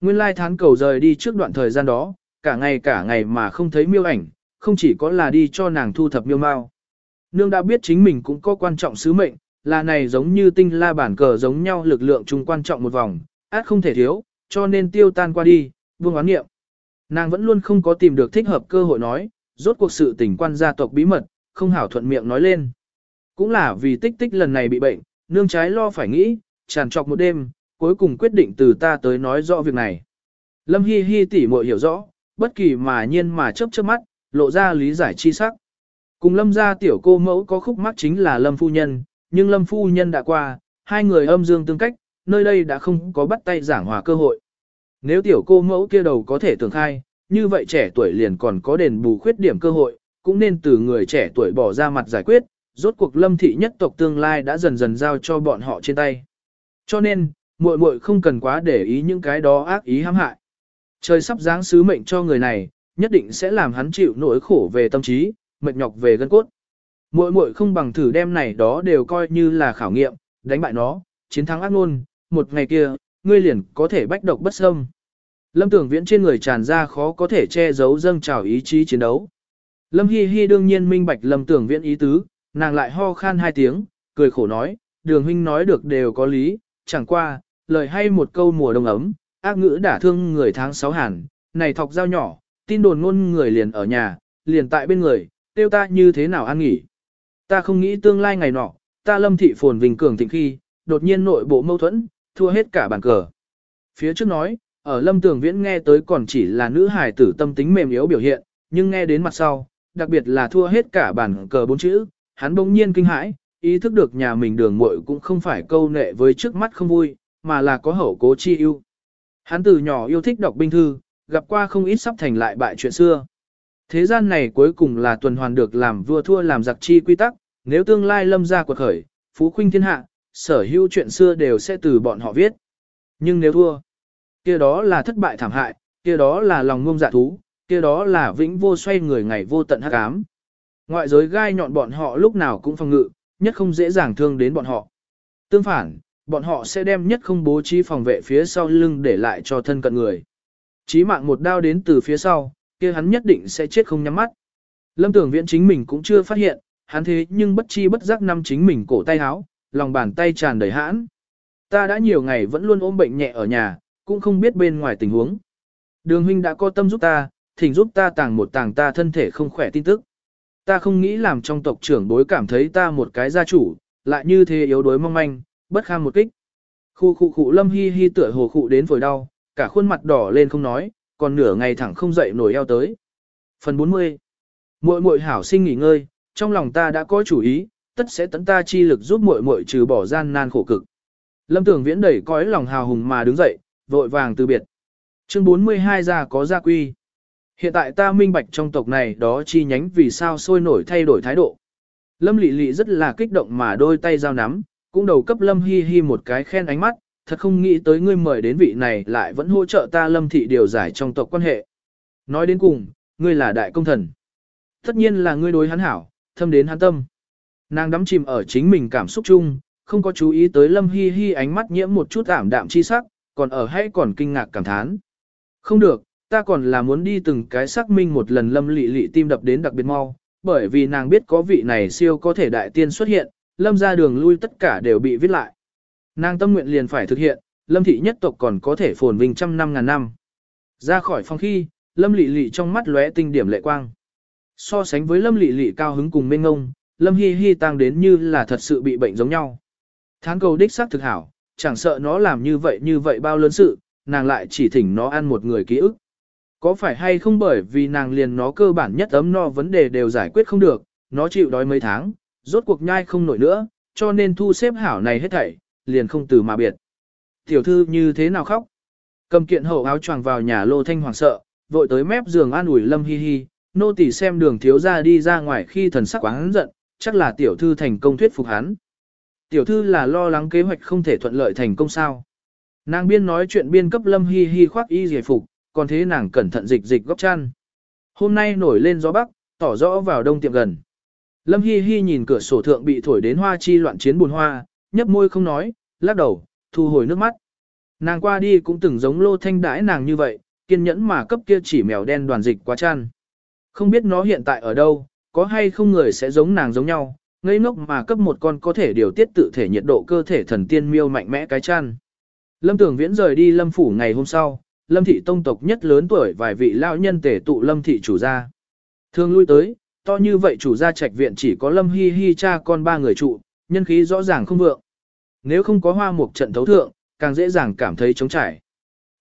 Nguyên lai thán cầu rời đi trước đoạn thời gian đó, cả ngày cả ngày mà không thấy miêu ảnh, không chỉ có là đi cho nàng thu thập miêu mao. Nương đã biết chính mình cũng có quan trọng sứ mệnh, là này giống như tinh la bản cờ giống nhau lực lượng chung quan trọng một vòng, át không thể thiếu, cho nên tiêu tan qua đi, vương oán nghiệm. Nàng vẫn luôn không có tìm được thích hợp cơ hội nói, rốt cuộc sự tình quan gia tộc bí mật, không hảo thuận miệng nói lên. Cũng là vì tích tích lần này bị bệnh, nương trái lo phải nghĩ, tràn trọc một đêm, cuối cùng quyết định từ ta tới nói rõ việc này. Lâm Hi Hi tỉ muội hiểu rõ, bất kỳ mà nhiên mà chớp chớp mắt, lộ ra lý giải chi sắc. Cùng Lâm gia tiểu cô mẫu có khúc mắc chính là Lâm phu nhân, nhưng Lâm phu nhân đã qua, hai người âm dương tương cách, nơi đây đã không có bắt tay giảng hòa cơ hội. Nếu tiểu cô mẫu kia đầu có thể tưởng khai, như vậy trẻ tuổi liền còn có đền bù khuyết điểm cơ hội, cũng nên từ người trẻ tuổi bỏ ra mặt giải quyết, rốt cuộc lâm thị nhất tộc tương lai đã dần dần giao cho bọn họ trên tay. Cho nên, muội muội không cần quá để ý những cái đó ác ý hãm hại. Trời sắp giáng sứ mệnh cho người này, nhất định sẽ làm hắn chịu nỗi khổ về tâm trí, mệt nhọc về gân cốt. Muội muội không bằng thử đem này đó đều coi như là khảo nghiệm, đánh bại nó, chiến thắng ác ngôn, một ngày kia, ngươi liền có thể bách độc bất xâm. Lâm Tưởng Viễn trên người tràn ra khó có thể che giấu dâng trào ý chí chiến đấu. Lâm Hi Hi đương nhiên minh bạch Lâm Tưởng Viễn ý tứ, nàng lại ho khan hai tiếng, cười khổ nói, đường huynh nói được đều có lý, chẳng qua, lời hay một câu mùa đông ấm, ác ngữ đả thương người tháng sáu hàn, này thọc dao nhỏ, tin đồn ngôn người liền ở nhà, liền tại bên người, tiêu ta như thế nào an nghỉ. Ta không nghĩ tương lai ngày nọ, ta lâm thị phồn vinh cường thịnh khi, đột nhiên nội bộ mâu thuẫn, thua hết cả bàn cờ. Phía trước nói, ở lâm tường viễn nghe tới còn chỉ là nữ hài tử tâm tính mềm yếu biểu hiện, nhưng nghe đến mặt sau, đặc biệt là thua hết cả bàn cờ bốn chữ, hắn bỗng nhiên kinh hãi, ý thức được nhà mình đường muội cũng không phải câu nệ với trước mắt không vui, mà là có hậu cố chi ưu. Hắn từ nhỏ yêu thích đọc binh thư, gặp qua không ít sắp thành lại bại chuyện xưa. Thế gian này cuối cùng là tuần hoàn được làm vua thua làm giặc chi quy tắc, nếu tương lai lâm ra quật khởi, phú khuynh thiên hạ, sở hữu chuyện xưa đều sẽ từ bọn họ viết. Nhưng nếu thua, kia đó là thất bại thảm hại, kia đó là lòng ngông dạ thú, kia đó là vĩnh vô xoay người ngày vô tận hắc ám. Ngoại giới gai nhọn bọn họ lúc nào cũng phòng ngự, nhất không dễ dàng thương đến bọn họ. Tương phản, bọn họ sẽ đem nhất không bố trí phòng vệ phía sau lưng để lại cho thân cận người. Chí mạng một đao đến từ phía sau, kia hắn nhất định sẽ chết không nhắm mắt. Lâm Tưởng Viễn chính mình cũng chưa phát hiện, hắn thế nhưng bất chi bất giác năm chính mình cổ tay áo, lòng bàn tay tràn đầy hãn. Ta đã nhiều ngày vẫn luôn ôm bệnh nhẹ ở nhà, cũng không biết bên ngoài tình huống. Đường huynh đã có tâm giúp ta, thỉnh giúp ta tàng một tàng ta thân thể không khỏe tin tức. Ta không nghĩ làm trong tộc trưởng đối cảm thấy ta một cái gia chủ, lại như thế yếu đuối mong manh, bất kham một kích. Khu khu khu lâm hi hi tựa hồ khụ đến phổi đau, cả khuôn mặt đỏ lên không nói, còn nửa ngày thẳng không dậy nổi eo tới. Phần 40 Muội muội hảo sinh nghỉ ngơi, trong lòng ta đã có chủ ý, tất sẽ tận ta chi lực giúp muội muội trừ bỏ gian nan khổ cực. Lâm Tường Viễn đẩy cõi lòng hào hùng mà đứng dậy, vội vàng từ biệt. Chương 42 ra có gia quy. Hiện tại ta minh bạch trong tộc này đó chi nhánh vì sao sôi nổi thay đổi thái độ. Lâm Lệ Lệ rất là kích động mà đôi tay giao nắm, cũng đầu cấp Lâm Hi Hi một cái khen ánh mắt, thật không nghĩ tới ngươi mời đến vị này lại vẫn hỗ trợ ta Lâm thị điều giải trong tộc quan hệ. Nói đến cùng, ngươi là đại công thần. Tất nhiên là ngươi đối hắn hảo, thâm đến hắn tâm. Nàng đắm chìm ở chính mình cảm xúc chung, không có chú ý tới Lâm Hi Hi ánh mắt nhiễm một chút ảm đạm chi sắc, còn ở hay còn kinh ngạc cảm thán. Không được, ta còn là muốn đi từng cái xác minh một lần Lâm Lệ Lệ tim đập đến đặc biệt mau, bởi vì nàng biết có vị này siêu có thể đại tiên xuất hiện, Lâm ra đường lui tất cả đều bị viết lại. Nàng tâm nguyện liền phải thực hiện, Lâm thị nhất tộc còn có thể phồn vinh trăm năm ngàn năm. Ra khỏi phòng khi, Lâm Lệ Lệ trong mắt lóe tinh điểm lệ quang. So sánh với Lâm Lệ Lệ cao hứng cùng mênh ngông, Lâm Hi Hi tăng đến như là thật sự bị bệnh giống nhau. Tháng cầu đích xác thực hảo, chẳng sợ nó làm như vậy như vậy bao lớn sự, nàng lại chỉ thỉnh nó ăn một người ký ức. Có phải hay không bởi vì nàng liền nó cơ bản nhất ấm no vấn đề đều giải quyết không được, nó chịu đói mấy tháng, rốt cuộc nhai không nổi nữa, cho nên thu xếp hảo này hết thảy, liền không từ mà biệt. Tiểu thư như thế nào khóc? Cầm kiện hậu áo choàng vào nhà lô thanh hoàng sợ, vội tới mép giường an ủi lâm hi hi, nô tỳ xem đường thiếu gia đi ra ngoài khi thần sắc quán giận, chắc là tiểu thư thành công thuyết phục hắn. Tiểu thư là lo lắng kế hoạch không thể thuận lợi thành công sao. Nàng biên nói chuyện biên cấp lâm hi hi khoác y giải phục, còn thế nàng cẩn thận dịch dịch góc chăn. Hôm nay nổi lên gió bắc, tỏ rõ vào đông tiệm gần. Lâm hi hi nhìn cửa sổ thượng bị thổi đến hoa chi loạn chiến buồn hoa, nhấp môi không nói, lắc đầu, thu hồi nước mắt. Nàng qua đi cũng từng giống lô thanh đãi nàng như vậy, kiên nhẫn mà cấp kia chỉ mèo đen đoàn dịch quá chăn. Không biết nó hiện tại ở đâu, có hay không người sẽ giống nàng giống nhau, ngây ngốc mà cấp một con có thể điều tiết tự thể nhiệt độ cơ thể thần tiên miêu mạnh mẽ cái chăn. Lâm Tưởng Viễn rời đi Lâm phủ ngày hôm sau, Lâm thị tông tộc nhất lớn tuổi vài vị lão nhân tể tụ Lâm thị chủ gia. Thường lui tới, to như vậy chủ gia trạch viện chỉ có Lâm Hi Hi cha con ba người trụ, nhân khí rõ ràng không vượng. Nếu không có hoa mục trận thấu thượng, càng dễ dàng cảm thấy trống trải.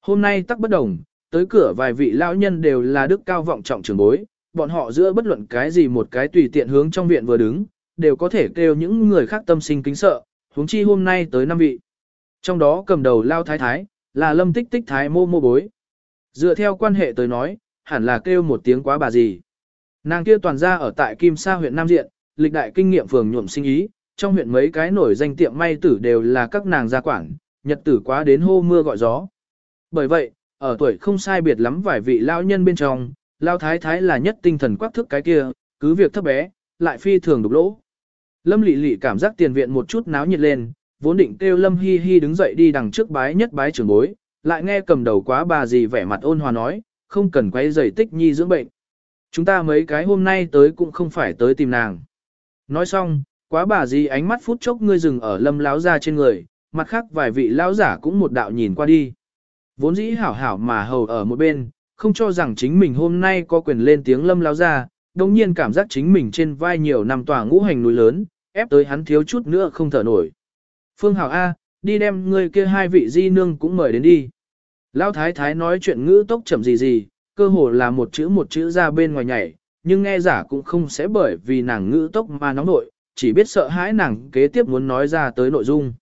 Hôm nay tắc bất đồng, tới cửa vài vị lão nhân đều là đức cao vọng trọng trưởng bối, bọn họ giữa bất luận cái gì một cái tùy tiện hướng trong viện vừa đứng, đều có thể kêu những người khác tâm sinh kính sợ, huống chi hôm nay tới năm vị. Trong đó cầm đầu lao thái thái, là lâm tích tích thái mô mô bối. Dựa theo quan hệ tới nói, hẳn là kêu một tiếng quá bà gì. Nàng kia toàn ra ở tại Kim Sa huyện Nam Diện, lịch đại kinh nghiệm phường nhuộm sinh ý, trong huyện mấy cái nổi danh tiệm may tử đều là các nàng gia quản, nhật tử quá đến hô mưa gọi gió. Bởi vậy, ở tuổi không sai biệt lắm vài vị lao nhân bên trong, lao thái thái là nhất tinh thần quắc thức cái kia, cứ việc thấp bé, lại phi thường đục lỗ. Lâm lị lị cảm giác tiền viện một chút náo nhiệt lên, vốn định kêu Lâm Hi Hi đứng dậy đi đằng trước bái nhất bái trưởng bối, lại nghe cầm đầu quá bà gì vẻ mặt ôn hòa nói, không cần quay giày tích nhi dưỡng bệnh. Chúng ta mấy cái hôm nay tới cũng không phải tới tìm nàng. Nói xong, quá bà gì ánh mắt phút chốc ngươi dừng ở lâm láo ra trên người, mặt khác vài vị lão giả cũng một đạo nhìn qua đi. Vốn dĩ hảo hảo mà hầu ở một bên, không cho rằng chính mình hôm nay có quyền lên tiếng lâm láo ra, đồng nhiên cảm giác chính mình trên vai nhiều năm tòa ngũ hành núi lớn, ép tới hắn thiếu chút nữa không thở nổi. Phương Hảo A, đi đem người kia hai vị di nương cũng mời đến đi. Lão thái thái nói chuyện ngữ tốc chậm gì gì, cơ hồ là một chữ một chữ ra bên ngoài nhảy, nhưng nghe giả cũng không sẽ bởi vì nàng ngữ tốc mà nóng nội, chỉ biết sợ hãi nàng kế tiếp muốn nói ra tới nội dung.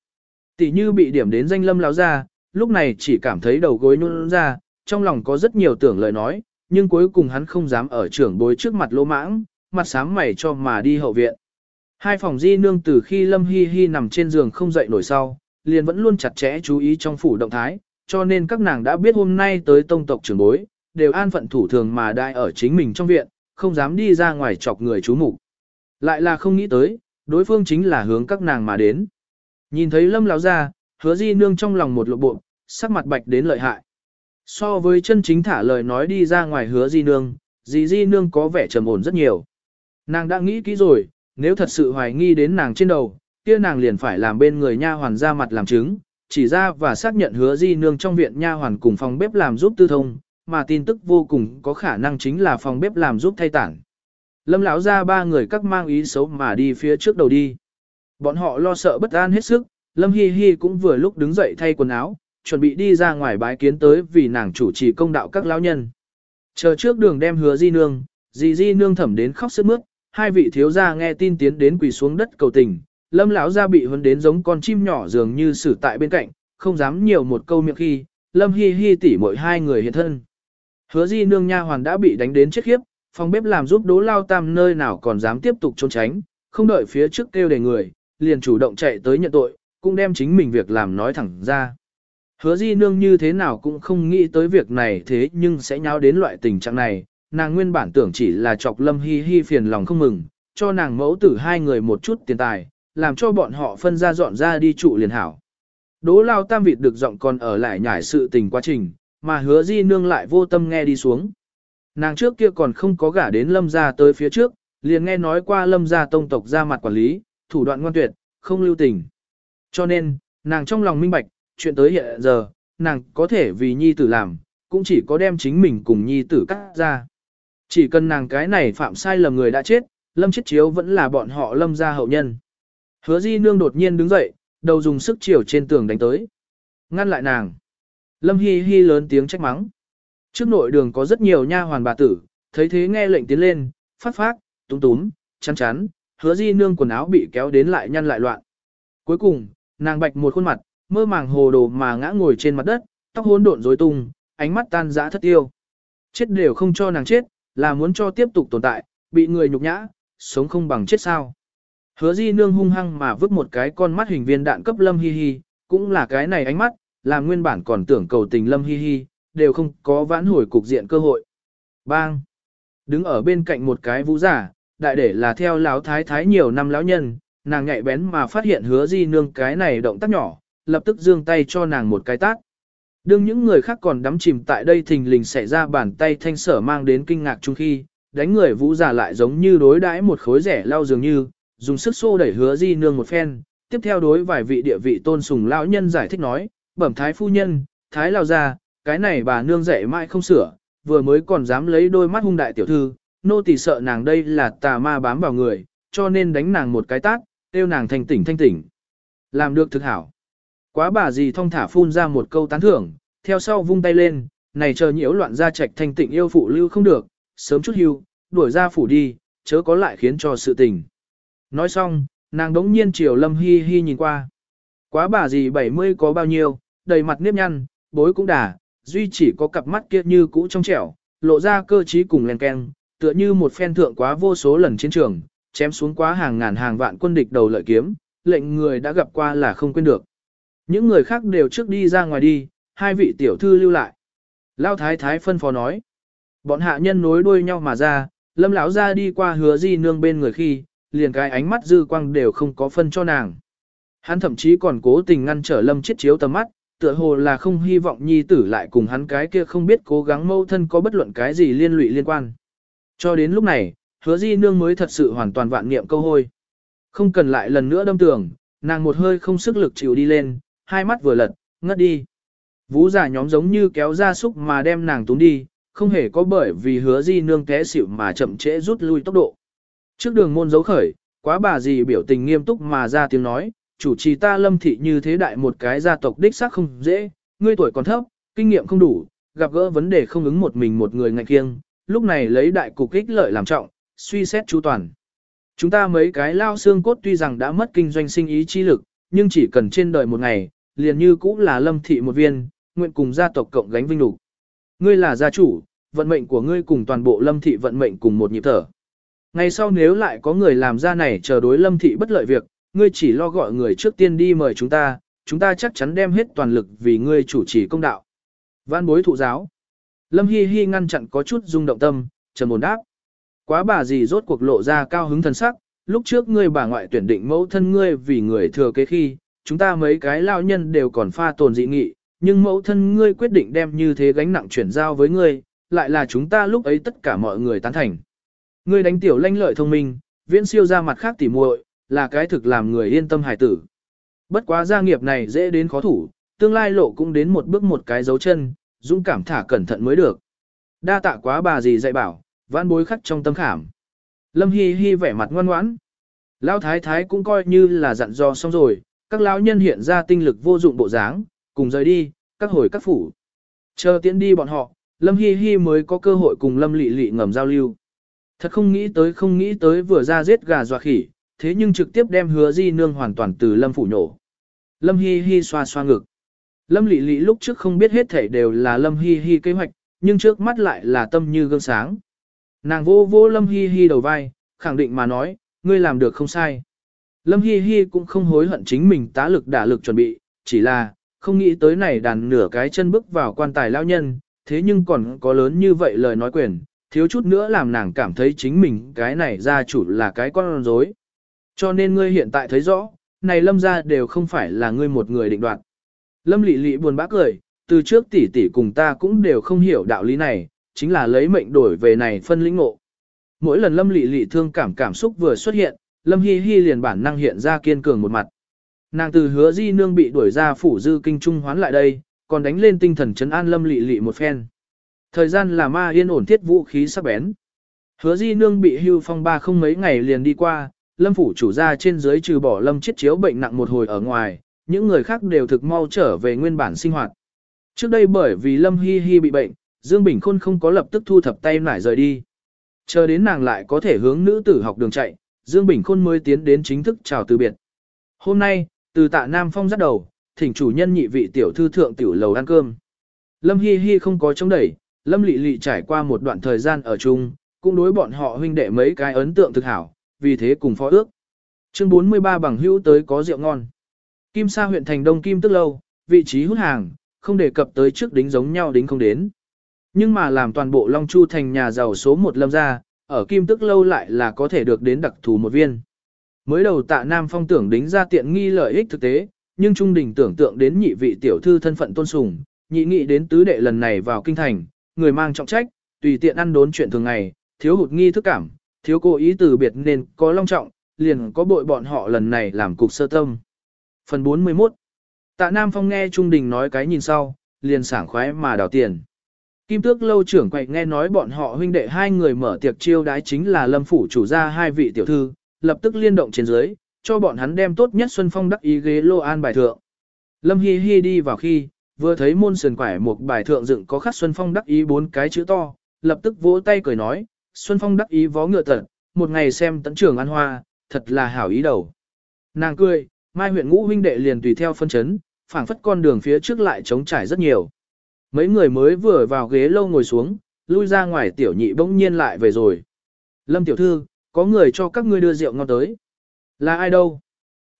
Tỷ như bị điểm đến danh lâm lão ra, lúc này chỉ cảm thấy đầu gối nhún ra, trong lòng có rất nhiều tưởng lời nói, nhưng cuối cùng hắn không dám ở trưởng bối trước mặt lỗ mãng, mặt sáng mày cho mà đi hậu viện. Hai phòng di nương từ khi Lâm Hi Hi nằm trên giường không dậy nổi sau, liền vẫn luôn chặt chẽ chú ý trong phủ động thái, cho nên các nàng đã biết hôm nay tới tông tộc trưởng bối, đều an phận thủ thường mà đại ở chính mình trong viện, không dám đi ra ngoài chọc người chú mục. Lại là không nghĩ tới, đối phương chính là hướng các nàng mà đến. Nhìn thấy Lâm lão ra, hứa di nương trong lòng một lộ bộ, sắc mặt bạch đến lợi hại. So với chân chính thả lời nói đi ra ngoài hứa di nương, dì di nương có vẻ trầm ổn rất nhiều. Nàng đã nghĩ kỹ rồi, nếu thật sự hoài nghi đến nàng trên đầu, kia nàng liền phải làm bên người nha hoàn ra mặt làm chứng, chỉ ra và xác nhận hứa di nương trong viện nha hoàn cùng phòng bếp làm giúp tư thông, mà tin tức vô cùng có khả năng chính là phòng bếp làm giúp thay tản. Lâm lão ra ba người các mang ý xấu mà đi phía trước đầu đi. Bọn họ lo sợ bất an hết sức, Lâm Hi Hi cũng vừa lúc đứng dậy thay quần áo, chuẩn bị đi ra ngoài bái kiến tới vì nàng chủ trì công đạo các lão nhân. Chờ trước đường đem hứa di nương, di di nương thẩm đến khóc sức mướt, hai vị thiếu gia nghe tin tiến đến quỳ xuống đất cầu tình, lâm lão gia bị huấn đến giống con chim nhỏ dường như xử tại bên cạnh, không dám nhiều một câu miệng khi, lâm hi hi tỉ mỗi hai người hiện thân. Hứa di nương nha hoàn đã bị đánh đến chết khiếp, phòng bếp làm giúp đố lao tam nơi nào còn dám tiếp tục trốn tránh, không đợi phía trước kêu để người, liền chủ động chạy tới nhận tội, cũng đem chính mình việc làm nói thẳng ra. Hứa di nương như thế nào cũng không nghĩ tới việc này thế nhưng sẽ nháo đến loại tình trạng này, nàng nguyên bản tưởng chỉ là chọc lâm hi hi phiền lòng không mừng, cho nàng mẫu tử hai người một chút tiền tài, làm cho bọn họ phân ra dọn ra đi trụ liền hảo. Đỗ lao tam vịt được giọng còn ở lại nhải sự tình quá trình, mà hứa di nương lại vô tâm nghe đi xuống. Nàng trước kia còn không có gả đến lâm gia tới phía trước, liền nghe nói qua lâm gia tông tộc ra mặt quản lý, thủ đoạn ngoan tuyệt, không lưu tình. Cho nên, nàng trong lòng minh bạch, chuyện tới hiện giờ, nàng có thể vì nhi tử làm, cũng chỉ có đem chính mình cùng nhi tử cắt ra. Chỉ cần nàng cái này phạm sai lầm người đã chết, lâm chết chiếu vẫn là bọn họ lâm gia hậu nhân. Hứa di nương đột nhiên đứng dậy, đầu dùng sức chiều trên tường đánh tới. Ngăn lại nàng. Lâm hi hi lớn tiếng trách mắng. Trước nội đường có rất nhiều nha hoàn bà tử, thấy thế nghe lệnh tiến lên, phát phát, túm túm, chắn chắn, hứa di nương quần áo bị kéo đến lại nhăn lại loạn. Cuối cùng, nàng bạch một khuôn mặt, mơ màng hồ đồ mà ngã ngồi trên mặt đất, tóc hỗn độn rối tung, ánh mắt tan rã thất tiêu. Chết đều không cho nàng chết, là muốn cho tiếp tục tồn tại, bị người nhục nhã, sống không bằng chết sao. Hứa di nương hung hăng mà vứt một cái con mắt hình viên đạn cấp lâm hi hi, cũng là cái này ánh mắt, là nguyên bản còn tưởng cầu tình lâm hi hi, đều không có vãn hồi cục diện cơ hội. Bang! Đứng ở bên cạnh một cái vũ giả, đại để là theo lão thái thái nhiều năm lão nhân, nàng nhạy bén mà phát hiện hứa di nương cái này động tác nhỏ, lập tức giương tay cho nàng một cái tát. Đương những người khác còn đắm chìm tại đây thình lình xảy ra bàn tay thanh sở mang đến kinh ngạc chung khi, đánh người vũ giả lại giống như đối đãi một khối rẻ lao dường như, dùng sức xô đẩy hứa di nương một phen, tiếp theo đối vài vị địa vị tôn sùng lão nhân giải thích nói, bẩm thái phu nhân, thái lao ra, cái này bà nương dạy mãi không sửa, vừa mới còn dám lấy đôi mắt hung đại tiểu thư, nô tỳ sợ nàng đây là tà ma bám vào người, cho nên đánh nàng một cái tát, tiêu nàng thanh tỉnh thanh tỉnh. Làm được thực hảo. Quá bà gì thong thả phun ra một câu tán thưởng, theo sau vung tay lên, này chờ nhiễu loạn ra trạch thanh tịnh yêu phụ lưu không được, sớm chút hưu, đuổi ra phủ đi, chớ có lại khiến cho sự tình. Nói xong, nàng đống nhiên chiều lâm hi hi nhìn qua. Quá bà gì 70 có bao nhiêu, đầy mặt nếp nhăn, bối cũng đà, duy chỉ có cặp mắt kia như cũ trong trẻo, lộ ra cơ trí cùng len keng, tựa như một phen thượng quá vô số lần chiến trường, chém xuống quá hàng ngàn hàng vạn quân địch đầu lợi kiếm, lệnh người đã gặp qua là không quên được. Những người khác đều trước đi ra ngoài đi, hai vị tiểu thư lưu lại. Lao thái thái phân phó nói. Bọn hạ nhân nối đuôi nhau mà ra, lâm lão ra đi qua hứa di nương bên người khi, liền cái ánh mắt dư quang đều không có phân cho nàng. Hắn thậm chí còn cố tình ngăn trở lâm chết chiếu tầm mắt, tựa hồ là không hy vọng nhi tử lại cùng hắn cái kia không biết cố gắng mâu thân có bất luận cái gì liên lụy liên quan. Cho đến lúc này, hứa di nương mới thật sự hoàn toàn vạn niệm câu hôi. Không cần lại lần nữa đâm tường, nàng một hơi không sức lực chịu đi lên, hai mắt vừa lật, ngất đi. Vũ giả nhóm giống như kéo ra súc mà đem nàng túng đi, không hề có bởi vì hứa di nương té xỉu mà chậm trễ rút lui tốc độ. Trước đường môn dấu khởi, quá bà gì biểu tình nghiêm túc mà ra tiếng nói, chủ trì ta lâm thị như thế đại một cái gia tộc đích xác không dễ, ngươi tuổi còn thấp, kinh nghiệm không đủ, gặp gỡ vấn đề không ứng một mình một người ngạch kiêng, lúc này lấy đại cục ích lợi làm trọng, suy xét chu toàn. Chúng ta mấy cái lao xương cốt tuy rằng đã mất kinh doanh sinh ý chi lực, nhưng chỉ cần trên đời một ngày, liền như cũng là lâm thị một viên, nguyện cùng gia tộc cộng gánh vinh lục. Ngươi là gia chủ, vận mệnh của ngươi cùng toàn bộ lâm thị vận mệnh cùng một nhịp thở. Ngày sau nếu lại có người làm ra này chờ đối lâm thị bất lợi việc, ngươi chỉ lo gọi người trước tiên đi mời chúng ta, chúng ta chắc chắn đem hết toàn lực vì ngươi chủ trì công đạo. Văn bối thụ giáo. Lâm Hi Hi ngăn chặn có chút rung động tâm, trầm ổn đáp. Quá bà gì rốt cuộc lộ ra cao hứng thần sắc, lúc trước ngươi bà ngoại tuyển định mẫu thân ngươi vì người thừa kế khi, chúng ta mấy cái lao nhân đều còn pha tồn dị nghị, nhưng mẫu thân ngươi quyết định đem như thế gánh nặng chuyển giao với ngươi, lại là chúng ta lúc ấy tất cả mọi người tán thành. Ngươi đánh tiểu lanh lợi thông minh, viễn siêu ra mặt khác tỉ muội, là cái thực làm người yên tâm hài tử. Bất quá gia nghiệp này dễ đến khó thủ, tương lai lộ cũng đến một bước một cái dấu chân, dũng cảm thả cẩn thận mới được. Đa tạ quá bà gì dạy bảo, vãn bối khắc trong tâm khảm. Lâm Hi Hi vẻ mặt ngoan ngoãn. Lão thái thái cũng coi như là dặn dò xong rồi, các lão nhân hiện ra tinh lực vô dụng bộ dáng, cùng rời đi, các hồi các phủ. Chờ tiễn đi bọn họ, Lâm Hi Hi mới có cơ hội cùng Lâm Lệ Lệ ngầm giao lưu. Thật không nghĩ tới không nghĩ tới vừa ra giết gà dọa khỉ, thế nhưng trực tiếp đem hứa di nương hoàn toàn từ Lâm phủ nhổ. Lâm Hi Hi xoa xoa ngực. Lâm Lị Lị lúc trước không biết hết thảy đều là Lâm Hi Hi kế hoạch, nhưng trước mắt lại là tâm như gương sáng. Nàng vô vô Lâm Hi Hi đầu vai, khẳng định mà nói, ngươi làm được không sai. Lâm Hi Hi cũng không hối hận chính mình tá lực đả lực chuẩn bị, chỉ là, không nghĩ tới này đàn nửa cái chân bước vào quan tài lao nhân, thế nhưng còn có lớn như vậy lời nói quyền, thiếu chút nữa làm nàng cảm thấy chính mình cái này gia chủ là cái con rối. Cho nên ngươi hiện tại thấy rõ, này lâm gia đều không phải là ngươi một người định đoạt. Lâm lị lị buồn bã cười, từ trước tỷ tỷ cùng ta cũng đều không hiểu đạo lý này, chính là lấy mệnh đổi về này phân lĩnh ngộ. Mỗi lần lâm lị lị thương cảm cảm xúc vừa xuất hiện, lâm hi hi liền bản năng hiện ra kiên cường một mặt. Nàng từ hứa di nương bị đuổi ra phủ dư kinh trung hoán lại đây, còn đánh lên tinh thần chấn an lâm lị lị một phen. Thời gian là ma yên ổn thiết vũ khí sắc bén. Hứa di nương bị hưu phong ba không mấy ngày liền đi qua, lâm phủ chủ gia trên dưới trừ bỏ lâm chết chiếu bệnh nặng một hồi ở ngoài, những người khác đều thực mau trở về nguyên bản sinh hoạt. Trước đây bởi vì lâm hi hi bị bệnh, Dương Bình Khôn không có lập tức thu thập tay nải rời đi. Chờ đến nàng lại có thể hướng nữ tử học đường chạy, Dương Bình Khôn mới tiến đến chính thức chào từ biệt. Hôm nay, từ tạ Nam Phong dắt đầu, thỉnh chủ nhân nhị vị tiểu thư thượng tiểu lầu ăn cơm. Lâm Hi Hi không có chống đẩy, Lâm Lị Lị trải qua một đoạn thời gian ở chung, cũng đối bọn họ huynh đệ mấy cái ấn tượng thực hảo, vì thế cùng phó ước. Chương 43 bằng hữu tới có rượu ngon. Kim Sa huyện thành Đông Kim tức lâu, vị trí hút hàng, không đề cập tới trước đính giống nhau đính không đến. Nhưng mà làm toàn bộ Long Chu thành nhà giàu số một lâm gia, ở Kim tức lâu lại là có thể được đến đặc thù một viên. Mới đầu tạ Nam Phong tưởng đính ra tiện nghi lợi ích thực tế, nhưng Trung Đình tưởng tượng đến nhị vị tiểu thư thân phận tôn sùng, nhị nghị đến tứ đệ lần này vào kinh thành, người mang trọng trách, tùy tiện ăn đốn chuyện thường ngày, thiếu hụt nghi thức cảm, thiếu cố ý từ biệt nên có long trọng, liền có bội bọn họ lần này làm cục sơ tâm. Phần 41 Tạ Nam Phong nghe Trung Đình nói cái nhìn sau, liền sảng khoái mà đào tiền. Kim Tước lâu trưởng quậy nghe nói bọn họ huynh đệ hai người mở tiệc chiêu đái chính là Lâm phủ chủ gia hai vị tiểu thư, lập tức liên động trên dưới, cho bọn hắn đem tốt nhất Xuân Phong đắc ý ghế lô an bài thượng. Lâm Hi Hi đi vào khi, vừa thấy môn sườn quải một bài thượng dựng có khắc Xuân Phong đắc ý bốn cái chữ to, lập tức vỗ tay cười nói, Xuân Phong đắc ý vó ngựa tận, một ngày xem tấn trưởng ăn hoa, thật là hảo ý đầu. Nàng cười, mai huyện ngũ huynh đệ liền tùy theo phân chấn, phảng phất con đường phía trước lại trống trải rất nhiều. Mấy người mới vừa vào ghế lâu ngồi xuống, lui ra ngoài tiểu nhị bỗng nhiên lại về rồi. Lâm tiểu thư, có người cho các ngươi đưa rượu ngon tới. Là ai đâu?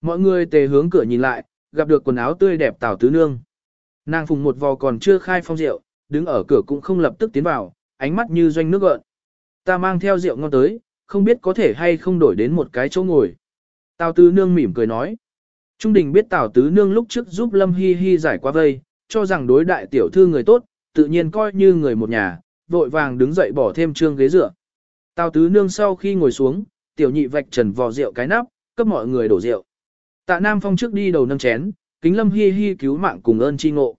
Mọi người tề hướng cửa nhìn lại, gặp được quần áo tươi đẹp Tào Tứ Nương. Nàng phùng một vò còn chưa khai phong rượu, đứng ở cửa cũng không lập tức tiến vào, ánh mắt như doanh nước gợn. Ta mang theo rượu ngon tới, không biết có thể hay không đổi đến một cái chỗ ngồi. Tào Tứ Nương mỉm cười nói. Trung đình biết Tào Tứ Nương lúc trước giúp Lâm Hi Hi giải qua vây, cho rằng đối đại tiểu thư người tốt, tự nhiên coi như người một nhà, vội vàng đứng dậy bỏ thêm trương ghế dựa. Tào Tứ Nương sau khi ngồi xuống, tiểu nhị vạch trần vò rượu cái nắp, cấp mọi người đổ rượu. Tạ Nam Phong trước đi đầu nâng chén, kính Lâm Hi Hi cứu mạng cùng ơn chi ngộ.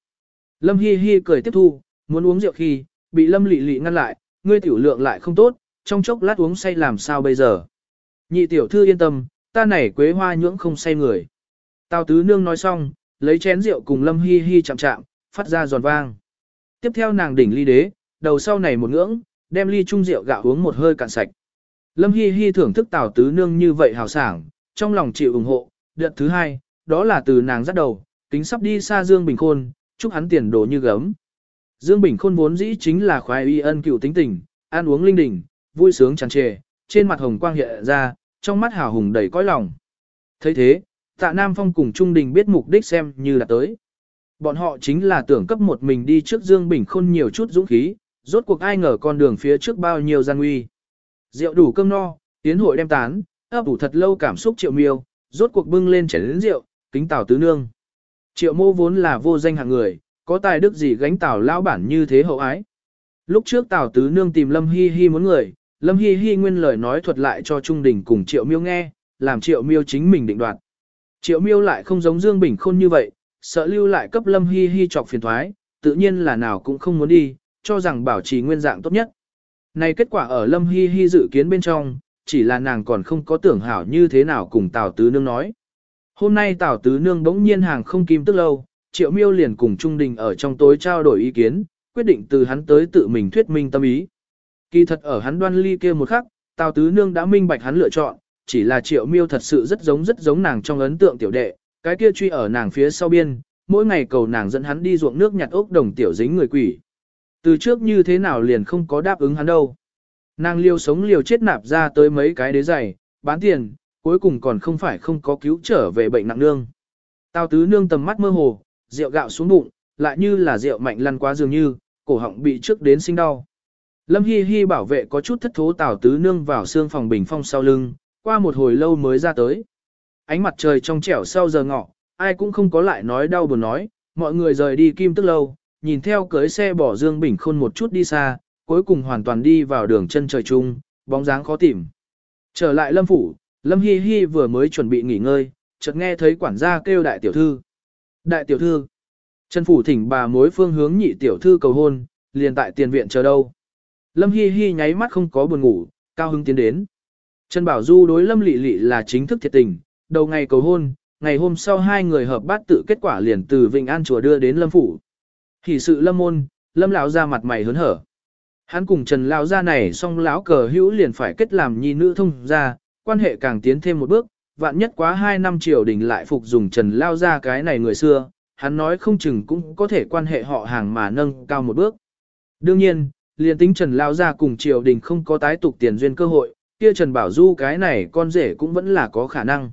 Lâm Hi Hi cười tiếp thu, muốn uống rượu khi, bị Lâm Lệ Lệ ngăn lại, ngươi tiểu lượng lại không tốt, trong chốc lát uống say làm sao bây giờ. Nhị tiểu thư yên tâm, ta này quế hoa nhưỡng không say người. Tào tứ nương nói xong, lấy chén rượu cùng Lâm Hi Hi chạm chạm, phát ra giòn vang. Tiếp theo nàng đỉnh ly đế, đầu sau này một ngưỡng, đem ly chung rượu gạo uống một hơi cạn sạch. Lâm Hi Hi thưởng thức Tào tứ nương như vậy hào sảng, trong lòng chịu ủng hộ, đợt thứ hai, đó là từ nàng dắt đầu, tính sắp đi xa Dương Bình Khôn, chúc hắn tiền đồ như gấm. Dương Bình Khôn vốn dĩ chính là khoái y ân cựu tính tình, ăn uống linh đình, vui sướng tràn trề, trên mặt hồng quang hiện ra, trong mắt hào hùng đầy cõi lòng. thấy thế, tạ Nam Phong cùng Trung Đình biết mục đích xem như là tới. Bọn họ chính là tưởng cấp một mình đi trước Dương Bình Khôn nhiều chút dũng khí, rốt cuộc ai ngờ con đường phía trước bao nhiêu gian nguy. Rượu đủ cơm no, tiến hội đem tán, ấp ủ thật lâu cảm xúc triệu miêu, rốt cuộc bưng lên chén lớn rượu, kính tào tứ nương. Triệu mô vốn là vô danh hạng người, có tài đức gì gánh tào lão bản như thế hậu ái. Lúc trước tào tứ nương tìm Lâm Hi Hi muốn người, Lâm Hi Hi nguyên lời nói thuật lại cho Trung Đình cùng Triệu Miêu nghe, làm Triệu Miêu chính mình định đoạt. Triệu Miêu lại không giống Dương Bình Khôn như vậy, sợ lưu lại cấp Lâm Hi Hi chọc phiền thoái, tự nhiên là nào cũng không muốn đi, cho rằng bảo trì nguyên dạng tốt nhất. Này kết quả ở Lâm Hi Hi dự kiến bên trong, chỉ là nàng còn không có tưởng hảo như thế nào cùng Tào Tứ Nương nói. Hôm nay Tào Tứ Nương bỗng nhiên hàng không kim tức lâu, Triệu Miêu liền cùng Trung Đình ở trong tối trao đổi ý kiến, quyết định từ hắn tới tự mình thuyết minh tâm ý. Kỳ thật ở hắn đoan ly kia một khắc, Tào Tứ Nương đã minh bạch hắn lựa chọn, chỉ là Triệu Miêu thật sự rất giống rất giống nàng trong ấn tượng tiểu đệ, cái kia truy ở nàng phía sau biên, mỗi ngày cầu nàng dẫn hắn đi ruộng nước nhặt ốc đồng tiểu dính người quỷ. Từ trước như thế nào liền không có đáp ứng hắn đâu. Nàng liều sống liều chết nạp ra tới mấy cái đế giày, bán tiền, cuối cùng còn không phải không có cứu trở về bệnh nặng nương. Tào tứ nương tầm mắt mơ hồ, rượu gạo xuống bụng, lại như là rượu mạnh lăn quá dường như, cổ họng bị trước đến sinh đau. Lâm Hi Hi bảo vệ có chút thất thố Tào tứ nương vào xương phòng bình phong sau lưng, qua một hồi lâu mới ra tới. Ánh mặt trời trong trẻo sau giờ ngọ, ai cũng không có lại nói đau buồn nói, mọi người rời đi kim tức lâu, nhìn theo cưới xe bỏ Dương Bình Khôn một chút đi xa, cuối cùng hoàn toàn đi vào đường chân trời chung, bóng dáng khó tìm. Trở lại Lâm Phủ, Lâm Hi Hi vừa mới chuẩn bị nghỉ ngơi, chợt nghe thấy quản gia kêu đại tiểu thư. Đại tiểu thư. Trần Phủ thỉnh bà mối phương hướng nhị tiểu thư cầu hôn, liền tại tiền viện chờ đâu. Lâm Hi Hi nháy mắt không có buồn ngủ, cao hứng tiến đến. Trần Bảo Du đối Lâm Lệ Lệ là chính thức thiệt tình, đầu ngày cầu hôn, ngày hôm sau hai người hợp bát tự kết quả liền từ Vịnh An chùa đưa đến Lâm Phủ. Hỉ sự Lâm môn, Lâm lão ra mặt mày hớn hở. Hắn cùng Trần lão gia này song lão cờ hữu liền phải kết làm nhi nữ thông gia, quan hệ càng tiến thêm một bước, vạn nhất quá hai năm triều đình lại phục dùng Trần lao gia cái này người xưa, hắn nói không chừng cũng có thể quan hệ họ hàng mà nâng cao một bước. Đương nhiên, liền tính Trần lao gia cùng triều đình không có tái tục tiền duyên cơ hội, kia Trần Bảo Du cái này con rể cũng vẫn là có khả năng.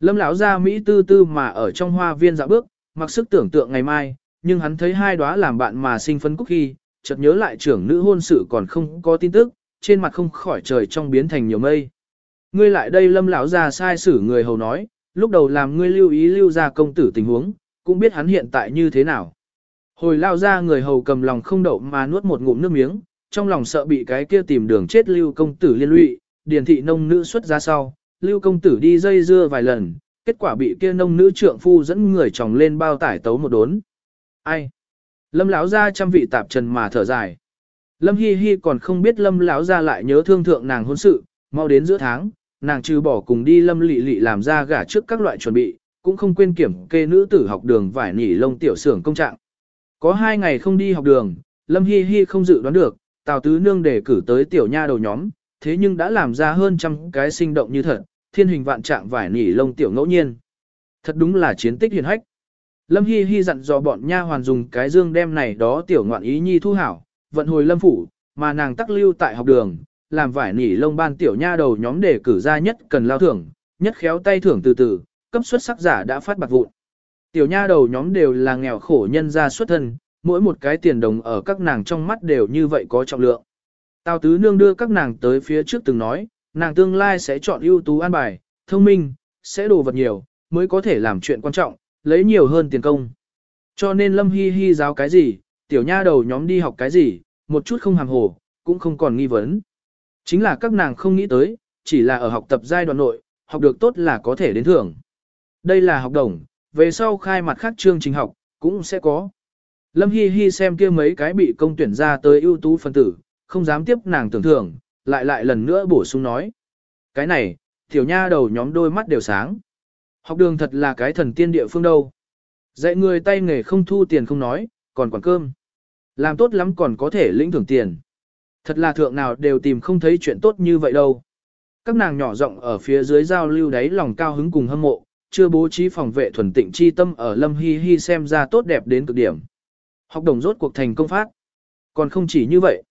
Lâm lão gia Mỹ tư tư mà ở trong hoa viên dạo bước, mặc sức tưởng tượng ngày mai, nhưng hắn thấy hai đóa làm bạn mà sinh phấn cúc khi, chợt nhớ lại trưởng nữ hôn sự còn không có tin tức, trên mặt không khỏi trời trong biến thành nhiều mây. Ngươi lại đây lâm lão ra sai xử người hầu nói, lúc đầu làm ngươi lưu ý lưu ra công tử tình huống, cũng biết hắn hiện tại như thế nào. Hồi lao ra người hầu cầm lòng không đậu mà nuốt một ngụm nước miếng, trong lòng sợ bị cái kia tìm đường chết lưu công tử liên lụy, điền thị nông nữ xuất ra sau, lưu công tử đi dây dưa vài lần, kết quả bị kia nông nữ trượng phu dẫn người chồng lên bao tải tấu một đốn. Ai? Lâm lão ra trăm vị tạp trần mà thở dài. Lâm Hi Hi còn không biết Lâm lão ra lại nhớ thương thượng nàng hôn sự, mau đến giữa tháng, nàng trừ bỏ cùng đi Lâm lị lị làm ra gả trước các loại chuẩn bị, cũng không quên kiểm kê nữ tử học đường vải nỉ lông tiểu xưởng công trạng. Có hai ngày không đi học đường, Lâm Hi Hi không dự đoán được, Tào Tứ Nương để cử tới tiểu nha đầu nhóm, thế nhưng đã làm ra hơn trăm cái sinh động như thật, thiên hình vạn trạng vải nỉ lông tiểu ngẫu nhiên. Thật đúng là chiến tích hiển hách. Lâm Hi Hi dặn dò bọn nha hoàn dùng cái dương đem này đó tiểu ngoạn ý nhi thu hảo, vận hồi lâm phủ, mà nàng tắc lưu tại học đường, làm vải nỉ lông ban tiểu nha đầu nhóm đề cử ra nhất cần lao thưởng, nhất khéo tay thưởng từ từ, cấp xuất sắc giả đã phát bạc vụn. Tiểu nha đầu nhóm đều là nghèo khổ nhân gia xuất thân, mỗi một cái tiền đồng ở các nàng trong mắt đều như vậy có trọng lượng. Tào tứ nương đưa các nàng tới phía trước từng nói, nàng tương lai sẽ chọn ưu tú an bài, thông minh, sẽ đồ vật nhiều, mới có thể làm chuyện quan trọng, lấy nhiều hơn tiền công. Cho nên lâm hi hi giáo cái gì, tiểu nha đầu nhóm đi học cái gì, một chút không hàng hồ, cũng không còn nghi vấn. Chính là các nàng không nghĩ tới, chỉ là ở học tập giai đoạn nội, học được tốt là có thể đến thưởng. Đây là học đồng, về sau khai mặt khác chương trình học, cũng sẽ có. Lâm Hi Hi xem kia mấy cái bị công tuyển ra tới ưu tú phân tử, không dám tiếp nàng tưởng thưởng, lại lại lần nữa bổ sung nói. Cái này, tiểu nha đầu nhóm đôi mắt đều sáng. Học đường thật là cái thần tiên địa phương đâu. Dạy người tay nghề không thu tiền không nói, còn quản cơm. Làm tốt lắm còn có thể lĩnh thưởng tiền. Thật là thượng nào đều tìm không thấy chuyện tốt như vậy đâu. Các nàng nhỏ rộng ở phía dưới giao lưu đáy lòng cao hứng cùng hâm mộ, chưa bố trí phòng vệ thuần tịnh chi tâm ở Lâm Hi Hi xem ra tốt đẹp đến cực điểm. Học đồng rốt cuộc thành công phát. Còn không chỉ như vậy.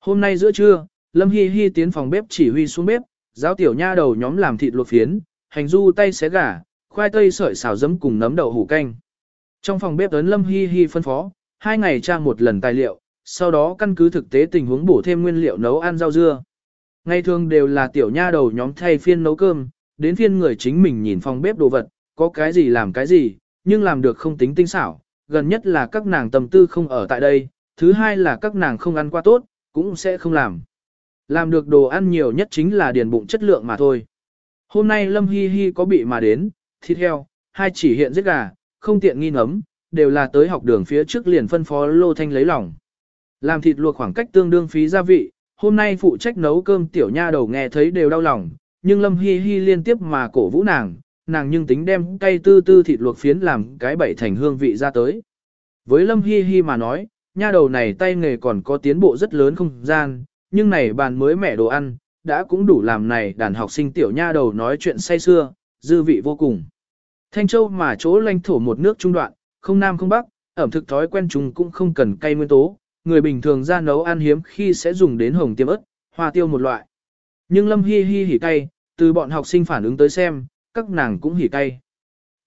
Hôm nay giữa trưa, Lâm Hi Hi tiến phòng bếp chỉ huy xuống bếp, giáo tiểu nha đầu nhóm làm thịt luộc phiến, hành du tay xé gà, khoai tây sợi xào giấm cùng nấm đậu hủ canh. Trong phòng bếp ấn Lâm Hi Hi phân phó, hai ngày trang một lần tài liệu, sau đó căn cứ thực tế tình huống bổ thêm nguyên liệu nấu ăn rau dưa. Ngày thường đều là tiểu nha đầu nhóm thay phiên nấu cơm, đến phiên người chính mình nhìn phòng bếp đồ vật, có cái gì làm cái gì, nhưng làm được không tính tinh xảo, gần nhất là các nàng tầm tư không ở tại đây, thứ hai là các nàng không ăn qua tốt, cũng sẽ không làm. Làm được đồ ăn nhiều nhất chính là điền bụng chất lượng mà thôi. Hôm nay Lâm Hi Hi có bị mà đến, thịt heo, hai chỉ hiện giết gà, không tiện nghi ngấm, đều là tới học đường phía trước liền phân phó Lô Thanh lấy lòng. Làm thịt luộc khoảng cách tương đương phí gia vị, hôm nay phụ trách nấu cơm tiểu nha đầu nghe thấy đều đau lòng, nhưng Lâm Hi Hi liên tiếp mà cổ vũ nàng, nàng nhưng tính đem cay tư tư thịt luộc phiến làm cái bảy thành hương vị ra tới. Với Lâm Hi Hi mà nói, nha đầu này tay nghề còn có tiến bộ rất lớn không gian, nhưng này bàn mới mẻ đồ ăn, đã cũng đủ làm này đàn học sinh tiểu nha đầu nói chuyện say xưa, dư vị vô cùng. Thanh Châu mà chỗ lãnh thổ một nước trung đoạn, không nam không bắc, ẩm thực thói quen chúng cũng không cần cay nguyên tố, người bình thường ra nấu ăn hiếm khi sẽ dùng đến hồng tiêm ớt, hoa tiêu một loại. Nhưng Lâm Hi Hi hỉ cay, từ bọn học sinh phản ứng tới xem, các nàng cũng hỉ cay.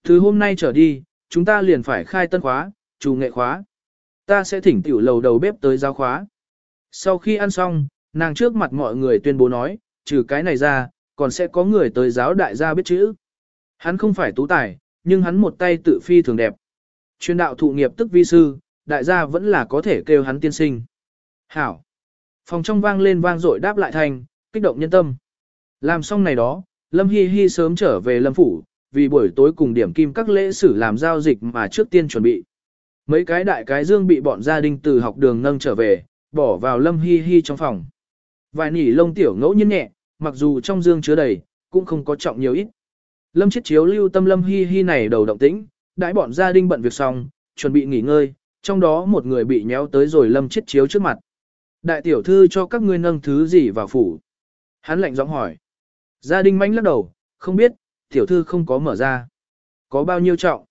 Từ hôm nay trở đi, chúng ta liền phải khai tân khóa, chủ nghệ khóa. Ta sẽ thỉnh tiểu lầu đầu bếp tới giáo khóa. Sau khi ăn xong, nàng trước mặt mọi người tuyên bố nói, trừ cái này ra, còn sẽ có người tới giáo đại gia biết chữ. Hắn không phải tú tài, nhưng hắn một tay tự phi thường đẹp. Chuyên đạo thụ nghiệp tức vi sư, đại gia vẫn là có thể kêu hắn tiên sinh. Hảo. Phòng trong vang lên vang dội đáp lại thành, kích động nhân tâm. Làm xong này đó, Lâm Hi Hi sớm trở về Lâm Phủ, vì buổi tối cùng điểm kim các lễ sử làm giao dịch mà trước tiên chuẩn bị. Mấy cái đại cái dương bị bọn gia đình từ học đường nâng trở về, bỏ vào Lâm Hi Hi trong phòng. Vài nỉ lông tiểu ngẫu nhiên nhẹ, mặc dù trong dương chứa đầy, cũng không có trọng nhiều ít. Lâm chết chiếu lưu tâm Lâm Hi Hi này đầu động tĩnh, đãi bọn gia đình bận việc xong, chuẩn bị nghỉ ngơi, trong đó một người bị nhéo tới rồi Lâm chết chiếu trước mặt. Đại tiểu thư cho các ngươi nâng thứ gì vào phủ? Hắn lạnh giọng hỏi. Gia đình manh lắc đầu, không biết, tiểu thư không có mở ra. Có bao nhiêu trọng?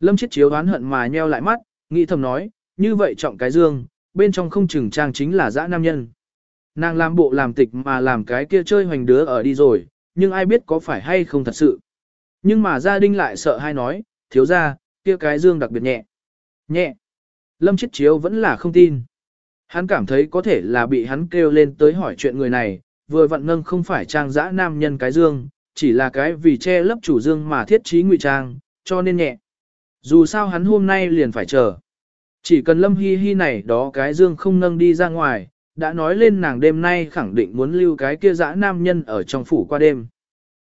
Lâm chết chiếu đoán hận mà nheo lại mắt, nghĩ thầm nói, như vậy trọng cái dương, bên trong không chừng trang chính là dã nam nhân. Nàng làm bộ làm tịch mà làm cái kia chơi hoành đứa ở đi rồi, nhưng ai biết có phải hay không thật sự. Nhưng mà gia đình lại sợ hay nói, thiếu ra, kia cái dương đặc biệt nhẹ. Nhẹ. Lâm Chiết chiếu vẫn là không tin. Hắn cảm thấy có thể là bị hắn kêu lên tới hỏi chuyện người này, vừa vặn nâng không phải trang dã nam nhân cái dương, chỉ là cái vì che lấp chủ dương mà thiết trí ngụy trang, cho nên nhẹ. Dù sao hắn hôm nay liền phải chờ. Chỉ cần Lâm Hi Hi này đó cái dương không nâng đi ra ngoài, đã nói lên nàng đêm nay khẳng định muốn lưu cái kia dã nam nhân ở trong phủ qua đêm.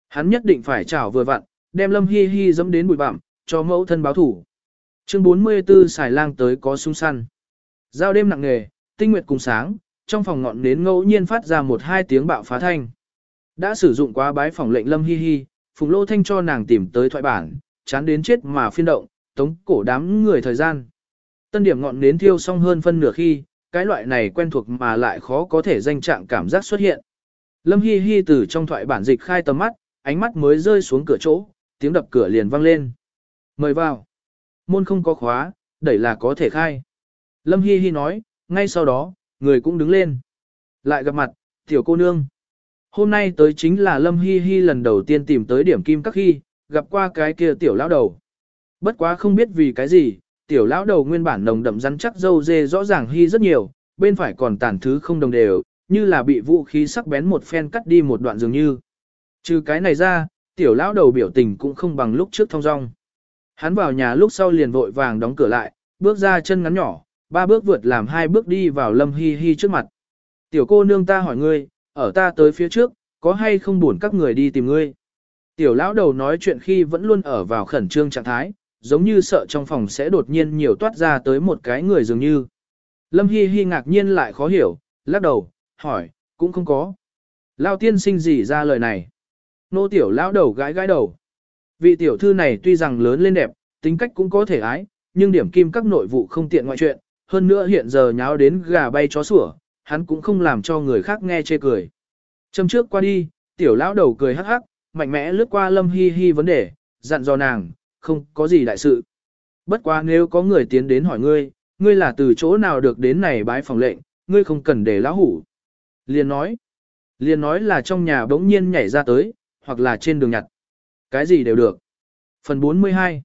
Hắn nhất định phải chảo vừa vặn, đem Lâm Hi Hi dẫm đến bụi bặm, cho mẫu thân báo thủ. Chương 44 xài lang tới có sung săn. Giao đêm nặng nghề, tinh nguyệt cùng sáng, trong phòng ngọn nến ngẫu nhiên phát ra một hai tiếng bạo phá thanh. Đã sử dụng quá bái phòng lệnh Lâm Hi Hi, Phùng Lô Thanh cho nàng tìm tới thoại bản, chán đến chết mà phiên động, tống cổ đám người thời gian. Tân điểm ngọn nến thiêu xong hơn phân nửa khi, cái loại này quen thuộc mà lại khó có thể danh trạng cảm giác xuất hiện. Lâm Hi Hi từ trong thoại bản dịch khai tầm mắt, ánh mắt mới rơi xuống cửa chỗ, tiếng đập cửa liền vang lên. Mời vào. Môn không có khóa, đẩy là có thể khai. Lâm Hi Hi nói, ngay sau đó, người cũng đứng lên. Lại gặp mặt, tiểu cô nương. Hôm nay tới chính là Lâm Hi Hi lần đầu tiên tìm tới điểm kim các khi, gặp qua cái kia tiểu lão đầu. Bất quá không biết vì cái gì, tiểu lão đầu nguyên bản nồng đậm rắn chắc dâu dê rõ ràng hy rất nhiều, bên phải còn tàn thứ không đồng đều, như là bị vũ khí sắc bén một phen cắt đi một đoạn dường như. Trừ cái này ra, tiểu lão đầu biểu tình cũng không bằng lúc trước thông dong. Hắn vào nhà lúc sau liền vội vàng đóng cửa lại, bước ra chân ngắn nhỏ, ba bước vượt làm hai bước đi vào lâm hi hi trước mặt. Tiểu cô nương ta hỏi ngươi, ở ta tới phía trước, có hay không buồn các người đi tìm ngươi? Tiểu lão đầu nói chuyện khi vẫn luôn ở vào khẩn trương trạng thái, giống như sợ trong phòng sẽ đột nhiên nhiều toát ra tới một cái người dường như. Lâm Hi Hi ngạc nhiên lại khó hiểu, lắc đầu, hỏi, cũng không có. Lao tiên sinh gì ra lời này? Nô tiểu lão đầu gãi gãi đầu. Vị tiểu thư này tuy rằng lớn lên đẹp, tính cách cũng có thể ái, nhưng điểm kim các nội vụ không tiện ngoại chuyện, hơn nữa hiện giờ nháo đến gà bay chó sủa, hắn cũng không làm cho người khác nghe chê cười. Châm trước qua đi, tiểu lão đầu cười hắc hắc, mạnh mẽ lướt qua lâm hi hi vấn đề, dặn dò nàng, không có gì đại sự. Bất quá nếu có người tiến đến hỏi ngươi, ngươi là từ chỗ nào được đến này bái phòng lệnh, ngươi không cần để lão hủ. Liền nói, liền nói là trong nhà bỗng nhiên nhảy ra tới, hoặc là trên đường nhặt. Cái gì đều được. Phần 42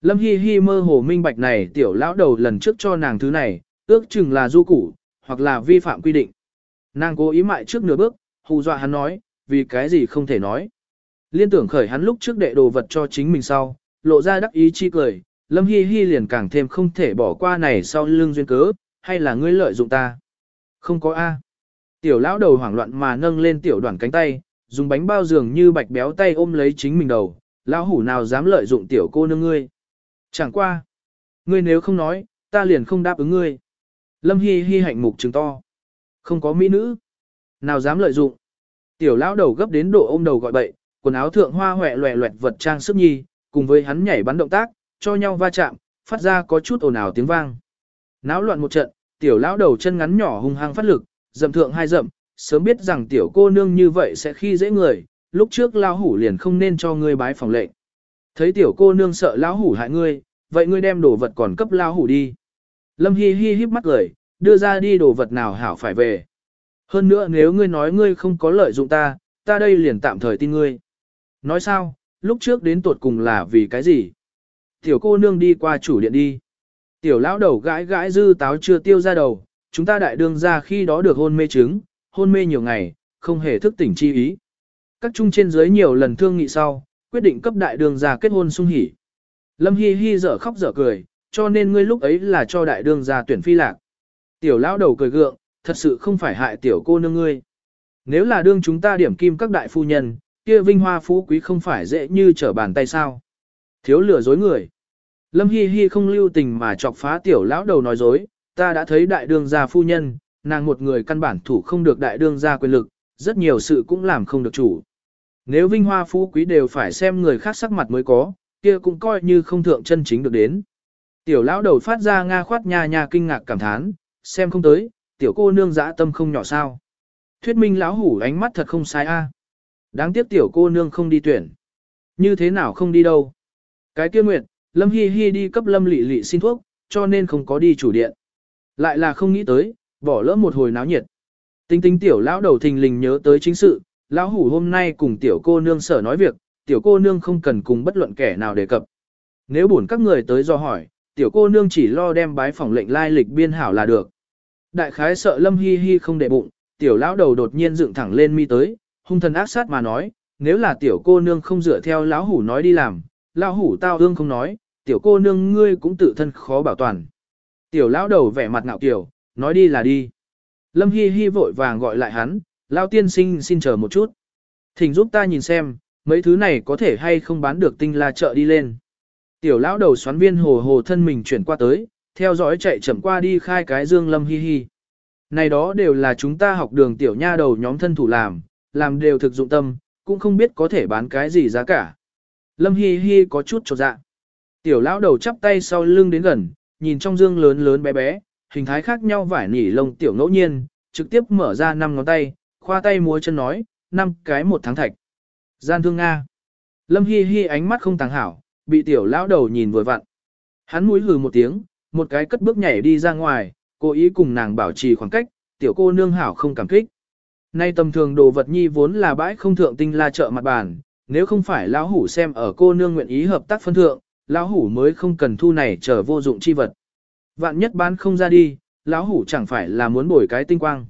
Lâm Hi Hi mơ hồ minh bạch này tiểu lão đầu lần trước cho nàng thứ này, ước chừng là du củ, hoặc là vi phạm quy định. Nàng cố ý mại trước nửa bước, hù dọa hắn nói, vì cái gì không thể nói. Liên tưởng khởi hắn lúc trước đệ đồ vật cho chính mình sau, lộ ra đắc ý chi cười, Lâm Hi Hi liền càng thêm không thể bỏ qua này sau lưng duyên cớ, hay là ngươi lợi dụng ta. Không có A. Tiểu lão đầu hoảng loạn mà nâng lên tiểu đoàn cánh tay, dùng bánh bao dường như bạch béo tay ôm lấy chính mình đầu, lão hủ nào dám lợi dụng tiểu cô nương ngươi. Chẳng qua. Ngươi nếu không nói, ta liền không đáp ứng ngươi. Lâm Hi Hi hạnh mục trừng to. Không có mỹ nữ. Nào dám lợi dụng. Tiểu lão đầu gấp đến độ ôm đầu gọi bậy, quần áo thượng hoa hoẹ loẹ loẹt vật trang sức nhi, cùng với hắn nhảy bắn động tác, cho nhau va chạm, phát ra có chút ồn ào tiếng vang. Náo loạn một trận, tiểu lão đầu chân ngắn nhỏ hung hăng phát lực, dậm thượng hai dậm, sớm biết rằng tiểu cô nương như vậy sẽ khi dễ người, lúc trước lão hủ liền không nên cho ngươi bái phòng lệnh. Thấy tiểu cô nương sợ lão hủ hại ngươi, vậy ngươi đem đồ vật còn cấp lão hủ đi. Lâm Hi Hi híp mắt cười, đưa ra đi đồ vật nào hảo phải về. Hơn nữa nếu ngươi nói ngươi không có lợi dụng ta, ta đây liền tạm thời tin ngươi. Nói sao, lúc trước đến tuột cùng là vì cái gì? Tiểu cô nương đi qua chủ điện đi. Tiểu lão đầu gãi gãi dư táo chưa tiêu ra đầu, chúng ta đại đương ra khi đó được hôn mê chứng, hôn mê nhiều ngày, không hề thức tỉnh chi ý. Các trung trên dưới nhiều lần thương nghị sau, quyết định cấp đại đường gia kết hôn sung hỉ. Lâm Hi Hi dở khóc dở cười, cho nên ngươi lúc ấy là cho đại đường gia tuyển phi lạc. Tiểu lão đầu cười gượng, thật sự không phải hại tiểu cô nương ngươi. Nếu là đương chúng ta điểm kim các đại phu nhân, kia vinh hoa phú quý không phải dễ như trở bàn tay sao. Thiếu lừa dối người. Lâm Hi Hi không lưu tình mà chọc phá tiểu lão đầu nói dối, ta đã thấy đại đường gia phu nhân, nàng một người căn bản thủ không được đại đương gia quyền lực, rất nhiều sự cũng làm không được chủ. Nếu vinh hoa phú quý đều phải xem người khác sắc mặt mới có, kia cũng coi như không thượng chân chính được đến. Tiểu lão đầu phát ra nga khoát nha nha kinh ngạc cảm thán, xem không tới, tiểu cô nương dã tâm không nhỏ sao. Thuyết minh lão hủ ánh mắt thật không sai a. Đáng tiếc tiểu cô nương không đi tuyển. Như thế nào không đi đâu. Cái kia nguyện, Lâm Hi Hi đi cấp Lâm Lị Lị xin thuốc, cho nên không có đi chủ điện. Lại là không nghĩ tới, bỏ lỡ một hồi náo nhiệt. Tinh tinh tiểu lão đầu thình lình nhớ tới chính sự, lão hủ hôm nay cùng tiểu cô nương sở nói việc, tiểu cô nương không cần cùng bất luận kẻ nào đề cập. Nếu buồn các người tới do hỏi, tiểu cô nương chỉ lo đem bái phỏng lệnh lai lịch biên hảo là được. Đại khái sợ Lâm Hi Hi không để bụng, tiểu lão đầu đột nhiên dựng thẳng lên mi tới, hung thần ác sát mà nói, nếu là tiểu cô nương không dựa theo lão hủ nói đi làm, lão hủ tao ương không nói, tiểu cô nương ngươi cũng tự thân khó bảo toàn. Tiểu lão đầu vẻ mặt ngạo kiểu, nói đi là đi. Lâm Hi Hi vội vàng gọi lại hắn, lão tiên sinh xin chờ một chút. Thỉnh giúp ta nhìn xem, mấy thứ này có thể hay không bán được tinh la chợ đi lên. Tiểu lão đầu xoắn viên hồ hồ thân mình chuyển qua tới, theo dõi chạy chậm qua đi khai cái dương Lâm Hi Hi. Này đó đều là chúng ta học đường tiểu nha đầu nhóm thân thủ làm, làm đều thực dụng tâm, cũng không biết có thể bán cái gì giá cả. Lâm Hi Hi có chút chột dạ. Tiểu lão đầu chắp tay sau lưng đến gần, nhìn trong dương lớn lớn bé bé, hình thái khác nhau vải nỉ lông tiểu ngẫu nhiên, trực tiếp mở ra năm ngón tay, khoa tay múa chân nói, năm cái một tháng thạch. Gian thương Nga. Lâm Hi Hi ánh mắt không tàng hảo, bị tiểu lão đầu nhìn vừa vặn. Hắn mũi hừ một tiếng, một cái cất bước nhảy đi ra ngoài, cố ý cùng nàng bảo trì khoảng cách, tiểu cô nương hảo không cảm kích. Nay tầm thường đồ vật nhi vốn là bãi không thượng tinh la chợ mặt bàn, nếu không phải lão hủ xem ở cô nương nguyện ý hợp tác phân thượng, lão hủ mới không cần thu này trở vô dụng chi vật. Vạn nhất bán không ra đi, lão hủ chẳng phải là muốn bồi cái tinh quang.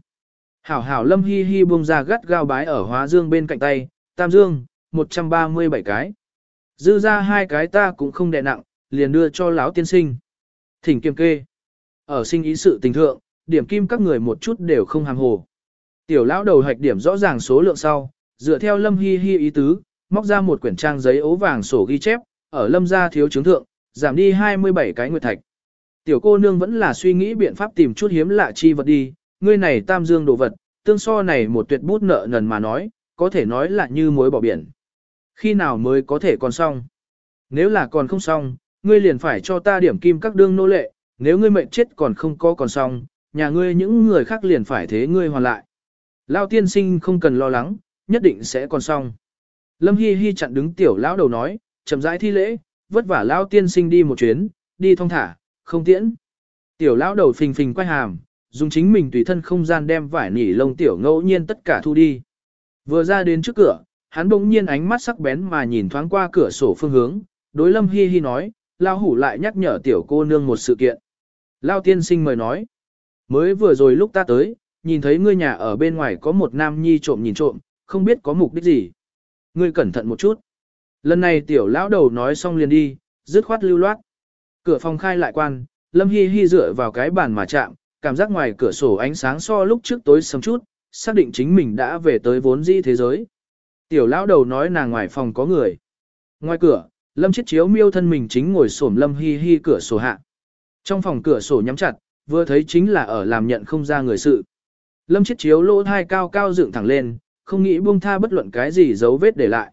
Hảo hảo lâm hi hi buông ra gắt gao bái ở hóa dương bên cạnh tay, tam dương, 137 cái. Dư ra hai cái ta cũng không đè nặng, liền đưa cho lão tiên sinh. Thỉnh kiềm kê. Ở sinh ý sự tình thượng, điểm kim các người một chút đều không hàm hồ. Tiểu lão đầu hạch điểm rõ ràng số lượng sau, dựa theo lâm hi hi ý tứ, móc ra một quyển trang giấy ố vàng sổ ghi chép, ở lâm gia thiếu chứng thượng, giảm đi 27 cái nguyệt thạch. Tiểu cô nương vẫn là suy nghĩ biện pháp tìm chút hiếm lạ chi vật đi, ngươi này tam dương đồ vật, tương so này một tuyệt bút nợ nần mà nói, có thể nói là như mối bỏ biển. Khi nào mới có thể còn xong? Nếu là còn không xong, ngươi liền phải cho ta điểm kim các đương nô lệ, nếu ngươi mệnh chết còn không có còn xong, nhà ngươi những người khác liền phải thế ngươi hoàn lại. Lao tiên sinh không cần lo lắng, nhất định sẽ còn xong. Lâm Hi Hi chặn đứng tiểu lão đầu nói, chậm rãi thi lễ, vất vả Lao tiên sinh đi một chuyến, đi thong thả, không tiễn. Tiểu lão đầu phình phình quay hàm, dùng chính mình tùy thân không gian đem vải nỉ lông tiểu ngẫu nhiên tất cả thu đi. Vừa ra đến trước cửa, hắn bỗng nhiên ánh mắt sắc bén mà nhìn thoáng qua cửa sổ phương hướng, đối Lâm Hi Hi nói, Lao hủ lại nhắc nhở tiểu cô nương một sự kiện. Lao tiên sinh mời nói, mới vừa rồi lúc ta tới, nhìn thấy ngươi nhà ở bên ngoài có một nam nhi trộm nhìn trộm, không biết có mục đích gì. Ngươi cẩn thận một chút. Lần này tiểu lão đầu nói xong liền đi, dứt khoát lưu loát. Cửa phòng khai lại quan, Lâm Hi Hi dựa vào cái bàn mà chạm, cảm giác ngoài cửa sổ ánh sáng so lúc trước tối sớm chút, xác định chính mình đã về tới vốn dĩ thế giới. Tiểu lão đầu nói nàng ngoài phòng có người. Ngoài cửa, Lâm Chiết Chiếu miêu thân mình chính ngồi xổm Lâm Hi Hi cửa sổ hạ. Trong phòng cửa sổ nhắm chặt, vừa thấy chính là ở làm nhận không ra người sự. Lâm Chiết Chiếu lỗ thai cao cao dựng thẳng lên, không nghĩ buông tha bất luận cái gì dấu vết để lại.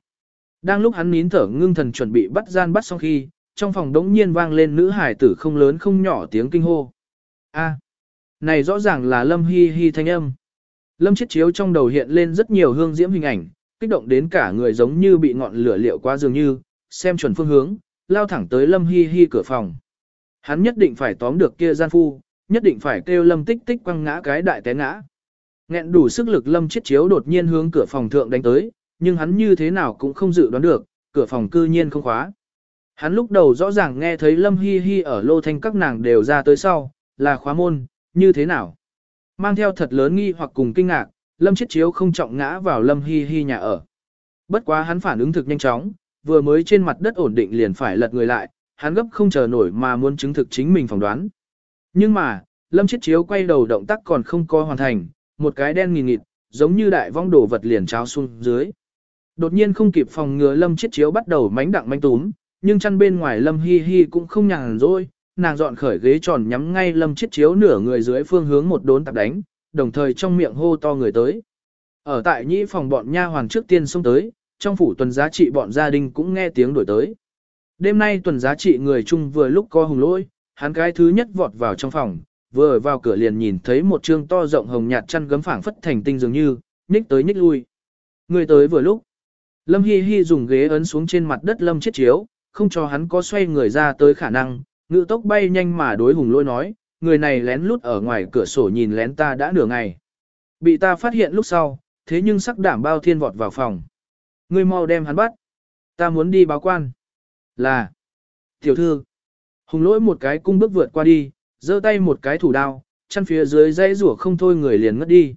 Đang lúc hắn nín thở ngưng thần chuẩn bị bắt gian bắt xong khi, trong phòng đống nhiên vang lên nữ hải tử không lớn không nhỏ tiếng kinh hô. A, này rõ ràng là Lâm Hi Hi thanh âm. Lâm Chiết Chiếu trong đầu hiện lên rất nhiều hương diễm hình ảnh, kích động đến cả người giống như bị ngọn lửa liệu qua dường như, xem chuẩn phương hướng, lao thẳng tới Lâm Hi Hi cửa phòng. Hắn nhất định phải tóm được kia gian phu, nhất định phải kêu Lâm Tích Tích quăng ngã cái đại té ngã. Nghẹn đủ sức lực Lâm Chiết Chiếu đột nhiên hướng cửa phòng thượng đánh tới, nhưng hắn như thế nào cũng không dự đoán được, cửa phòng cư nhiên không khóa. Hắn lúc đầu rõ ràng nghe thấy Lâm Hi Hi ở lô thanh các nàng đều ra tới sau, là khóa môn, như thế nào? Mang theo thật lớn nghi hoặc cùng kinh ngạc, Lâm Chiết Chiếu không trọng ngã vào Lâm Hi Hi nhà ở. Bất quá hắn phản ứng thực nhanh chóng, vừa mới trên mặt đất ổn định liền phải lật người lại, hắn gấp không chờ nổi mà muốn chứng thực chính mình phỏng đoán. Nhưng mà, Lâm Chiết Chiếu quay đầu động tác còn không có hoàn thành, một cái đen nghìn nghịt, giống như đại vong đổ vật liền trao xuống dưới. Đột nhiên không kịp phòng ngừa Lâm Chiết Chiếu bắt đầu mánh đặng manh túm, nhưng chăn bên ngoài Lâm Hi Hi cũng không nhàn rỗi, nàng dọn khởi ghế tròn nhắm ngay Lâm Chiết Chiếu nửa người dưới phương hướng một đốn tạp đánh, đồng thời trong miệng hô to người tới. Ở tại nhĩ phòng bọn nha hoàng trước tiên xông tới, trong phủ tuần giá trị bọn gia đình cũng nghe tiếng đổi tới. Đêm nay tuần giá trị người chung vừa lúc co hùng lỗi, hắn cái thứ nhất vọt vào trong phòng, vừa vào cửa liền nhìn thấy một trương to rộng hồng nhạt chăn gấm phảng phất thành tinh dường như, nhích tới nhích lui. Người tới vừa lúc. Lâm Hi Hi dùng ghế ấn xuống trên mặt đất Lâm chiết chiếu, không cho hắn có xoay người ra tới khả năng, ngự tốc bay nhanh mà đối hùng lôi nói, người này lén lút ở ngoài cửa sổ nhìn lén ta đã nửa ngày. Bị ta phát hiện lúc sau, thế nhưng sắc đảm bao thiên vọt vào phòng. Ngươi mau đem hắn bắt. Ta muốn đi báo quan. Là. Tiểu thư. Hùng lỗi một cái cung bước vượt qua đi, giơ tay một cái thủ đao, chăn phía dưới dây rủa không thôi người liền ngất đi.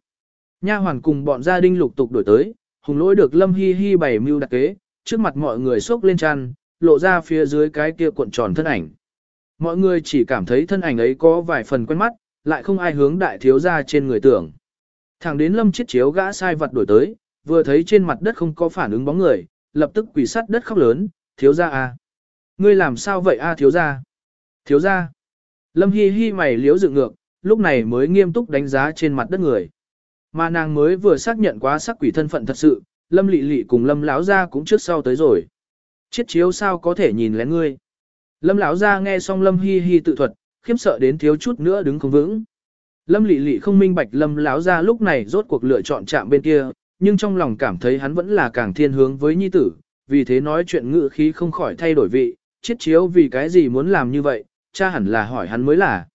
Nha hoàn cùng bọn gia đình lục tục đổi tới, hùng lỗi được lâm hi hi bày mưu đặc kế, trước mặt mọi người xốc lên chăn, lộ ra phía dưới cái kia cuộn tròn thân ảnh. Mọi người chỉ cảm thấy thân ảnh ấy có vài phần quen mắt, lại không ai hướng đại thiếu gia trên người tưởng. Thẳng đến lâm chiết chiếu gã sai vật đổi tới, vừa thấy trên mặt đất không có phản ứng bóng người, lập tức quỳ sắt đất khóc lớn, thiếu gia à. Ngươi làm sao vậy a thiếu gia? Thiếu gia. Lâm hi hi mày liếu dựng ngược, lúc này mới nghiêm túc đánh giá trên mặt đất người. Mà nàng mới vừa xác nhận quá sắc quỷ thân phận thật sự, Lâm Lệ Lệ cùng Lâm lão gia cũng trước sau tới rồi. Chiết chiếu sao có thể nhìn lén ngươi? Lâm lão gia nghe xong Lâm Hi Hi tự thuật, khiếp sợ đến thiếu chút nữa đứng không vững. Lâm Lệ Lệ không minh bạch Lâm lão gia lúc này rốt cuộc lựa chọn chạm bên kia, nhưng trong lòng cảm thấy hắn vẫn là càng thiên hướng với nhi tử, vì thế nói chuyện ngữ khí không khỏi thay đổi vị, chiết chiếu vì cái gì muốn làm như vậy, cha hẳn là hỏi hắn mới là.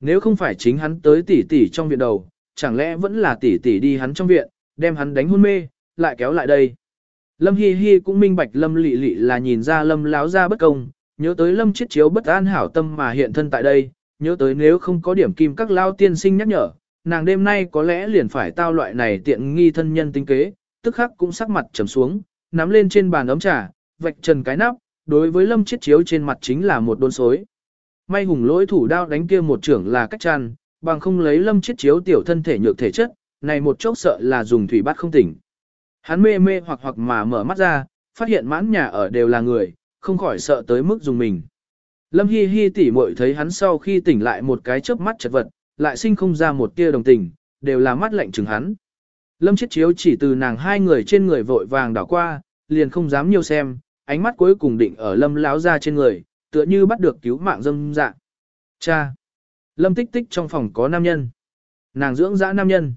Nếu không phải chính hắn tới tỷ tỷ trong viện đầu, chẳng lẽ vẫn là tỷ tỷ đi hắn trong viện, đem hắn đánh hôn mê, lại kéo lại đây. Lâm Hi Hi cũng minh bạch Lâm Lệ Lệ là nhìn ra Lâm láo ra bất công, nhớ tới Lâm chiết chiếu bất an hảo tâm mà hiện thân tại đây, nhớ tới nếu không có điểm kim các lao tiên sinh nhắc nhở, nàng đêm nay có lẽ liền phải tao loại này tiện nghi thân nhân tính kế, tức khắc cũng sắc mặt trầm xuống, nắm lên trên bàn ấm trà, vạch trần cái nắp, đối với Lâm chiết chiếu trên mặt chính là một đôn xối. May hùng lỗi thủ đao đánh kia một trưởng là cách chăn, bằng không lấy Lâm chiết chiếu tiểu thân thể nhược thể chất, này một chốc sợ là dùng thủy bát không tỉnh. Hắn mê mê hoặc hoặc mà mở mắt ra, phát hiện mãn nhà ở đều là người, không khỏi sợ tới mức dùng mình. Lâm Hi Hi tỉ muội thấy hắn sau khi tỉnh lại một cái chớp mắt chật vật, lại sinh không ra một tia đồng tình, đều là mắt lạnh chừng hắn. Lâm Chiết Chiếu chỉ từ nàng hai người trên người vội vàng đảo qua, liền không dám nhiều xem, ánh mắt cuối cùng định ở Lâm láo ra trên người, tựa như bắt được cứu mạng dâm dạ. Cha! Lâm tích tích trong phòng có nam nhân. Nàng dưỡng dã nam nhân.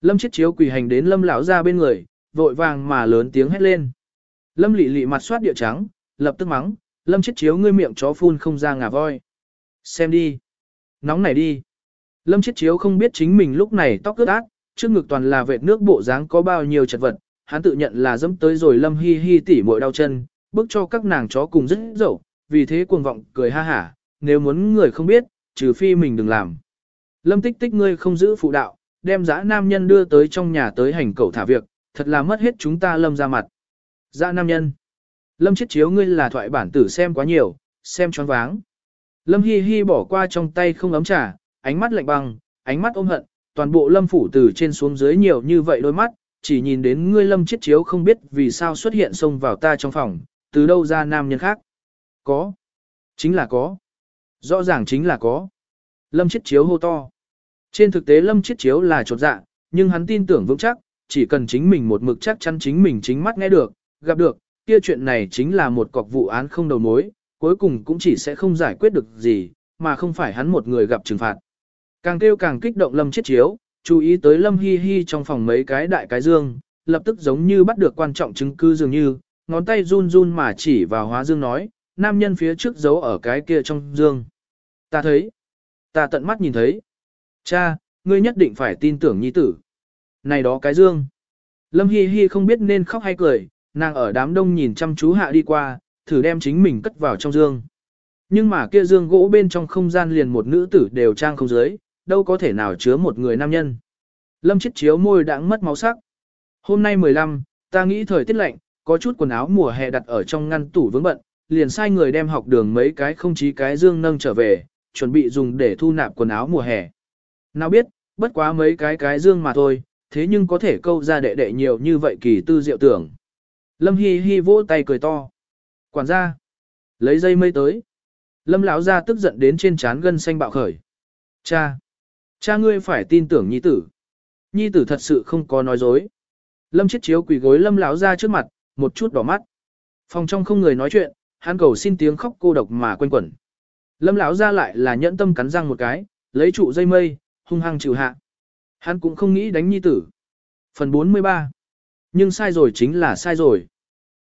Lâm Chiết Chiếu quỳ hành đến Lâm lão ra bên người, vội vàng mà lớn tiếng hét lên. Lâm lị lị mặt soát địa trắng, lập tức mắng, lâm chết chiếu ngươi miệng chó phun không ra ngà voi. Xem đi. Nóng này đi. Lâm chết chiếu không biết chính mình lúc này tóc ướt át, trước ngực toàn là vệt nước bộ dáng có bao nhiêu chật vật, hắn tự nhận là dẫm tới rồi lâm hi hi tỉ mội đau chân, bước cho các nàng chó cùng rất dẫu, vì thế cuồng vọng cười ha hả, nếu muốn người không biết, trừ phi mình đừng làm. Lâm tích tích ngươi không giữ phụ đạo, đem dã nam nhân đưa tới trong nhà tới hành cầu thả việc, thật là mất hết chúng ta lâm ra mặt. Dạ nam nhân. Lâm chết chiếu ngươi là thoại bản tử xem quá nhiều, xem choáng váng. Lâm hi hi bỏ qua trong tay không ấm trà, ánh mắt lạnh băng, ánh mắt ôm hận, toàn bộ lâm phủ từ trên xuống dưới nhiều như vậy đôi mắt, chỉ nhìn đến ngươi lâm chết chiếu không biết vì sao xuất hiện xông vào ta trong phòng, từ đâu ra nam nhân khác. Có. Chính là có. Rõ ràng chính là có. Lâm chết chiếu hô to. Trên thực tế lâm chết chiếu là trột dạ, nhưng hắn tin tưởng vững chắc, chỉ cần chính mình một mực chắc chắn chính mình chính mắt nghe được, gặp được, kia chuyện này chính là một cọc vụ án không đầu mối, cuối cùng cũng chỉ sẽ không giải quyết được gì, mà không phải hắn một người gặp trừng phạt. Càng kêu càng kích động Lâm chiết chiếu, chú ý tới Lâm Hi Hi trong phòng mấy cái đại cái dương, lập tức giống như bắt được quan trọng chứng cứ dường như, ngón tay run run mà chỉ vào hóa dương nói, nam nhân phía trước giấu ở cái kia trong dương. Ta thấy, ta tận mắt nhìn thấy. Cha, ngươi nhất định phải tin tưởng nhi tử. Này đó cái dương. Lâm Hi Hi không biết nên khóc hay cười, nàng ở đám đông nhìn chăm chú hạ đi qua, thử đem chính mình cất vào trong dương. Nhưng mà kia dương gỗ bên trong không gian liền một nữ tử đều trang không dưới, đâu có thể nào chứa một người nam nhân. Lâm chết chiếu môi đã mất máu sắc. Hôm nay 15, ta nghĩ thời tiết lạnh, có chút quần áo mùa hè đặt ở trong ngăn tủ vướng bận, liền sai người đem học đường mấy cái không chí cái dương nâng trở về, chuẩn bị dùng để thu nạp quần áo mùa hè. Nào biết, bất quá mấy cái cái dương mà thôi, thế nhưng có thể câu ra đệ đệ nhiều như vậy kỳ tư diệu tưởng. Lâm Hi Hi vỗ tay cười to. Quản gia, lấy dây mây tới. Lâm lão gia tức giận đến trên trán gân xanh bạo khởi. Cha, cha ngươi phải tin tưởng nhi tử. Nhi tử thật sự không có nói dối. Lâm chết chiếu quỳ gối Lâm lão gia trước mặt, một chút đỏ mắt. Phòng trong không người nói chuyện, hắn cầu xin tiếng khóc cô độc mà quanh quẩn. Lâm lão gia lại là nhẫn tâm cắn răng một cái, lấy trụ dây mây, hung hăng chịu hạ. Hắn cũng không nghĩ đánh nhi tử. Phần 43 Nhưng sai rồi chính là sai rồi.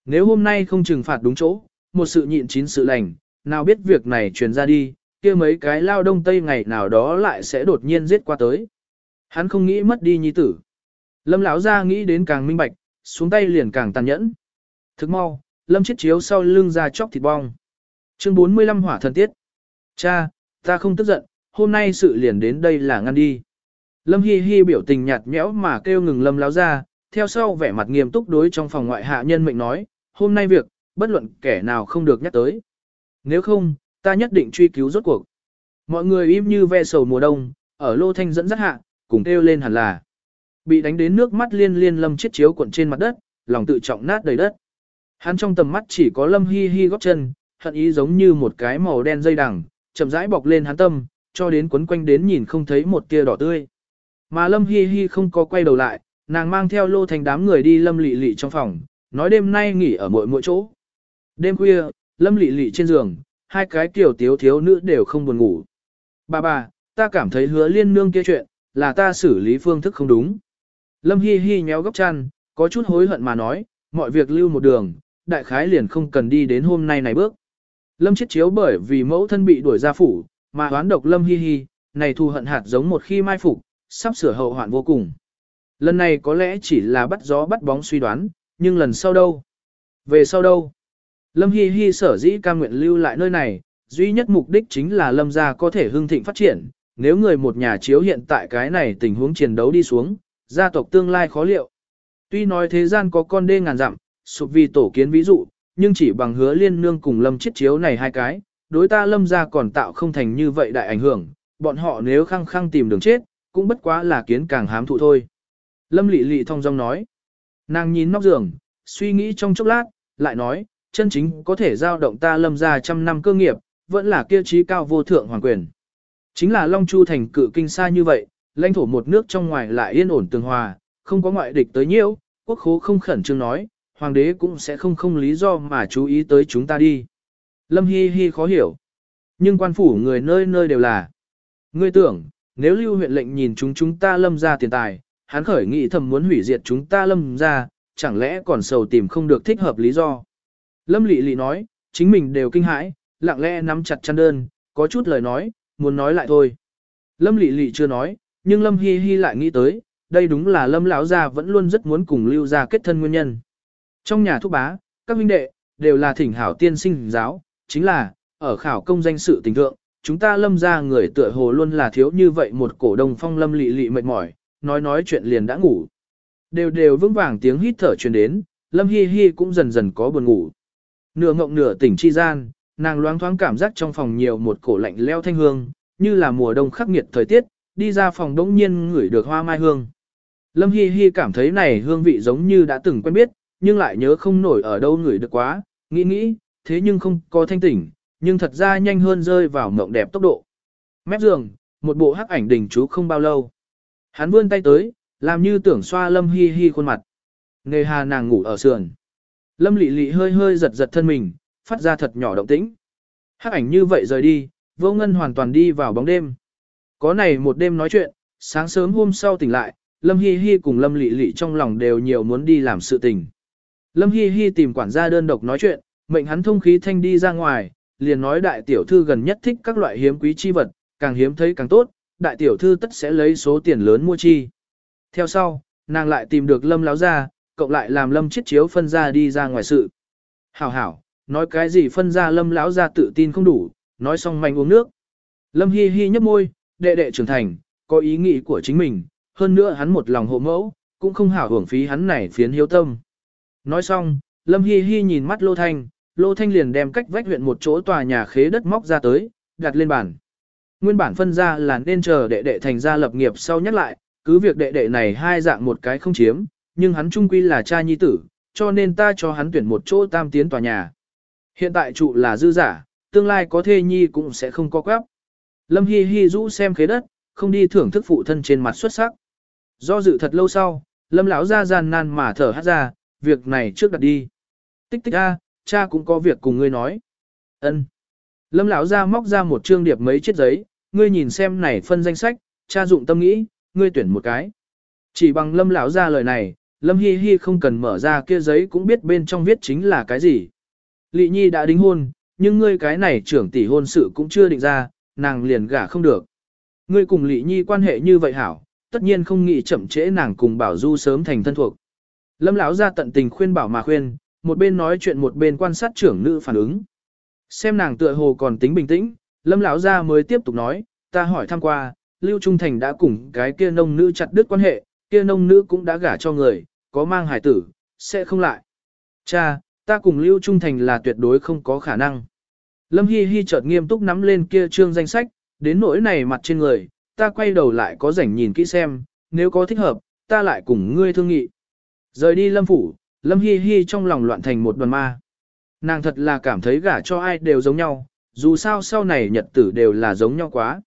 Nếu hôm nay không trừng phạt đúng chỗ, một sự nhịn chín sự lành, nào biết việc này truyền ra đi, kia mấy cái lao đông tây ngày nào đó lại sẽ đột nhiên giết qua tới. Hắn không nghĩ mất đi nhi tử. Lâm lão ra nghĩ đến càng minh bạch, xuống tay liền càng tàn nhẫn. Thức mau, Lâm chết chiếu sau lưng ra chóc thịt bong. Chương 45 hỏa thần tiết. Cha, ta không tức giận, hôm nay sự liền đến đây là ngăn đi. Lâm Hi Hi biểu tình nhạt nhẽo mà kêu ngừng Lâm láo ra, theo sau vẻ mặt nghiêm túc đối trong phòng ngoại hạ nhân mệnh nói, hôm nay việc, bất luận kẻ nào không được nhắc tới. Nếu không, ta nhất định truy cứu rốt cuộc. Mọi người im như ve sầu mùa đông, ở lô thanh dẫn dắt hạ, cùng kêu lên hẳn là. Bị đánh đến nước mắt liên liên lâm chết chiếu cuộn trên mặt đất, lòng tự trọng nát đầy đất. Hắn trong tầm mắt chỉ có lâm hi hi góp chân, hận ý giống như một cái màu đen dây đằng, chậm rãi bọc lên hắn tâm, cho đến quấn quanh đến nhìn không thấy một tia đỏ tươi. Mà lâm hi hi không có quay đầu lại, nàng mang theo lô thành đám người đi lâm Lệ Lệ trong phòng, nói đêm nay nghỉ ở mỗi mỗi chỗ. Đêm khuya, lâm Lệ Lệ trên giường, hai cái tiểu thiếu thiếu nữ đều không buồn ngủ. Bà bà, ta cảm thấy hứa liên nương kia chuyện, là ta xử lý phương thức không đúng. Lâm Hi Hi nhéo góc chăn, có chút hối hận mà nói, mọi việc lưu một đường, đại khái liền không cần đi đến hôm nay này bước. Lâm chết chiếu bởi vì mẫu thân bị đuổi ra phủ, mà hoán độc Lâm Hi Hi, này thù hận hạt giống một khi mai phục, sắp sửa hậu hoạn vô cùng. Lần này có lẽ chỉ là bắt gió bắt bóng suy đoán, nhưng lần sau đâu? Về sau đâu? Lâm Hi Hi sở dĩ cam nguyện lưu lại nơi này, duy nhất mục đích chính là Lâm gia có thể hưng thịnh phát triển, nếu người một nhà chiếu hiện tại cái này tình huống chiến đấu đi xuống, gia tộc tương lai khó liệu. Tuy nói thế gian có con đê ngàn dặm, sụp vì tổ kiến ví dụ, nhưng chỉ bằng hứa liên nương cùng lâm chiết chiếu này hai cái, đối ta lâm gia còn tạo không thành như vậy đại ảnh hưởng, bọn họ nếu khăng khăng tìm đường chết, cũng bất quá là kiến càng hám thụ thôi. Lâm lị lị thong dong nói, nàng nhìn nóc giường, suy nghĩ trong chốc lát, lại nói, chân chính có thể giao động ta lâm gia trăm năm cơ nghiệp, vẫn là kia trí cao vô thượng hoàng quyền. Chính là Long Chu thành cự kinh xa như vậy, lãnh thổ một nước trong ngoài lại yên ổn tường hòa, không có ngoại địch tới nhiễu, quốc khố không khẩn trương nói, hoàng đế cũng sẽ không không lý do mà chú ý tới chúng ta đi. Lâm Hi Hi khó hiểu. Nhưng quan phủ người nơi nơi đều là. Ngươi tưởng, nếu lưu huyện lệnh nhìn chúng chúng ta lâm ra tiền tài, hắn khởi nghĩ thầm muốn hủy diệt chúng ta lâm ra, chẳng lẽ còn sầu tìm không được thích hợp lý do. Lâm Lị Lị nói, chính mình đều kinh hãi, lặng lẽ nắm chặt chăn đơn, có chút lời nói, muốn nói lại thôi. Lâm Lị Lị chưa nói, nhưng Lâm Hi Hi lại nghĩ tới, đây đúng là Lâm lão gia vẫn luôn rất muốn cùng Lưu gia kết thân nguyên nhân. Trong nhà thúc bá, các huynh đệ đều là thỉnh hảo tiên sinh giáo, chính là ở khảo công danh sự tình thượng, chúng ta Lâm gia người tựa hồ luôn là thiếu như vậy một cổ đông phong Lâm Lị Lị mệt mỏi, nói nói chuyện liền đã ngủ. Đều đều vững vàng tiếng hít thở truyền đến, Lâm Hi Hi cũng dần dần có buồn ngủ. Nửa ngộng nửa tỉnh chi gian, nàng loáng thoáng cảm giác trong phòng nhiều một cổ lạnh leo thanh hương, như là mùa đông khắc nghiệt thời tiết, đi ra phòng đống nhiên ngửi được hoa mai hương. Lâm Hi Hi cảm thấy này hương vị giống như đã từng quen biết, nhưng lại nhớ không nổi ở đâu ngửi được quá, nghĩ nghĩ, thế nhưng không có thanh tỉnh, nhưng thật ra nhanh hơn rơi vào mộng đẹp tốc độ. Mép giường, một bộ hắc ảnh đỉnh chú không bao lâu. Hắn vươn tay tới, làm như tưởng xoa Lâm Hi Hi khuôn mặt. Nghề hà nàng ngủ ở sườn. Lâm Lệ Lệ hơi hơi giật giật thân mình, phát ra thật nhỏ động tĩnh. Hắc ảnh như vậy rời đi, vô ngân hoàn toàn đi vào bóng đêm. Có này một đêm nói chuyện, sáng sớm hôm sau tỉnh lại, Lâm Hi Hi cùng Lâm Lệ Lệ trong lòng đều nhiều muốn đi làm sự tình. Lâm Hi Hi tìm quản gia đơn độc nói chuyện, mệnh hắn thông khí thanh đi ra ngoài, liền nói đại tiểu thư gần nhất thích các loại hiếm quý chi vật, càng hiếm thấy càng tốt, đại tiểu thư tất sẽ lấy số tiền lớn mua chi. Theo sau, nàng lại tìm được Lâm láo ra, cộng lại làm Lâm chiết chiếu phân ra đi ra ngoài sự. Hảo hảo, nói cái gì phân ra Lâm láo ra tự tin không đủ, nói xong mạnh uống nước. Lâm Hi Hi nhấp môi, đệ đệ trưởng thành, có ý nghĩ của chính mình, hơn nữa hắn một lòng hộ mẫu, cũng không hảo hưởng phí hắn này phiến hiếu tâm. Nói xong, Lâm Hi Hi nhìn mắt Lô Thanh, Lô Thanh liền đem cách vách huyện một chỗ tòa nhà khế đất móc ra tới, đặt lên bàn. Nguyên bản phân ra là nên chờ đệ đệ thành ra lập nghiệp sau nhắc lại, cứ việc đệ đệ này hai dạng một cái không chiếm, nhưng hắn trung quy là cha nhi tử, cho nên ta cho hắn tuyển một chỗ tam tiến tòa nhà. Hiện tại trụ là dư giả, tương lai có thê nhi cũng sẽ không có quáp. Lâm Hi Hi rũ xem khế đất, không đi thưởng thức phụ thân trên mặt xuất sắc. Do dự thật lâu sau, Lâm lão ra gian nan mà thở hát ra, việc này trước đặt đi. Tích tích a, cha cũng có việc cùng ngươi nói. Ân. Lâm lão ra móc ra một trương điệp mấy chiếc giấy, ngươi nhìn xem này phân danh sách, cha dụng tâm nghĩ, ngươi tuyển một cái. Chỉ bằng Lâm lão ra lời này, Lâm Hi Hi không cần mở ra kia giấy cũng biết bên trong viết chính là cái gì. Lệ Nhi đã đính hôn, nhưng ngươi cái này trưởng tỷ hôn sự cũng chưa định ra, nàng liền gả không được. Ngươi cùng Lệ Nhi quan hệ như vậy hảo, tất nhiên không nghĩ chậm trễ nàng cùng Bảo Du sớm thành thân thuộc. Lâm lão ra tận tình khuyên bảo mà khuyên, một bên nói chuyện một bên quan sát trưởng nữ phản ứng. Xem nàng tựa hồ còn tính bình tĩnh, Lâm lão ra mới tiếp tục nói, ta hỏi thăm qua, Lưu Trung Thành đã cùng cái kia nông nữ chặt đứt quan hệ, kia nông nữ cũng đã gả cho người, có mang hải tử, sẽ không lại. Cha, ta cùng Lưu Trung Thành là tuyệt đối không có khả năng. Lâm Hi Hi chợt nghiêm túc nắm lên kia trương danh sách, đến nỗi này mặt trên người, ta quay đầu lại có rảnh nhìn kỹ xem, nếu có thích hợp, ta lại cùng ngươi thương nghị. Rời đi Lâm Phủ, Lâm Hi Hi trong lòng loạn thành một đoàn ma. Nàng thật là cảm thấy gả cho ai đều giống nhau, dù sao sau này nhật tử đều là giống nhau quá.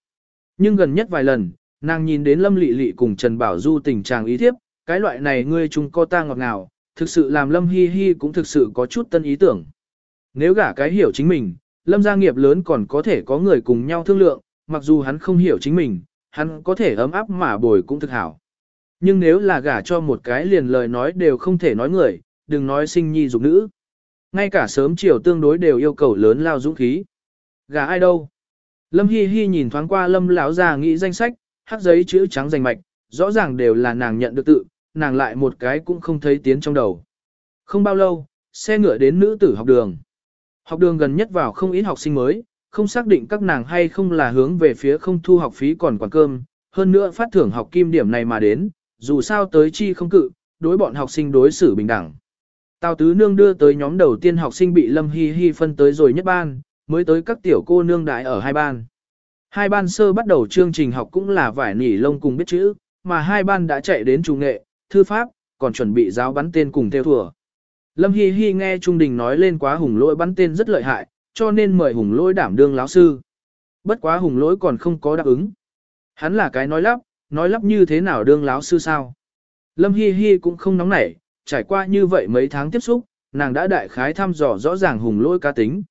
Nhưng gần nhất vài lần, nàng nhìn đến Lâm Lệ Lệ cùng Trần Bảo Du tình trạng ý thiếp, cái loại này ngươi chung co ta ngọt ngào, thực sự làm Lâm Hi Hi cũng thực sự có chút tân ý tưởng. Nếu gả cái hiểu chính mình, Lâm gia nghiệp lớn còn có thể có người cùng nhau thương lượng, mặc dù hắn không hiểu chính mình, hắn có thể ấm áp mà bồi cũng thực hảo. Nhưng nếu là gả cho một cái liền lời nói đều không thể nói người, đừng nói sinh nhi dục nữ. Ngay cả sớm chiều tương đối đều yêu cầu lớn lao dũng khí. Gả ai đâu? Lâm Hi Hi nhìn thoáng qua Lâm lão già nghĩ danh sách, hắc giấy chữ trắng danh mạch, rõ ràng đều là nàng nhận được tự, nàng lại một cái cũng không thấy tiến trong đầu. Không bao lâu, xe ngựa đến nữ tử học đường. Học đường gần nhất vào không ít học sinh mới, không xác định các nàng hay không là hướng về phía không thu học phí còn quản cơm, hơn nữa phát thưởng học kim điểm này mà đến, dù sao tới chi không cự, đối bọn học sinh đối xử bình đẳng. Tào Tứ Nương đưa tới nhóm đầu tiên học sinh bị Lâm Hi Hi phân tới rồi nhất ban, mới tới các tiểu cô nương đại ở hai ban. Hai ban sơ bắt đầu chương trình học cũng là vải nỉ lông cùng biết chữ, mà hai ban đã chạy đến trung nghệ, thư pháp, còn chuẩn bị giáo bắn tên cùng theo thùa. Lâm Hi Hi nghe Trung Đình nói lên quá hùng lỗi bắn tên rất lợi hại, cho nên mời hùng lỗi đảm đương lão sư. Bất quá hùng lỗi còn không có đáp ứng. Hắn là cái nói lắp, nói lắp như thế nào đương láo sư sao. Lâm Hi Hi cũng không nóng nảy, trải qua như vậy mấy tháng tiếp xúc, nàng đã đại khái thăm dò rõ ràng hùng lỗi cá tính.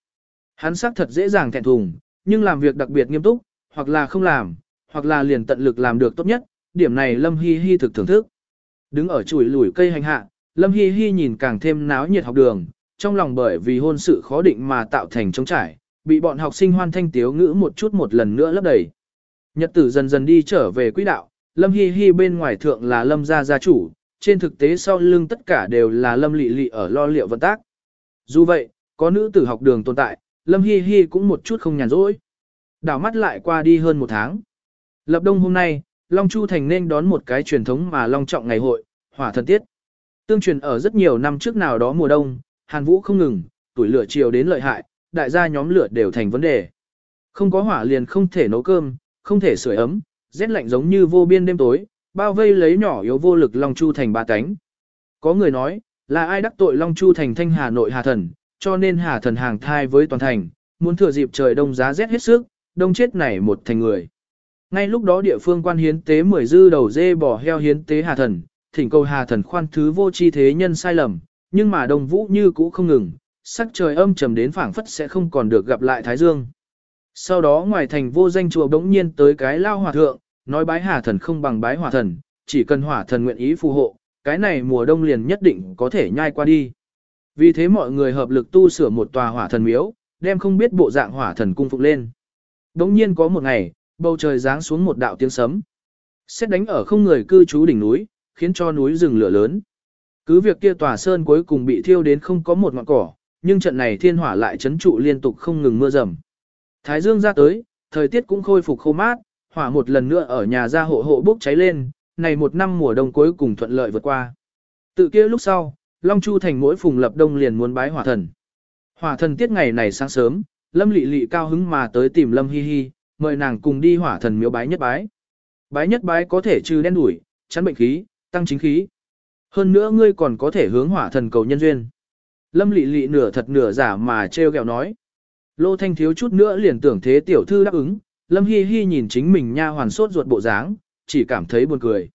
Hắn xác thật dễ dàng thẹn thùng, nhưng làm việc đặc biệt nghiêm túc, hoặc là không làm, hoặc là liền tận lực làm được tốt nhất, điểm này Lâm Hi Hi thực thưởng thức. Đứng ở chuỗi lùi cây hành hạ, Lâm Hi Hi nhìn càng thêm náo nhiệt học đường, trong lòng bởi vì hôn sự khó định mà tạo thành trống trải, bị bọn học sinh hoan thanh tiếu ngữ một chút một lần nữa lấp đầy. Nhật tử dần dần đi trở về quỹ đạo, Lâm Hi Hi bên ngoài thượng là Lâm gia gia chủ, trên thực tế sau lưng tất cả đều là Lâm Lệ Lệ ở lo liệu vận tác. Dù vậy, có nữ tử học đường tồn tại, Lâm Hi Hi cũng một chút không nhàn rỗi. Đảo mắt lại qua đi hơn một tháng. Lập đông hôm nay, Long Chu Thành nên đón một cái truyền thống mà long trọng ngày hội, hỏa thần tiết. Tương truyền ở rất nhiều năm trước nào đó mùa đông, hàn vũ không ngừng, tuổi lửa chiều đến lợi hại, đại gia nhóm lửa đều thành vấn đề. Không có hỏa liền không thể nấu cơm, không thể sưởi ấm, rét lạnh giống như vô biên đêm tối, bao vây lấy nhỏ yếu vô lực Long Chu Thành ba cánh. Có người nói, là ai đắc tội Long Chu Thành thanh Hà nội Hà Thần, cho nên Hà Thần hàng thai với toàn thành, muốn thừa dịp trời đông giá rét hết sức, đông chết này một thành người. Ngay lúc đó địa phương quan hiến tế mười dư đầu dê bò heo hiến tế Hà Thần, thỉnh cầu Hà Thần khoan thứ vô chi thế nhân sai lầm, nhưng mà Đông Vũ như cũ không ngừng, sắc trời âm trầm đến phảng phất sẽ không còn được gặp lại Thái Dương. Sau đó ngoài thành vô danh chùa bỗng nhiên tới cái lao hòa thượng, nói bái Hà Thần không bằng bái hỏa thần, chỉ cần hỏa thần nguyện ý phù hộ, cái này mùa đông liền nhất định có thể nhai qua đi. Vì thế mọi người hợp lực tu sửa một tòa hỏa thần miếu, đem không biết bộ dạng hỏa thần cung phục lên. Đống nhiên có một ngày, bầu trời giáng xuống một đạo tiếng sấm. Xét đánh ở không người cư trú đỉnh núi, khiến cho núi rừng lửa lớn. Cứ việc kia tòa sơn cuối cùng bị thiêu đến không có một ngọn cỏ, nhưng trận này thiên hỏa lại chấn trụ liên tục không ngừng mưa rầm. Thái dương ra tới, thời tiết cũng khôi phục khô mát, hỏa một lần nữa ở nhà ra hộ hộ bốc cháy lên, này một năm mùa đông cuối cùng thuận lợi vượt qua. Tự kia lúc sau, Long Chu thành mỗi phùng lập đông liền muốn bái hỏa thần. Hỏa thần tiết ngày này sáng sớm, Lâm Lệ Lệ cao hứng mà tới tìm Lâm Hi Hi, mời nàng cùng đi hỏa thần miếu bái nhất bái. Bái nhất bái có thể trừ đen đuổi, chắn bệnh khí, tăng chính khí. Hơn nữa ngươi còn có thể hướng hỏa thần cầu nhân duyên. Lâm Lệ Lệ nửa thật nửa giả mà treo gẹo nói. Lô Thanh thiếu chút nữa liền tưởng thế tiểu thư đáp ứng, Lâm Hi Hi nhìn chính mình nha hoàn sốt ruột bộ dáng, chỉ cảm thấy buồn cười.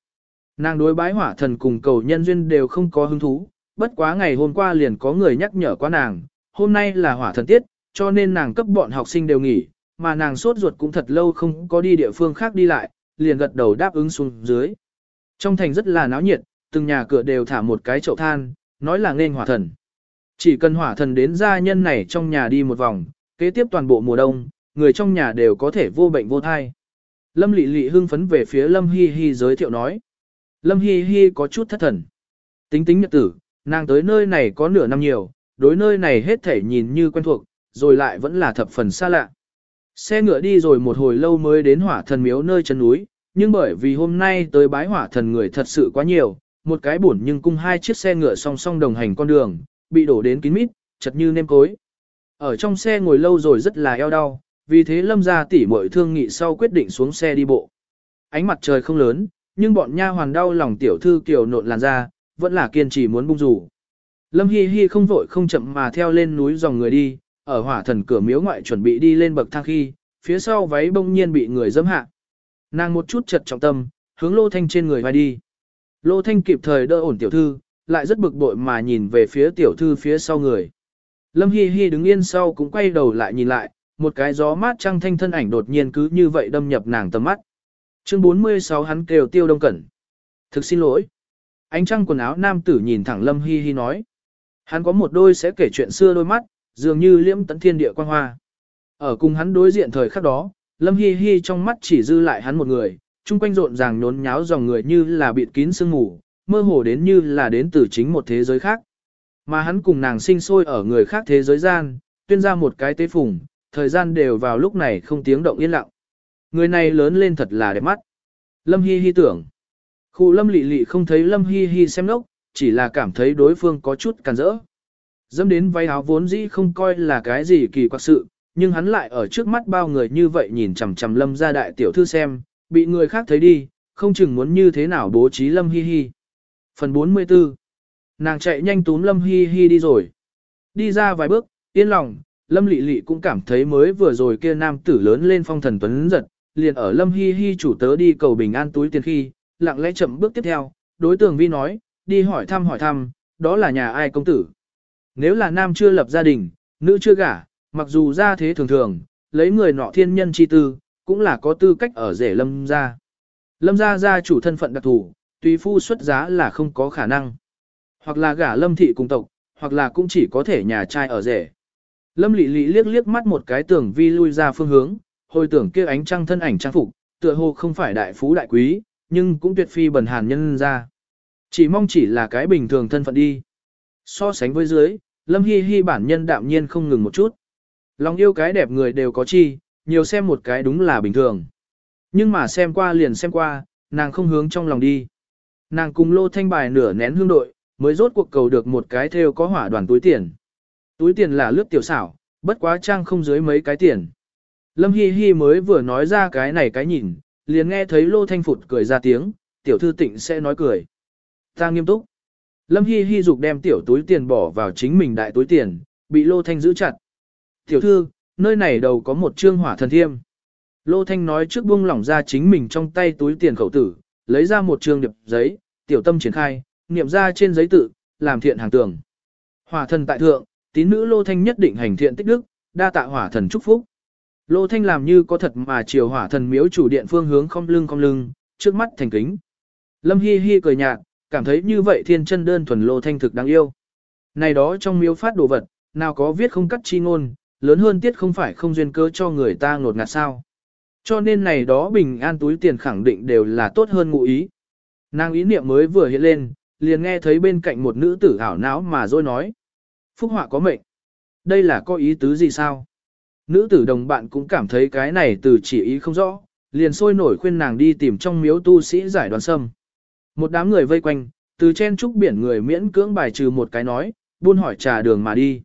Nàng đối bái hỏa thần cùng cầu nhân duyên đều không có hứng thú, bất quá ngày hôm qua liền có người nhắc nhở qua nàng, hôm nay là hỏa thần tiết, cho nên nàng cấp bọn học sinh đều nghỉ, mà nàng sốt ruột cũng thật lâu không có đi địa phương khác đi lại, liền gật đầu đáp ứng xuống dưới. Trong thành rất là náo nhiệt, từng nhà cửa đều thả một cái chậu than, nói là nên hỏa thần. Chỉ cần hỏa thần đến gia nhân này trong nhà đi một vòng, kế tiếp toàn bộ mùa đông, người trong nhà đều có thể vô bệnh vô thai. Lâm Lệ Lệ hưng phấn về phía Lâm Hi Hi giới thiệu nói. Lâm Hi Hi có chút thất thần. Tính tính nhật tử, nàng tới nơi này có nửa năm nhiều, đối nơi này hết thể nhìn như quen thuộc, rồi lại vẫn là thập phần xa lạ. Xe ngựa đi rồi một hồi lâu mới đến hỏa thần miếu nơi chân núi, nhưng bởi vì hôm nay tới bái hỏa thần người thật sự quá nhiều, một cái buồn nhưng cung hai chiếc xe ngựa song song đồng hành con đường, bị đổ đến kín mít, chật như nêm cối ở trong xe ngồi lâu rồi rất là eo đau, vì thế lâm gia tỷ muội thương nghị sau quyết định xuống xe đi bộ. Ánh mặt trời không lớn, nhưng bọn nha hoàn đau lòng tiểu thư kiều nộn làn ra, vẫn là kiên trì muốn bung rủ. Lâm Hi Hi không vội không chậm mà theo lên núi dòng người đi, ở hỏa thần cửa miếu ngoại chuẩn bị đi lên bậc thang khi, phía sau váy bông nhiên bị người dẫm hạ. Nàng một chút chật trọng tâm, hướng Lô Thanh trên người vai đi. Lô Thanh kịp thời đỡ ổn tiểu thư, lại rất bực bội mà nhìn về phía tiểu thư phía sau người. Lâm Hi Hi đứng yên sau cũng quay đầu lại nhìn lại, một cái gió mát trăng thanh thân ảnh đột nhiên cứ như vậy đâm nhập nàng tầm mắt. Chương 46 hắn kêu tiêu đông cẩn. Thực xin lỗi. Ánh trăng quần áo nam tử nhìn thẳng Lâm Hi Hi nói. Hắn có một đôi sẽ kể chuyện xưa đôi mắt, dường như liễm tận thiên địa quang hoa. Ở cùng hắn đối diện thời khắc đó, Lâm Hi Hi trong mắt chỉ dư lại hắn một người, chung quanh rộn ràng nhốn nháo dòng người như là bịt kín sương mù, mơ hồ đến như là đến từ chính một thế giới khác. Mà hắn cùng nàng sinh sôi ở người khác thế giới gian, tuyên ra một cái tế phùng, thời gian đều vào lúc này không tiếng động yên lặng. Người này lớn lên thật là đẹp mắt. Lâm Hi Hi tưởng. Khu Lâm Lị Lị không thấy Lâm Hi Hi xem nốc, chỉ là cảm thấy đối phương có chút càn rỡ. Dẫm đến váy áo vốn dĩ không coi là cái gì kỳ quặc sự, nhưng hắn lại ở trước mắt bao người như vậy nhìn chằm chằm Lâm gia đại tiểu thư xem, bị người khác thấy đi, không chừng muốn như thế nào bố trí Lâm Hi Hi. Phần 44 Nàng chạy nhanh túm Lâm Hi Hi đi rồi. Đi ra vài bước, yên lòng, Lâm Lệ Lệ cũng cảm thấy mới vừa rồi kia nam tử lớn lên phong thần tuấn giật, liền ở Lâm Hi Hi chủ tớ đi cầu bình an túi tiền khi, lặng lẽ chậm bước tiếp theo, đối tượng vi nói, đi hỏi thăm hỏi thăm, đó là nhà ai công tử. Nếu là nam chưa lập gia đình, nữ chưa gả, mặc dù ra thế thường thường, lấy người nọ thiên nhân chi tư, cũng là có tư cách ở rể lâm gia. Lâm gia gia chủ thân phận đặc thù, tùy phu xuất giá là không có khả năng. Hoặc là gả lâm thị cùng tộc, hoặc là cũng chỉ có thể nhà trai ở rể. Lâm lị lị liếc liếc mắt một cái tưởng vi lui ra phương hướng, hồi tưởng kia ánh trăng thân ảnh trang phục, tựa hồ không phải đại phú đại quý, nhưng cũng tuyệt phi bần hàn nhân ra. Chỉ mong chỉ là cái bình thường thân phận đi. So sánh với dưới, Lâm Hi Hi bản nhân đạm nhiên không ngừng một chút. Lòng yêu cái đẹp người đều có chi, nhiều xem một cái đúng là bình thường. Nhưng mà xem qua liền xem qua, nàng không hướng trong lòng đi. Nàng cùng lô thanh bài nửa nén hương đội, mới rốt cuộc cầu được một cái theo có hỏa đoàn túi tiền. Túi tiền là lướt tiểu xảo, bất quá trang không dưới mấy cái tiền. Lâm Hi Hi mới vừa nói ra cái này cái nhìn, liền nghe thấy lô thanh phụt cười ra tiếng, tiểu thư tịnh sẽ nói cười. Ta nghiêm túc. Lâm Hi Hi dục đem tiểu túi tiền bỏ vào chính mình đại túi tiền, bị Lô Thanh giữ chặt. Tiểu thư, nơi này đầu có một trương hỏa thần thiêm. Lô Thanh nói trước buông lỏng ra chính mình trong tay túi tiền khẩu tử, lấy ra một trương điệp giấy, tiểu tâm triển khai, niệm ra trên giấy tự, làm thiện hàng tường. Hỏa thần tại thượng, tín nữ Lô Thanh nhất định hành thiện tích đức, đa tạ hỏa thần chúc phúc. Lô Thanh làm như có thật mà chiều hỏa thần miếu chủ điện phương hướng không lưng không lưng, trước mắt thành kính. Lâm Hi Hi cười nhạt, cảm thấy như vậy thiên chân đơn thuần lô thanh thực đáng yêu. Này đó trong miếu phát đồ vật, nào có viết không cắt chi ngôn, lớn hơn tiết không phải không duyên cơ cho người ta ngột ngạt sao. Cho nên này đó bình an túi tiền khẳng định đều là tốt hơn ngụ ý. Nàng ý niệm mới vừa hiện lên, liền nghe thấy bên cạnh một nữ tử ảo não mà dối nói. Phúc họa có mệnh. Đây là có ý tứ gì sao? Nữ tử đồng bạn cũng cảm thấy cái này từ chỉ ý không rõ, liền sôi nổi khuyên nàng đi tìm trong miếu tu sĩ giải đoàn sâm. Một đám người vây quanh, từ chen trúc biển người miễn cưỡng bài trừ một cái nói, buôn hỏi trà đường mà đi.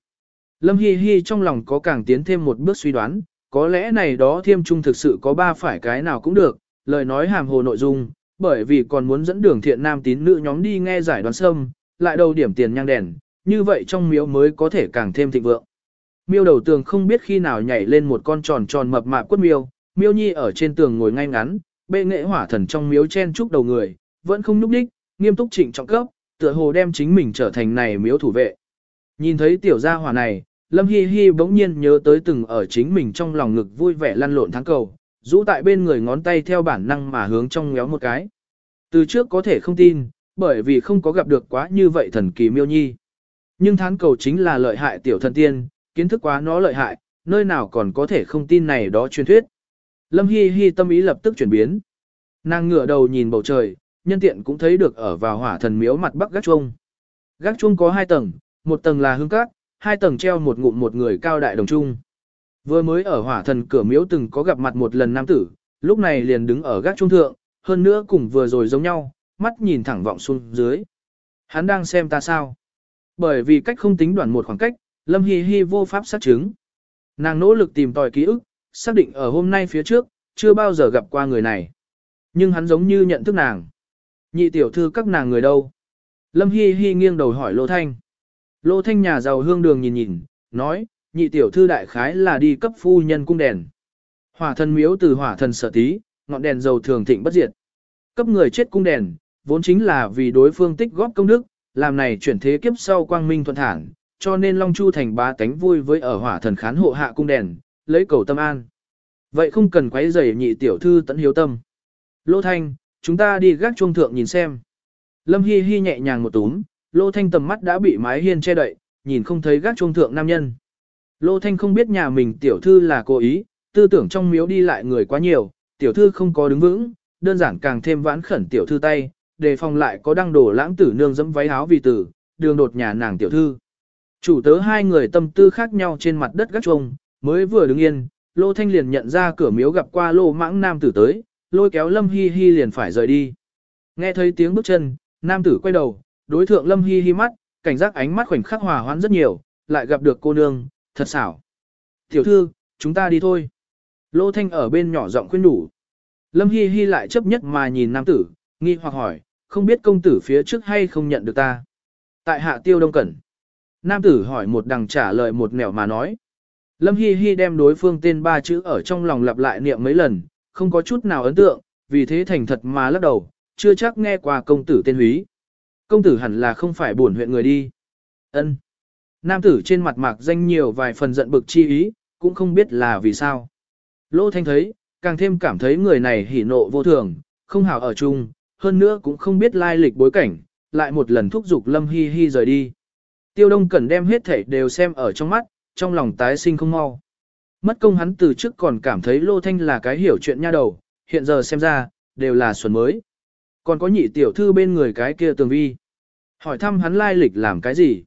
Lâm Hi Hi trong lòng có càng tiến thêm một bước suy đoán, có lẽ này đó thiêm trung thực sự có ba phải cái nào cũng được, lời nói hàm hồ nội dung, bởi vì còn muốn dẫn đường thiện nam tín nữ nhóm đi nghe giải đoán sâm, lại đầu điểm tiền nhang đèn, như vậy trong miếu mới có thể càng thêm thịnh vượng. Miêu đầu tường không biết khi nào nhảy lên một con tròn tròn mập mạp quất miêu, miêu nhi ở trên tường ngồi ngay ngắn, bệ nghệ hỏa thần trong miếu chen chúc đầu người, vẫn không núp đích, nghiêm túc trịnh trọng cấp, tựa hồ đem chính mình trở thành này miếu thủ vệ. Nhìn thấy tiểu gia hỏa này, Lâm Hi Hi bỗng nhiên nhớ tới từng ở chính mình trong lòng ngực vui vẻ lăn lộn tháng cầu, rũ tại bên người ngón tay theo bản năng mà hướng trong ngéo một cái. Từ trước có thể không tin, bởi vì không có gặp được quá như vậy thần kỳ miêu nhi. Nhưng thán cầu chính là lợi hại tiểu thần tiên, kiến thức quá nó lợi hại, nơi nào còn có thể không tin này đó truyền thuyết. Lâm Hi Hi tâm ý lập tức chuyển biến. Nàng ngửa đầu nhìn bầu trời, nhân tiện cũng thấy được ở vào hỏa thần miếu mặt bắc gác chuông. Gác chuông có hai tầng, một tầng là hương cát, hai tầng treo một ngụm một người cao đại đồng trung. Vừa mới ở hỏa thần cửa miếu từng có gặp mặt một lần nam tử, lúc này liền đứng ở gác trung thượng, hơn nữa cùng vừa rồi giống nhau, mắt nhìn thẳng vọng xuống dưới. Hắn đang xem ta sao? Bởi vì cách không tính đoạn một khoảng cách, Lâm Hi Hi vô pháp xác chứng. Nàng nỗ lực tìm tòi ký ức, xác định ở hôm nay phía trước, chưa bao giờ gặp qua người này. Nhưng hắn giống như nhận thức nàng. Nhị tiểu thư các nàng người đâu? Lâm Hi Hi nghiêng đầu hỏi Lô Thanh. Lô Thanh nhà giàu hương đường nhìn nhìn, nói, nhị tiểu thư đại khái là đi cấp phu nhân cung đèn. Hỏa thần miếu từ hỏa thần sở tí, ngọn đèn dầu thường thịnh bất diệt. Cấp người chết cung đèn, vốn chính là vì đối phương tích góp công đức, làm này chuyển thế kiếp sau quang minh thuận thản, cho nên Long Chu thành bá tánh vui với ở hỏa thần khán hộ hạ cung đèn, lấy cầu tâm an. Vậy không cần quấy rầy nhị tiểu thư tận hiếu tâm. Lô Thanh, chúng ta đi gác chuông thượng nhìn xem. Lâm Hi Hi nhẹ nhàng một túm, Lô Thanh tầm mắt đã bị mái hiên che đậy, nhìn không thấy gác chuông thượng nam nhân. Lô Thanh không biết nhà mình tiểu thư là cố ý, tư tưởng trong miếu đi lại người quá nhiều, tiểu thư không có đứng vững, đơn giản càng thêm vãn khẩn tiểu thư tay, đề phòng lại có đăng đổ lãng tử nương dẫm váy áo vì tử, đường đột nhà nàng tiểu thư. Chủ tớ hai người tâm tư khác nhau trên mặt đất gác trông, mới vừa đứng yên, Lô Thanh liền nhận ra cửa miếu gặp qua Lô Mãng nam tử tới, lôi kéo Lâm Hi Hi liền phải rời đi. Nghe thấy tiếng bước chân, nam tử quay đầu, đối thượng Lâm Hi Hi mắt, cảnh giác ánh mắt khoảnh khắc hòa hoãn rất nhiều, lại gặp được cô nương, thật xảo. Tiểu thư, chúng ta đi thôi. Lô Thanh ở bên nhỏ giọng khuyên đủ. Lâm Hi Hi lại chấp nhất mà nhìn nam tử, nghi hoặc hỏi, không biết công tử phía trước hay không nhận được ta. Tại hạ tiêu đông cẩn. Nam tử hỏi một đằng trả lời một nẻo mà nói. Lâm Hi Hi đem đối phương tên ba chữ ở trong lòng lặp lại niệm mấy lần, không có chút nào ấn tượng, vì thế thành thật mà lắc đầu, chưa chắc nghe qua công tử tên húy. Công tử hẳn là không phải buồn huyện người đi. Ân. Nam tử trên mặt mạc danh nhiều vài phần giận bực chi ý, cũng không biết là vì sao. Lô Thanh thấy, càng thêm cảm thấy người này hỉ nộ vô thường, không hảo ở chung, hơn nữa cũng không biết lai lịch bối cảnh, lại một lần thúc giục Lâm Hi Hi rời đi. Tiêu Đông Cẩn đem hết thảy đều xem ở trong mắt, trong lòng tái sinh không mau. Mất công hắn từ trước còn cảm thấy Lô Thanh là cái hiểu chuyện nha đầu, hiện giờ xem ra, đều là xuân mới. Còn có nhị tiểu thư bên người cái kia tường vi. Hỏi thăm hắn lai lịch làm cái gì?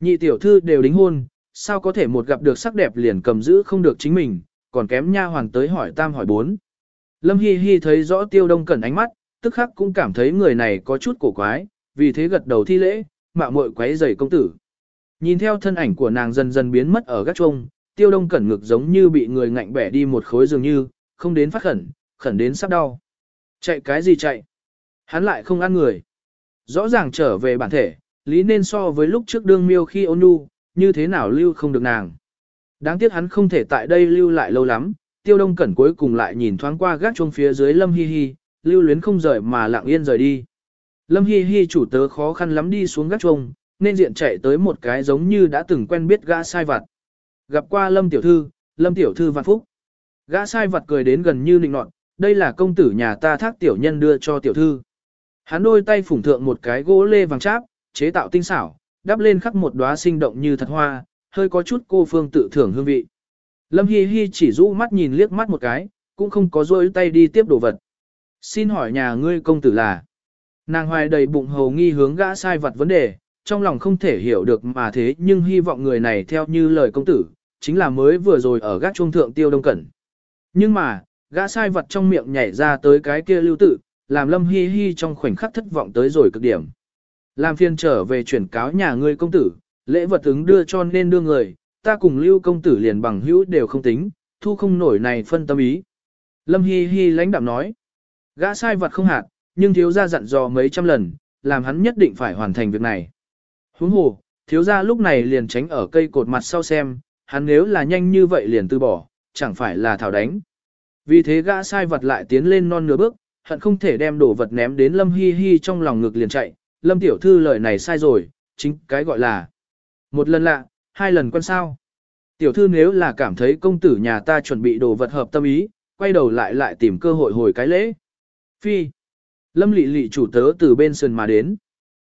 Nhị tiểu thư đều đính hôn, sao có thể một gặp được sắc đẹp liền cầm giữ không được chính mình, còn kém nha hoàng tới hỏi tam hỏi bốn. Lâm Hi Hi thấy rõ tiêu đông cẩn ánh mắt, tức khắc cũng cảm thấy người này có chút cổ quái, vì thế gật đầu thi lễ, mạo muội quấy rầy công tử. Nhìn theo thân ảnh của nàng dần dần biến mất ở gác chuông, tiêu đông cẩn ngực giống như bị người ngạnh bẻ đi một khối dường như, không đến phát khẩn, khẩn đến sắp đau. Chạy cái gì chạy? Hắn lại không ăn người. Rõ ràng trở về bản thể, lý nên so với lúc trước đương miêu khi ôn nhu, như thế nào lưu không được nàng. Đáng tiếc hắn không thể tại đây lưu lại lâu lắm, tiêu đông cẩn cuối cùng lại nhìn thoáng qua gác chuông phía dưới lâm hi hi, lưu luyến không rời mà lặng yên rời đi. Lâm hi hi chủ tớ khó khăn lắm đi xuống gác chuông, nên diện chạy tới một cái giống như đã từng quen biết gã sai vặt. Gặp qua lâm tiểu thư, lâm tiểu thư vạn phúc. Gã sai vặt cười đến gần như nịnh nọt, đây là công tử nhà ta thác tiểu nhân đưa cho tiểu thư. Hắn đôi tay phủng thượng một cái gỗ lê vàng cháp, chế tạo tinh xảo, đắp lên khắc một đóa sinh động như thật hoa, hơi có chút cô phương tự thưởng hương vị. Lâm Hi Hi chỉ rũ mắt nhìn liếc mắt một cái, cũng không có rôi tay đi tiếp đồ vật. Xin hỏi nhà ngươi công tử là? Nàng hoài đầy bụng hầu nghi hướng gã sai vật vấn đề, trong lòng không thể hiểu được mà thế nhưng hy vọng người này theo như lời công tử, chính là mới vừa rồi ở gác trung thượng tiêu đông cẩn. Nhưng mà, gã sai vật trong miệng nhảy ra tới cái kia lưu tự, làm lâm hi hi trong khoảnh khắc thất vọng tới rồi cực điểm. Làm phiên trở về chuyển cáo nhà ngươi công tử, lễ vật ứng đưa cho nên đưa người, ta cùng lưu công tử liền bằng hữu đều không tính, thu không nổi này phân tâm ý. Lâm Hi Hi lãnh đạm nói, gã sai vật không hạt, nhưng thiếu gia dặn dò mấy trăm lần, làm hắn nhất định phải hoàn thành việc này. Huống hồ, thiếu gia lúc này liền tránh ở cây cột mặt sau xem, hắn nếu là nhanh như vậy liền từ bỏ, chẳng phải là thảo đánh. Vì thế gã sai vật lại tiến lên non nửa bước, hận không thể đem đồ vật ném đến Lâm Hi Hi trong lòng ngực liền chạy, Lâm tiểu thư lời này sai rồi, chính cái gọi là một lần lạ, hai lần quan sao. Tiểu thư nếu là cảm thấy công tử nhà ta chuẩn bị đồ vật hợp tâm ý, quay đầu lại lại tìm cơ hội hồi cái lễ. Phi. Lâm lị lị chủ tớ từ bên sườn mà đến.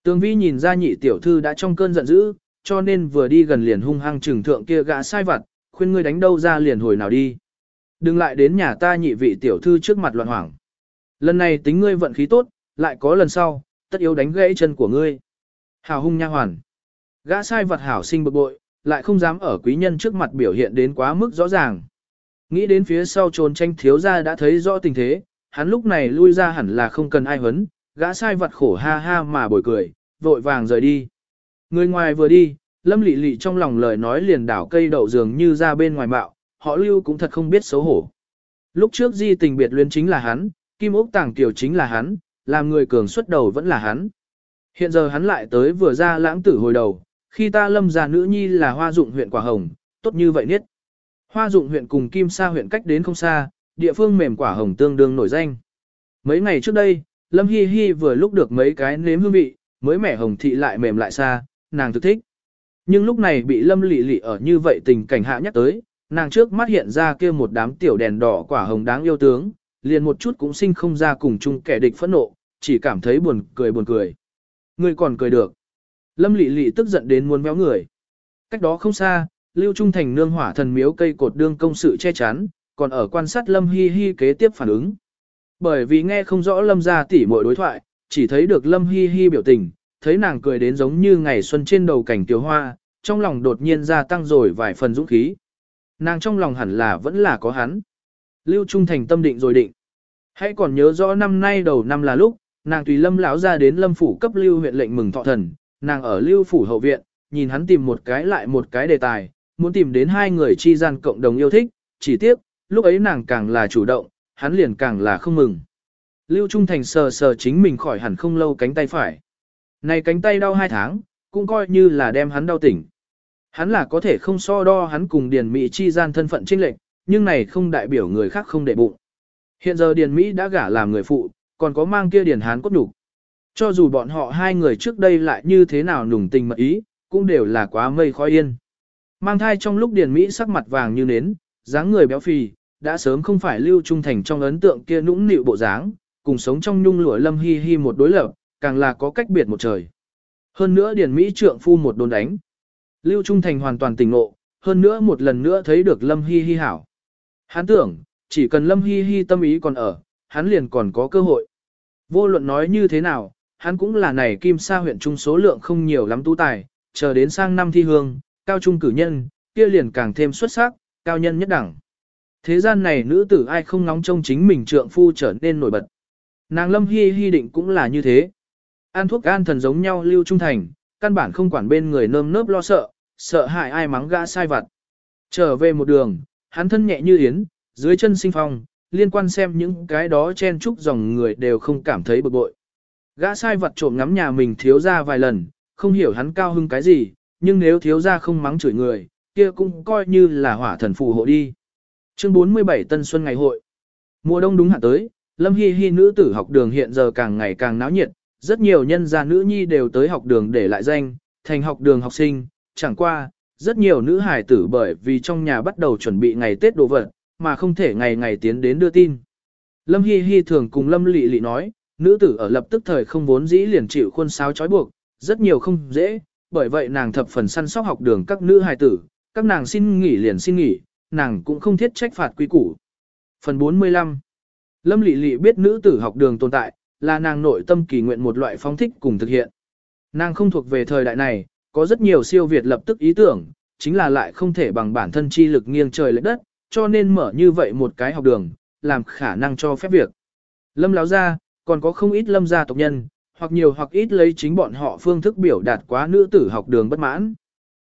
Tường vi nhìn ra nhị tiểu thư đã trong cơn giận dữ, cho nên vừa đi gần liền hung hăng trừng thượng kia gã sai vặt, khuyên ngươi đánh đâu ra liền hồi nào đi. Đừng lại đến nhà ta nhị vị tiểu thư trước mặt loạn hoảng. Lần này tính ngươi vận khí tốt, lại có lần sau, tất yếu đánh gãy chân của ngươi. Hào hung nha hoàn. Gã sai vật hảo sinh bực bội, lại không dám ở quý nhân trước mặt biểu hiện đến quá mức rõ ràng. Nghĩ đến phía sau trốn tranh thiếu ra đã thấy rõ tình thế, hắn lúc này lui ra hẳn là không cần ai hấn, gã sai vật khổ ha ha mà bồi cười, vội vàng rời đi. Người ngoài vừa đi, lâm lị lị trong lòng lời nói liền đảo cây đậu dường như ra bên ngoài bạo, họ lưu cũng thật không biết xấu hổ. Lúc trước di tình biệt luyến chính là hắn, kim ốc tàng tiểu chính là hắn, làm người cường xuất đầu vẫn là hắn. Hiện giờ hắn lại tới vừa ra lãng tử hồi đầu, khi ta lâm già nữ nhi là hoa dụng huyện quả hồng, tốt như vậy niết. Hoa dụng huyện cùng kim sa huyện cách đến không xa, địa phương mềm quả hồng tương đương nổi danh. Mấy ngày trước đây, Lâm Hi Hi vừa lúc được mấy cái nếm hương vị, mới mẻ hồng thị lại mềm lại xa, nàng thực thích. Nhưng lúc này bị Lâm Lị Lị ở như vậy tình cảnh hạ nhắc tới, nàng trước mắt hiện ra kia một đám tiểu đèn đỏ quả hồng đáng yêu tướng, liền một chút cũng sinh không ra cùng chung kẻ địch phẫn nộ, chỉ cảm thấy buồn cười buồn cười. Người còn cười được. Lâm Lệ Lệ tức giận đến muốn méo người. Cách đó không xa, Lưu Trung Thành nương hỏa thần miếu cây cột đương công sự che chắn, còn ở quan sát Lâm Hi Hi kế tiếp phản ứng. Bởi vì nghe không rõ Lâm gia tỷ muội đối thoại, chỉ thấy được Lâm Hi Hi biểu tình, thấy nàng cười đến giống như ngày xuân trên đầu cảnh tiểu hoa, trong lòng đột nhiên gia tăng rồi vài phần dũng khí. Nàng trong lòng hẳn là vẫn là có hắn. Lưu Trung Thành tâm định rồi định. Hãy còn nhớ rõ năm nay đầu năm là lúc, nàng tùy Lâm lão gia đến Lâm phủ cấp Lưu huyện lệnh mừng thọ thần, nàng ở Lưu phủ hậu viện, nhìn hắn tìm một cái lại một cái đề tài, muốn tìm đến hai người chi gian cộng đồng yêu thích, chỉ tiếc, lúc ấy nàng càng là chủ động, hắn liền càng là không mừng. Lưu Trung Thành sờ sờ chính mình khỏi hẳn không lâu cánh tay phải. Này cánh tay đau hai tháng, cũng coi như là đem hắn đau tỉnh. Hắn là có thể không so đo hắn cùng Điền Mỹ chi gian thân phận trinh lệnh, nhưng này không đại biểu người khác không để bụng. Hiện giờ Điền Mỹ đã gả làm người phụ, còn có mang kia Điền Hán cốt đủ. Cho dù bọn họ hai người trước đây lại như thế nào nùng tình mật ý, cũng đều là quá mây khói yên. Mang thai trong lúc Điền Mỹ sắc mặt vàng như nến, dáng người béo phì, đã sớm không phải lưu trung thành trong ấn tượng kia nũng nịu bộ dáng, cùng sống trong nhung lụa lâm hi hi một đối lập, càng là có cách biệt một trời. Hơn nữa Điền Mỹ trượng phu một đồn đánh. Lưu Trung Thành hoàn toàn tỉnh ngộ, hơn nữa một lần nữa thấy được Lâm Hi Hi hảo. Hắn tưởng, chỉ cần Lâm Hi Hi tâm ý còn ở, hắn liền còn có cơ hội. Vô luận nói như thế nào, hắn cũng là này kim sa huyện trung số lượng không nhiều lắm tú tài, chờ đến sang năm thi hương, cao trung cử nhân, kia liền càng thêm xuất sắc, cao nhân nhất đẳng. Thế gian này nữ tử ai không nóng trông chính mình trượng phu trở nên nổi bật. Nàng Lâm Hi Hi định cũng là như thế. An thuốc an thần giống nhau lưu trung thành, căn bản không quản bên người nơm nớp lo sợ, sợ hại ai mắng gã sai vặt. Trở về một đường, hắn thân nhẹ như yến, dưới chân sinh phong, liên quan xem những cái đó chen chúc dòng người đều không cảm thấy bực bội. Gã sai vật trộm ngắm nhà mình thiếu ra vài lần, không hiểu hắn cao hưng cái gì, nhưng nếu thiếu ra không mắng chửi người, kia cũng coi như là hỏa thần phù hộ đi. Chương 47 Tân Xuân Ngày Hội Mùa đông đúng hạn tới, Lâm Hi Hi nữ tử học đường hiện giờ càng ngày càng náo nhiệt, rất nhiều nhân gia nữ nhi đều tới học đường để lại danh, thành học đường học sinh, chẳng qua, rất nhiều nữ hài tử bởi vì trong nhà bắt đầu chuẩn bị ngày Tết đồ vật, mà không thể ngày ngày tiến đến đưa tin. Lâm Hi Hi thường cùng Lâm Lệ Lệ nói, nữ tử ở lập tức thời không vốn dĩ liền chịu khuôn sáo trói buộc, rất nhiều không dễ, bởi vậy nàng thập phần săn sóc học đường các nữ hài tử, các nàng xin nghỉ liền xin nghỉ, nàng cũng không thiết trách phạt quý củ. Phần 45 Lâm Lị Lị biết nữ tử học đường tồn tại, là nàng nội tâm kỳ nguyện một loại phong thích cùng thực hiện. Nàng không thuộc về thời đại này, có rất nhiều siêu việt lập tức ý tưởng, chính là lại không thể bằng bản thân chi lực nghiêng trời lệch đất, cho nên mở như vậy một cái học đường, làm khả năng cho phép việc. Lâm láo ra, còn có không ít lâm gia tộc nhân, hoặc nhiều hoặc ít lấy chính bọn họ phương thức biểu đạt quá nữ tử học đường bất mãn.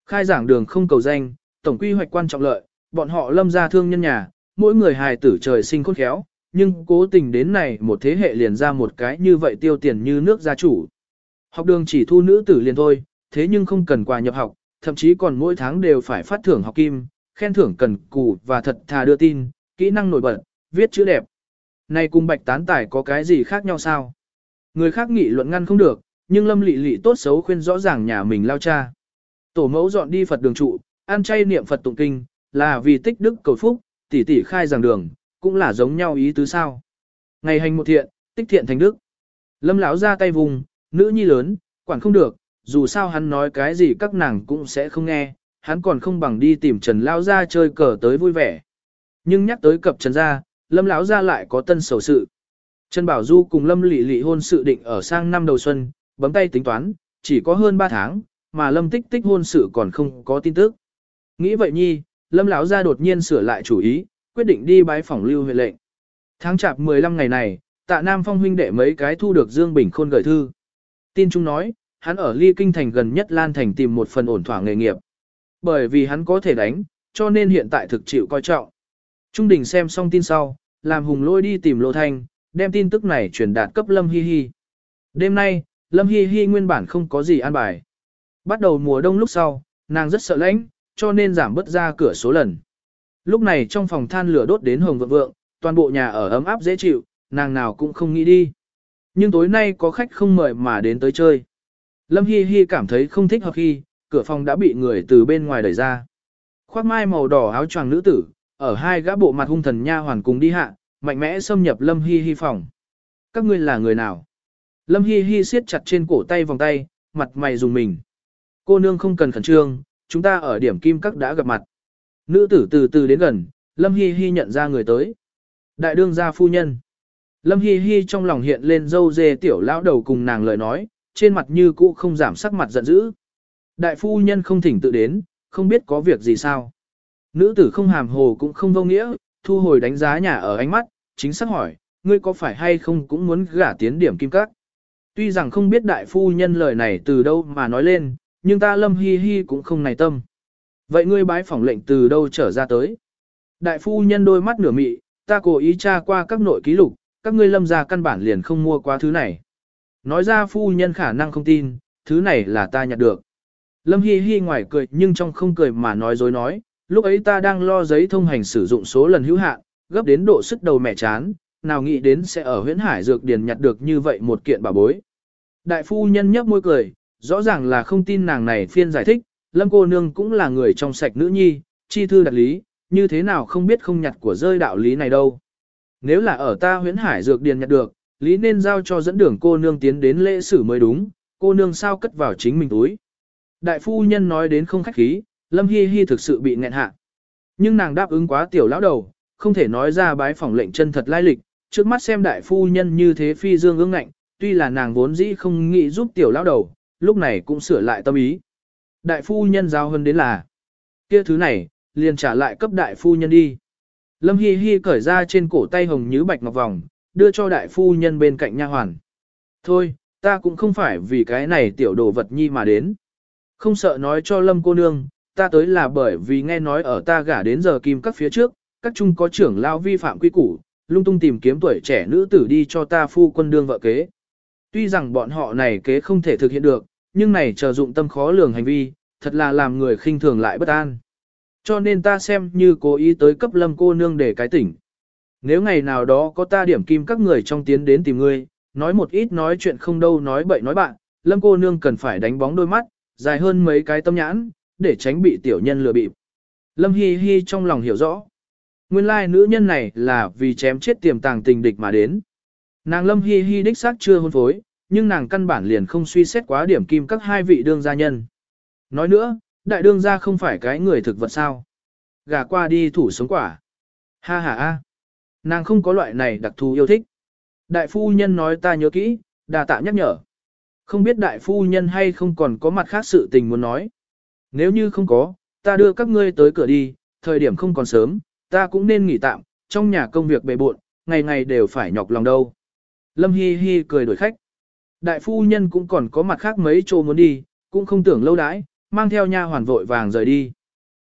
Khai giảng đường không cầu danh, tổng quy hoạch quan trọng lợi, bọn họ lâm gia thương nhân nhà, mỗi người hài tử trời sinh khôn khéo, nhưng cố tình đến này một thế hệ liền ra một cái như vậy tiêu tiền như nước gia chủ. Học đường chỉ thu nữ tử liền thôi, thế nhưng không cần quà nhập học, thậm chí còn mỗi tháng đều phải phát thưởng học kim, khen thưởng cần cù và thật thà đưa tin, kỹ năng nổi bật, viết chữ đẹp. Này cùng bạch tán tải có cái gì khác nhau sao? Người khác nghị luận ngăn không được, nhưng lâm lị lị tốt xấu khuyên rõ ràng nhà mình lao cha. Tổ mẫu dọn đi Phật đường trụ, ăn chay niệm Phật tụng kinh, là vì tích đức cầu phúc, tỷ tỷ khai giảng đường, cũng là giống nhau ý tứ sao. Ngày hành một thiện, tích thiện thành đức. Lâm lão ra tay vùng, nữ nhi lớn, quản không được, dù sao hắn nói cái gì các nàng cũng sẽ không nghe, hắn còn không bằng đi tìm Trần lao ra chơi cờ tới vui vẻ. Nhưng nhắc tới cập Trần gia, Lâm lão ra lại có tân sầu sự. Trần Bảo Du cùng Lâm Lệ Lệ hôn sự định ở sang năm đầu xuân, bấm tay tính toán, chỉ có hơn 3 tháng, mà Lâm Tích Tích hôn sự còn không có tin tức. Nghĩ vậy nhi, Lâm lão gia đột nhiên sửa lại chủ ý, quyết định đi bái phỏng lưu Huệ lệnh. Tháng chạp 15 ngày này, tạ Nam Phong huynh đệ mấy cái thu được Dương Bình Khôn gửi thư. Tin chúng nói, hắn ở ly kinh thành gần nhất Lan Thành tìm một phần ổn thỏa nghề nghiệp. Bởi vì hắn có thể đánh, cho nên hiện tại thực chịu coi trọng. Trung Đình xem xong tin sau, làm hùng lôi đi tìm Lô Thanh, đem tin tức này truyền đạt cấp Lâm Hi Hi. Đêm nay, Lâm Hi Hi nguyên bản không có gì an bài. Bắt đầu mùa đông lúc sau, nàng rất sợ lạnh, cho nên giảm bớt ra cửa số lần. Lúc này trong phòng than lửa đốt đến hồng vượng vượng, toàn bộ nhà ở ấm áp dễ chịu, nàng nào cũng không nghĩ đi. Nhưng tối nay có khách không mời mà đến tới chơi. Lâm Hi Hi cảm thấy không thích hợp khi, cửa phòng đã bị người từ bên ngoài đẩy ra. Khoác mai màu đỏ áo choàng nữ tử, ở hai gã bộ mặt hung thần nha hoàn cùng đi hạ, mạnh mẽ xâm nhập Lâm Hi Hi phòng. Các ngươi là người nào? Lâm Hi Hi siết chặt trên cổ tay vòng tay, mặt mày dùng mình. Cô nương không cần khẩn trương, chúng ta ở điểm kim các đã gặp mặt. Nữ tử từ từ đến gần, Lâm Hi Hi nhận ra người tới. Đại đương gia phu nhân. Lâm Hi Hi trong lòng hiện lên dâu dê tiểu lão đầu cùng nàng lời nói, trên mặt như cũ không giảm sắc mặt giận dữ. Đại phu nhân không thỉnh tự đến, không biết có việc gì sao. Nữ tử không hàm hồ cũng không vô nghĩa, thu hồi đánh giá nhà ở ánh mắt, chính xác hỏi, ngươi có phải hay không cũng muốn gả tiến điểm kim các. Tuy rằng không biết đại phu nhân lời này từ đâu mà nói lên, nhưng ta lâm hi hi cũng không này tâm. Vậy ngươi bái phỏng lệnh từ đâu trở ra tới? Đại phu nhân đôi mắt nửa mị, ta cố ý tra qua các nội ký lục, các ngươi lâm ra căn bản liền không mua qua thứ này. Nói ra phu nhân khả năng không tin, thứ này là ta nhặt được. Lâm Hi Hi ngoài cười nhưng trong không cười mà nói dối nói, lúc ấy ta đang lo giấy thông hành sử dụng số lần hữu hạn, gấp đến độ sức đầu mẹ chán, nào nghĩ đến sẽ ở huyễn hải dược điền nhặt được như vậy một kiện bảo bối. Đại phu nhân nhấp môi cười, rõ ràng là không tin nàng này phiên giải thích, lâm cô nương cũng là người trong sạch nữ nhi, chi thư đặt lý, như thế nào không biết không nhặt của rơi đạo lý này đâu. Nếu là ở ta huyễn hải dược điền nhặt được, lý nên giao cho dẫn đường cô nương tiến đến lễ sử mới đúng, cô nương sao cất vào chính mình túi. Đại phu nhân nói đến không khách khí, Lâm Hi Hi thực sự bị nghẹn hạ. Nhưng nàng đáp ứng quá tiểu lão đầu, không thể nói ra bái phỏng lệnh chân thật lai lịch, trước mắt xem đại phu nhân như thế phi dương ương ngạnh, tuy là nàng vốn dĩ không nghĩ giúp tiểu lão đầu, lúc này cũng sửa lại tâm ý. Đại phu nhân giao hơn đến là, kia thứ này, liền trả lại cấp đại phu nhân đi. Lâm Hi Hi cởi ra trên cổ tay hồng như bạch ngọc vòng, đưa cho đại phu nhân bên cạnh nha hoàn. Thôi, ta cũng không phải vì cái này tiểu đồ vật nhi mà đến. Không sợ nói cho Lâm cô nương, ta tới là bởi vì nghe nói ở ta gả đến giờ kim các phía trước, các trung có trưởng lao vi phạm quy củ, lung tung tìm kiếm tuổi trẻ nữ tử đi cho ta phu quân đương vợ kế. Tuy rằng bọn họ này kế không thể thực hiện được, nhưng này chờ dụng tâm khó lường hành vi, thật là làm người khinh thường lại bất an. Cho nên ta xem như cố ý tới cấp lâm cô nương để cái tỉnh. Nếu ngày nào đó có ta điểm kim các người trong tiến đến tìm ngươi, nói một ít nói chuyện không đâu nói bậy nói bạn, lâm cô nương cần phải đánh bóng đôi mắt, dài hơn mấy cái tâm nhãn, để tránh bị tiểu nhân lừa bịp. Lâm Hi Hi trong lòng hiểu rõ. Nguyên lai nữ nhân này là vì chém chết tiềm tàng tình địch mà đến. Nàng Lâm Hi Hi đích xác chưa hôn phối, nhưng nàng căn bản liền không suy xét quá điểm kim các hai vị đương gia nhân. Nói nữa, đại đương gia không phải cái người thực vật sao. Gà qua đi thủ sống quả. Ha ha ha. Nàng không có loại này đặc thù yêu thích. Đại phu nhân nói ta nhớ kỹ, đà tạ nhắc nhở. Không biết đại phu nhân hay không còn có mặt khác sự tình muốn nói. Nếu như không có, ta đưa các ngươi tới cửa đi, thời điểm không còn sớm, ta cũng nên nghỉ tạm, trong nhà công việc bề bộn, ngày ngày đều phải nhọc lòng đâu. Lâm Hi Hi cười đổi khách. Đại phu nhân cũng còn có mặt khác mấy chỗ muốn đi, cũng không tưởng lâu đãi, mang theo nha hoàn vội vàng rời đi.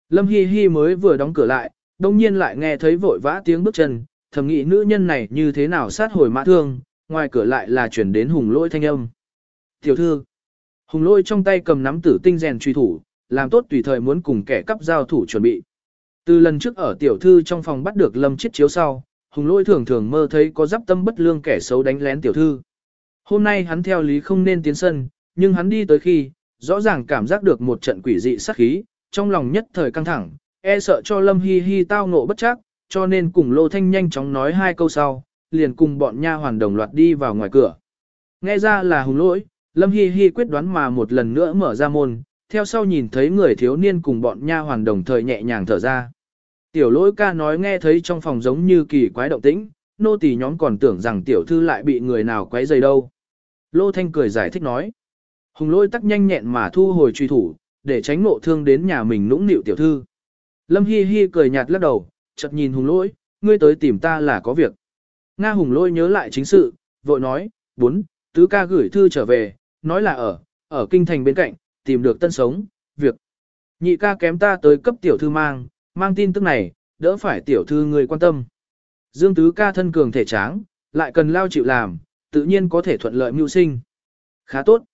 Lâm Hi Hi mới vừa đóng cửa lại, đông nhiên lại nghe thấy vội vã tiếng bước chân, thầm nghĩ nữ nhân này như thế nào sát hồi mã thương, ngoài cửa lại là chuyển đến hùng lôi thanh âm. Tiểu thư, hùng lôi trong tay cầm nắm tử tinh rèn truy thủ, làm tốt tùy thời muốn cùng kẻ cắp giao thủ chuẩn bị. Từ lần trước ở tiểu thư trong phòng bắt được lâm chiết chiếu sau, hùng lôi thường thường mơ thấy có giáp tâm bất lương kẻ xấu đánh lén tiểu thư. Hôm nay hắn theo lý không nên tiến sân, nhưng hắn đi tới khi, rõ ràng cảm giác được một trận quỷ dị sát khí, trong lòng nhất thời căng thẳng, e sợ cho lâm hi hi tao ngộ bất chắc, cho nên cùng lô thanh nhanh chóng nói hai câu sau, liền cùng bọn nha hoàn đồng loạt đi vào ngoài cửa. Nghe ra là hùng lỗi, lâm hi hi quyết đoán mà một lần nữa mở ra môn, theo sau nhìn thấy người thiếu niên cùng bọn nha hoàn đồng thời nhẹ nhàng thở ra. Tiểu lỗi ca nói nghe thấy trong phòng giống như kỳ quái động tĩnh, nô tỳ nhóm còn tưởng rằng tiểu thư lại bị người nào quấy dày đâu. Lô Thanh cười giải thích nói. Hùng lỗi tắc nhanh nhẹn mà thu hồi truy thủ, để tránh ngộ thương đến nhà mình nũng nịu tiểu thư. Lâm Hi Hi cười nhạt lắc đầu, chợt nhìn hùng lỗi, ngươi tới tìm ta là có việc. Nga hùng lỗi nhớ lại chính sự, vội nói, bốn, tứ ca gửi thư trở về, nói là ở, ở kinh thành bên cạnh, tìm được tân sống, việc. Nhị ca kém ta tới cấp tiểu thư mang, mang tin tức này, đỡ phải tiểu thư người quan tâm. Dương tứ ca thân cường thể tráng, lại cần lao chịu làm, tự nhiên có thể thuận lợi mưu sinh. Khá tốt.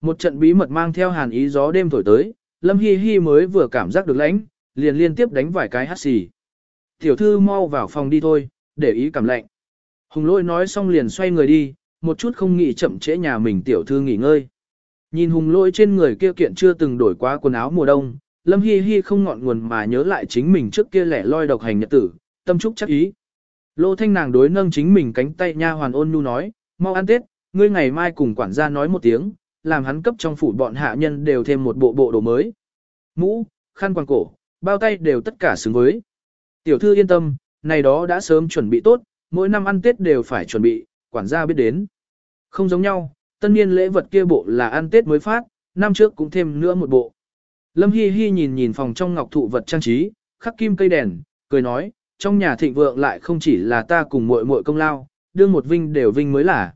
Một trận bí mật mang theo hàn ý gió đêm thổi tới, Lâm Hi Hi mới vừa cảm giác được lãnh, liền liên tiếp đánh vài cái hắt xì. Tiểu thư mau vào phòng đi thôi, để ý cảm lạnh. Hùng lôi nói xong liền xoay người đi, một chút không nghĩ chậm trễ nhà mình tiểu thư nghỉ ngơi. Nhìn hùng lỗi trên người kia kiện chưa từng đổi qua quần áo mùa đông, Lâm Hi Hi không ngọn nguồn mà nhớ lại chính mình trước kia lẻ loi độc hành nhật tử, tâm trúc chắc ý. Lô thanh nàng đối nâng chính mình cánh tay nha hoàn ôn nhu nói, mau ăn tết, ngươi ngày mai cùng quản gia nói một tiếng, làm hắn cấp trong phủ bọn hạ nhân đều thêm một bộ bộ đồ mới. Mũ, khăn quàng cổ, bao tay đều tất cả xứng với. Tiểu thư yên tâm, này đó đã sớm chuẩn bị tốt, mỗi năm ăn Tết đều phải chuẩn bị, quản gia biết đến. Không giống nhau, tân niên lễ vật kia bộ là ăn Tết mới phát, năm trước cũng thêm nữa một bộ. Lâm Hi Hi nhìn nhìn phòng trong ngọc thụ vật trang trí, khắc kim cây đèn, cười nói, trong nhà thịnh vượng lại không chỉ là ta cùng muội muội công lao, đương một vinh đều vinh mới là.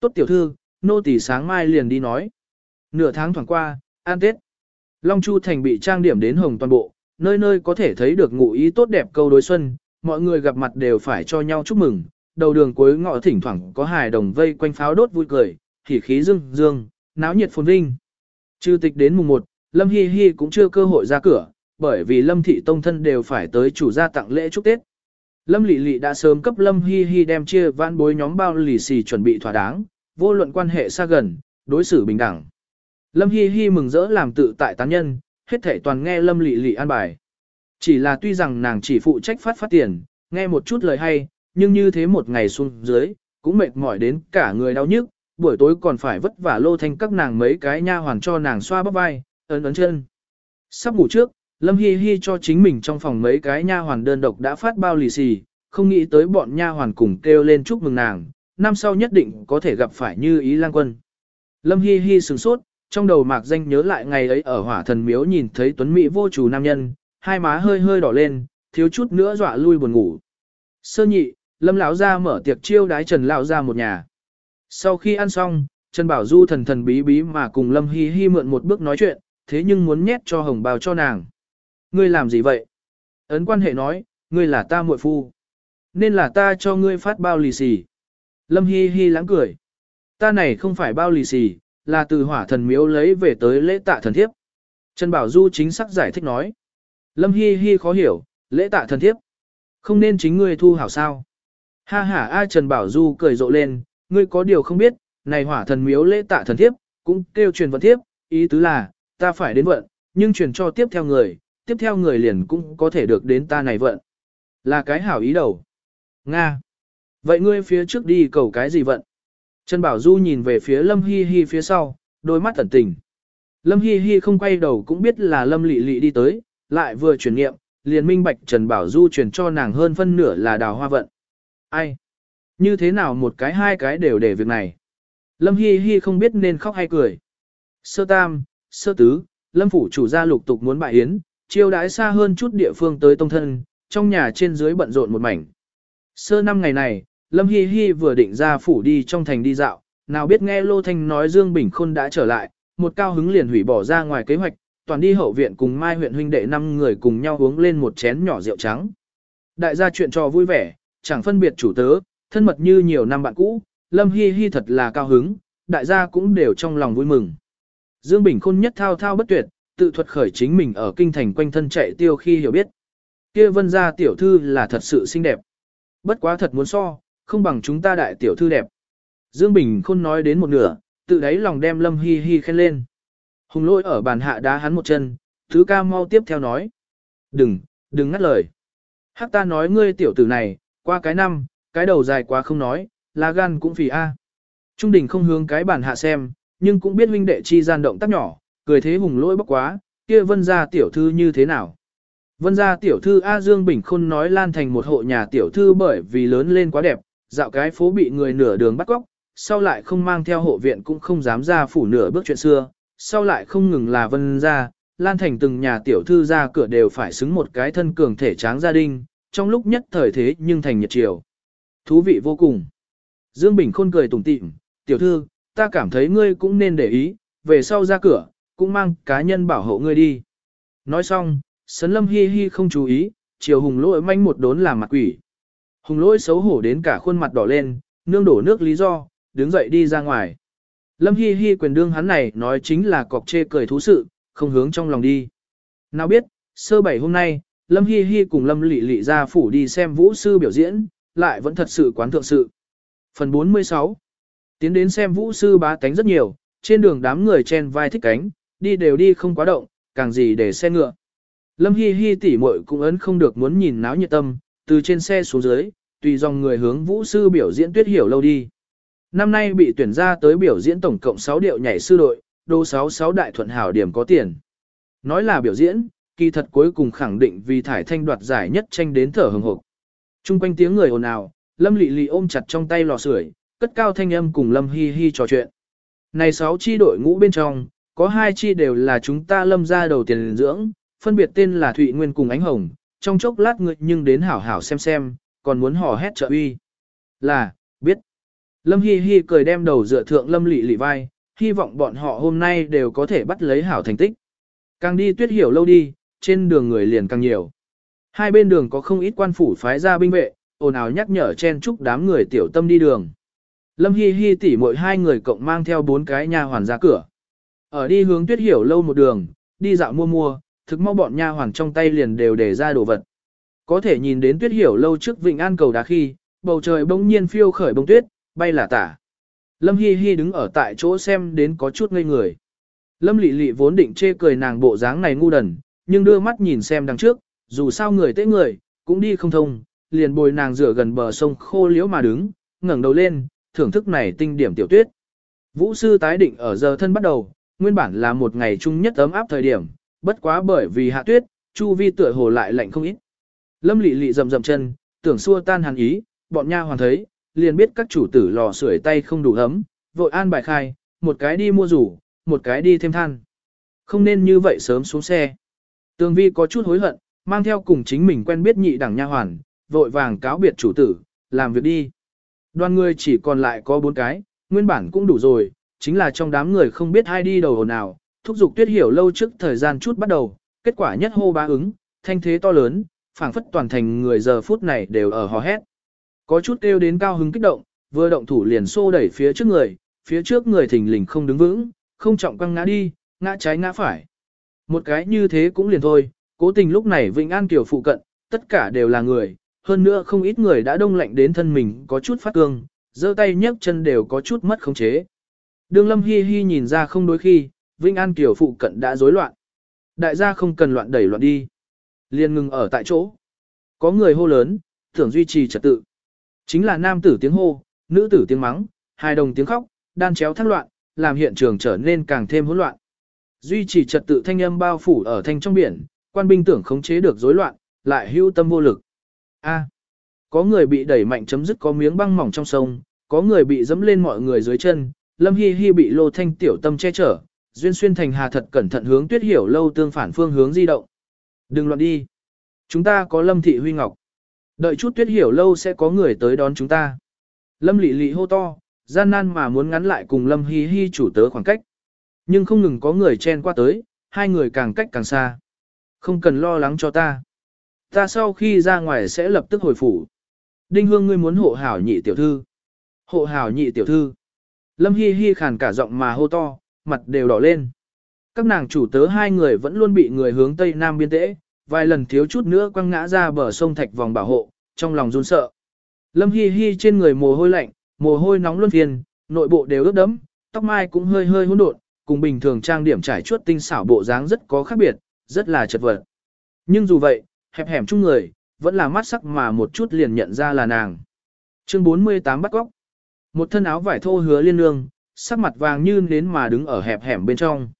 Tốt tiểu thư, nô tỳ sáng mai liền đi nói. Nửa tháng thoảng qua, an tết. Long Chu Thành bị trang điểm đến hồng toàn bộ, nơi nơi có thể thấy được ngụ ý tốt đẹp câu đối xuân, mọi người gặp mặt đều phải cho nhau chúc mừng, đầu đường cuối ngõ thỉnh thoảng có hài đồng vây quanh pháo đốt vui cười, hỉ khí dương dương, náo nhiệt phồn vinh. Trừ tịch đến mùng 1, Lâm Hi Hi cũng chưa cơ hội ra cửa, bởi vì Lâm Thị Tông thân đều phải tới chủ gia tặng lễ chúc Tết. Lâm Lị Lị đã sớm cấp Lâm Hi Hi đem chia van bối nhóm bao lì xì chuẩn bị thỏa đáng, vô luận quan hệ xa gần, đối xử bình đẳng. Lâm Hi Hi mừng rỡ làm tự tại tán nhân, hết thảy toàn nghe Lâm Lị Lị an bài. Chỉ là tuy rằng nàng chỉ phụ trách phát phát tiền, nghe một chút lời hay, nhưng như thế một ngày xuống dưới, cũng mệt mỏi đến cả người đau nhức, buổi tối còn phải vất vả lô thanh các nàng mấy cái nha hoàn cho nàng xoa bắp vai, ấn ấn chân. Sắp ngủ trước, Lâm Hi Hi cho chính mình trong phòng mấy cái nha hoàn đơn độc đã phát bao lì xì, không nghĩ tới bọn nha hoàn cùng kêu lên chúc mừng nàng, năm sau nhất định có thể gặp phải như ý lang quân. Lâm Hi Hi sửng sốt, trong đầu mạc danh nhớ lại ngày ấy ở hỏa thần miếu nhìn thấy tuấn mỹ vô chủ nam nhân, hai má hơi hơi đỏ lên, thiếu chút nữa dọa lui buồn ngủ. Sơ nhị, Lâm lão gia mở tiệc chiêu đái Trần lão gia một nhà. Sau khi ăn xong, Trần Bảo Du thần thần bí bí mà cùng Lâm Hi Hi mượn một bước nói chuyện, thế nhưng muốn nhét cho hồng bào cho nàng. Ngươi làm gì vậy? Ấn quan hệ nói, ngươi là ta muội phu. Nên là ta cho ngươi phát bao lì xì. Lâm Hi Hi lãng cười. Ta này không phải bao lì xì, là từ hỏa thần miếu lấy về tới lễ tạ thần thiếp. Trần Bảo Du chính xác giải thích nói. Lâm Hi Hi khó hiểu, lễ tạ thần thiếp. Không nên chính ngươi thu hảo sao. Ha ha a Trần Bảo Du cười rộ lên, ngươi có điều không biết, này hỏa thần miếu lễ tạ thần thiếp, cũng kêu truyền vận thiếp, ý tứ là, ta phải đến vận, nhưng truyền cho tiếp theo người, tiếp theo người liền cũng có thể được đến ta này vận. Là cái hảo ý đầu. Nga. Vậy ngươi phía trước đi cầu cái gì vận? Trần Bảo Du nhìn về phía Lâm Hi Hi phía sau, đôi mắt tẩn tình. Lâm Hi Hi không quay đầu cũng biết là Lâm Lị Lị đi tới, lại vừa chuyển nghiệm, liền minh bạch Trần Bảo Du truyền cho nàng hơn phân nửa là đào hoa vận. Ai? Như thế nào một cái hai cái đều để việc này? Lâm Hi Hi không biết nên khóc hay cười. Sơ tam, sơ tứ, Lâm phủ chủ gia lục tục muốn bại yến, chiêu đãi xa hơn chút địa phương tới tông thân, trong nhà trên dưới bận rộn một mảnh. Sơ năm ngày này, Lâm Hi Hi vừa định ra phủ đi trong thành đi dạo, nào biết nghe Lô Thanh nói Dương Bình Khôn đã trở lại, một cao hứng liền hủy bỏ ra ngoài kế hoạch, toàn đi hậu viện cùng Mai huyện huynh đệ năm người cùng nhau uống lên một chén nhỏ rượu trắng. Đại gia chuyện trò vui vẻ, chẳng phân biệt chủ tớ, thân mật như nhiều năm bạn cũ, Lâm Hi Hi thật là cao hứng, đại gia cũng đều trong lòng vui mừng. Dương Bình Khôn nhất thao thao bất tuyệt, tự thuật khởi chính mình ở kinh thành quanh thân chạy tiêu khi hiểu biết. Kia vân gia tiểu thư là thật sự xinh đẹp. Bất quá thật muốn so, không bằng chúng ta đại tiểu thư đẹp. Dương Bình Khôn nói đến một nửa, tự đáy lòng đem Lâm Hi Hi khen lên. Hùng lôi ở bàn hạ đá hắn một chân, thứ ca mau tiếp theo nói. Đừng, đừng ngắt lời. Hắc ta nói ngươi tiểu tử này, qua cái năm, cái đầu dài quá không nói, lá gan cũng phì a. Trung đình không hướng cái bản hạ xem, nhưng cũng biết huynh đệ chi gian động tác nhỏ, cười thế hùng lỗi bốc quá, kia vân gia tiểu thư như thế nào. Vân gia tiểu thư A Dương Bình Khôn nói lan thành một hộ nhà tiểu thư bởi vì lớn lên quá đẹp, dạo cái phố bị người nửa đường bắt cóc, sau lại không mang theo hộ viện cũng không dám ra phủ nửa bước chuyện xưa, sau lại không ngừng là vân gia, lan thành từng nhà tiểu thư ra cửa đều phải xứng một cái thân cường thể tráng gia đình, trong lúc nhất thời thế nhưng thành nhiệt triều. Thú vị vô cùng. Dương Bình Khôn cười tủm tỉm, tiểu thư, ta cảm thấy ngươi cũng nên để ý, về sau ra cửa, cũng mang cá nhân bảo hộ ngươi đi. Nói xong, sấn lâm hi hi không chú ý, chiều hùng lỗi manh một đốn làm mặt quỷ. Hùng lỗi xấu hổ đến cả khuôn mặt đỏ lên, nương đổ nước lý do, đứng dậy đi ra ngoài. Lâm hi hi quyền đương hắn này nói chính là cọc chê cười thú sự, không hướng trong lòng đi. Nào biết, sơ bảy hôm nay, Lâm hi hi cùng Lâm lị lị ra phủ đi xem vũ sư biểu diễn, lại vẫn thật sự quán thượng sự. Phần 46 Tiến đến xem vũ sư bá tánh rất nhiều, trên đường đám người chen vai thích cánh, đi đều đi không quá động, càng gì để xe ngựa. Lâm Hi Hi tỉ muội cũng ấn không được muốn nhìn náo nhiệt tâm, từ trên xe xuống dưới, tùy dòng người hướng vũ sư biểu diễn tuyết hiểu lâu đi. Năm nay bị tuyển ra tới biểu diễn tổng cộng 6 điệu nhảy sư đội, đô 66 đại thuận hảo điểm có tiền. Nói là biểu diễn, kỳ thật cuối cùng khẳng định vì thải thanh đoạt giải nhất tranh đến thở hừng hực. Trung quanh tiếng người ồn ào, Lâm Lệ Lệ ôm chặt trong tay lò sưởi, cất cao thanh âm cùng Lâm Hi Hi trò chuyện. Này 6 chi đội ngũ bên trong, có hai chi đều là chúng ta lâm gia đầu tiền dưỡng, phân biệt tên là Thụy Nguyên cùng Ánh Hồng, trong chốc lát người nhưng đến hảo hảo xem xem, còn muốn hò hét trợ uy. Là, biết. Lâm Hi Hi cười đem đầu dựa thượng Lâm Lệ Lệ vai, hy vọng bọn họ hôm nay đều có thể bắt lấy hảo thành tích. Càng đi tuyết hiểu lâu đi, trên đường người liền càng nhiều. Hai bên đường có không ít quan phủ phái ra binh vệ, ồn ào nhắc nhở chen chúc đám người tiểu tâm đi đường. Lâm Hi Hi tỉ mỗi hai người cộng mang theo bốn cái nha hoàn ra cửa. Ở đi hướng tuyết hiểu lâu một đường, đi dạo mua mua, thực mau bọn nha hoàn trong tay liền đều để ra đồ vật. Có thể nhìn đến tuyết hiểu lâu trước vịnh an cầu đá khi, bầu trời bỗng nhiên phiêu khởi bông tuyết, bay là tả. Lâm Hi Hi đứng ở tại chỗ xem đến có chút ngây người. Lâm Lệ Lệ vốn định chê cười nàng bộ dáng này ngu đần, nhưng đưa mắt nhìn xem đằng trước, dù sao người tế người, cũng đi không thông, liền bồi nàng rửa gần bờ sông khô liễu mà đứng, ngẩng đầu lên, thưởng thức này tinh điểm tiểu tuyết. Vũ sư tái định ở giờ thân bắt đầu, nguyên bản là một ngày chung nhất ấm áp thời điểm, bất quá bởi vì hạ tuyết, chu vi tựa hồ lại lạnh không ít. Lâm lị lị rầm rầm chân, tưởng xua tan hàn ý, bọn nha hoàn thấy, liền biết các chủ tử lò sưởi tay không đủ ấm, vội an bài khai, một cái đi mua rủ, một cái đi thêm than. Không nên như vậy sớm xuống xe. Tường vi có chút hối hận, mang theo cùng chính mình quen biết nhị đẳng nha hoàn, vội vàng cáo biệt chủ tử, làm việc đi. Đoàn người chỉ còn lại có bốn cái, nguyên bản cũng đủ rồi, chính là trong đám người không biết ai đi đầu hồn nào, thúc giục tuyết hiểu lâu trước thời gian chút bắt đầu, kết quả nhất hô ba ứng, thanh thế to lớn, phảng phất toàn thành người giờ phút này đều ở hò hét. Có chút kêu đến cao hứng kích động, vừa động thủ liền xô đẩy phía trước người, phía trước người thình lình không đứng vững, không trọng quăng ngã đi, ngã trái ngã phải. Một cái như thế cũng liền thôi, cố tình lúc này Vĩnh An Kiều phụ cận, tất cả đều là người, hơn nữa không ít người đã đông lạnh đến thân mình có chút phát cương, giơ tay nhấc chân đều có chút mất khống chế. Đường Lâm Hi Hi nhìn ra không đối khi, Vĩnh An Kiều phụ cận đã rối loạn. Đại gia không cần loạn đẩy loạn đi. Liên ngừng ở tại chỗ. Có người hô lớn, tưởng duy trì trật tự. Chính là nam tử tiếng hô, nữ tử tiếng mắng, hai đồng tiếng khóc, đan chéo thắt loạn, làm hiện trường trở nên càng thêm hỗn loạn. Duy trì trật tự thanh âm bao phủ ở thanh trong biển, quan binh tưởng khống chế được rối loạn, lại hưu tâm vô lực. A. có người bị đẩy mạnh chấm dứt có miếng băng mỏng trong sông, có người bị dẫm lên mọi người dưới chân, Lâm Hi Hi bị Lô Thanh tiểu tâm che chở, duyên xuyên thành hà thật cẩn thận hướng Tuyết Hiểu lâu tương phản phương hướng di động. Đừng loạn đi. Chúng ta có Lâm thị huy ngọc. Đợi chút Tuyết Hiểu lâu sẽ có người tới đón chúng ta. Lâm Lệ Lệ hô to, gian nan mà muốn ngắn lại cùng Lâm Hi Hi chủ tớ khoảng cách. Nhưng không ngừng có người chen qua tới, hai người càng cách càng xa. Không cần lo lắng cho ta. Ta sau khi ra ngoài sẽ lập tức hồi phủ. Đinh Hương ngươi muốn hộ hảo nhị tiểu thư. Hộ hảo nhị tiểu thư. Lâm Hi Hi khàn cả giọng mà hô to, mặt đều đỏ lên. Các nàng chủ tớ hai người vẫn luôn bị người hướng tây nam biên tễ, vài lần thiếu chút nữa quăng ngã ra bờ sông thạch vòng bảo hộ, trong lòng run sợ. Lâm Hi Hi trên người mồ hôi lạnh, mồ hôi nóng luân phiền, nội bộ đều ướt đẫm, tóc mai cũng hơi hơi hỗn độn, cùng bình thường trang điểm trải chuốt tinh xảo bộ dáng rất có khác biệt, rất là chật vật. Nhưng dù vậy, hẹp hẻm chung người, vẫn là mắt sắc mà một chút liền nhận ra là nàng. Chương 48 bắt góc. Một thân áo vải thô hứa liên nương, sắc mặt vàng như nến mà đứng ở hẹp hẻm bên trong.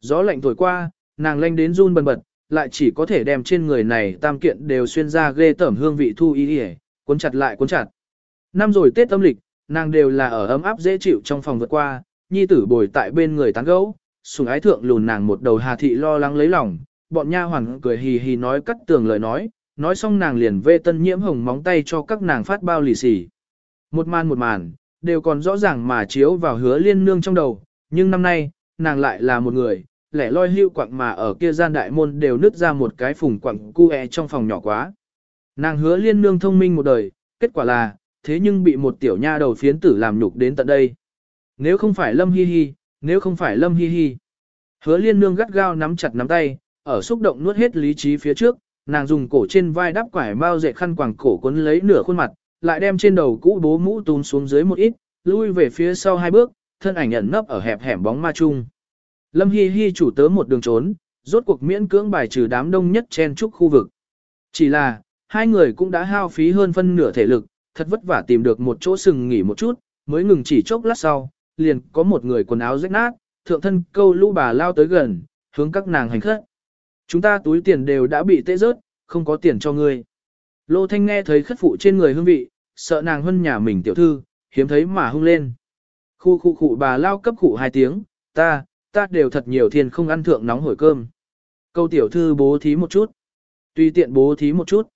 Gió lạnh thổi qua, nàng lanh đến run bần bật, lại chỉ có thể đem trên người này tam kiện đều xuyên ra ghê tẩm hương vị thu ý đi cuốn chặt lại cuốn chặt. Năm rồi Tết âm lịch, nàng đều là ở ấm áp dễ chịu trong phòng vượt qua, nhi tử bồi tại bên người tán gấu, sùng ái thượng lùn nàng một đầu hà thị lo lắng lấy lòng, bọn nha hoàn cười hì hì nói cắt tường lời nói, nói xong nàng liền vê tân nhiễm hồng móng tay cho các nàng phát bao lì xì. Một màn một màn, đều còn rõ ràng mà chiếu vào hứa liên nương trong đầu, nhưng năm nay, nàng lại là một người, lẻ loi hưu quặng mà ở kia gian đại môn đều nứt ra một cái phùng quặng cu e trong phòng nhỏ quá. Nàng hứa liên nương thông minh một đời, kết quả là, thế nhưng bị một tiểu nha đầu phiến tử làm nhục đến tận đây. Nếu không phải lâm hi hi, nếu không phải lâm hi hi. Hứa liên nương gắt gao nắm chặt nắm tay, ở xúc động nuốt hết lý trí phía trước, nàng dùng cổ trên vai đắp quải bao dệt khăn quàng cổ cuốn lấy nửa khuôn mặt, lại đem trên đầu cũ bố mũ túm xuống dưới một ít, lui về phía sau hai bước, thân ảnh ẩn nấp ở hẹp hẻm bóng ma chung. Lâm Hi Hi chủ tớ một đường trốn, rốt cuộc miễn cưỡng bài trừ đám đông nhất chen trúc khu vực. Chỉ là, hai người cũng đã hao phí hơn phân nửa thể lực, thật vất vả tìm được một chỗ sừng nghỉ một chút, mới ngừng chỉ chốc lát sau, liền có một người quần áo rách nát, thượng thân câu lũ bà lao tới gần, hướng các nàng hành khất. Chúng ta túi tiền đều đã bị tê rớt, không có tiền cho ngươi. Lô Thanh nghe thấy khất phụ trên người hương vị, sợ nàng hân nhà mình tiểu thư, hiếm thấy mà hung lên. Khu khu khu bà lao cấp khu hai tiếng, ta, ta đều thật nhiều thiên không ăn thượng nóng hổi cơm. Câu tiểu thư bố thí một chút. Tùy tiện bố thí một chút.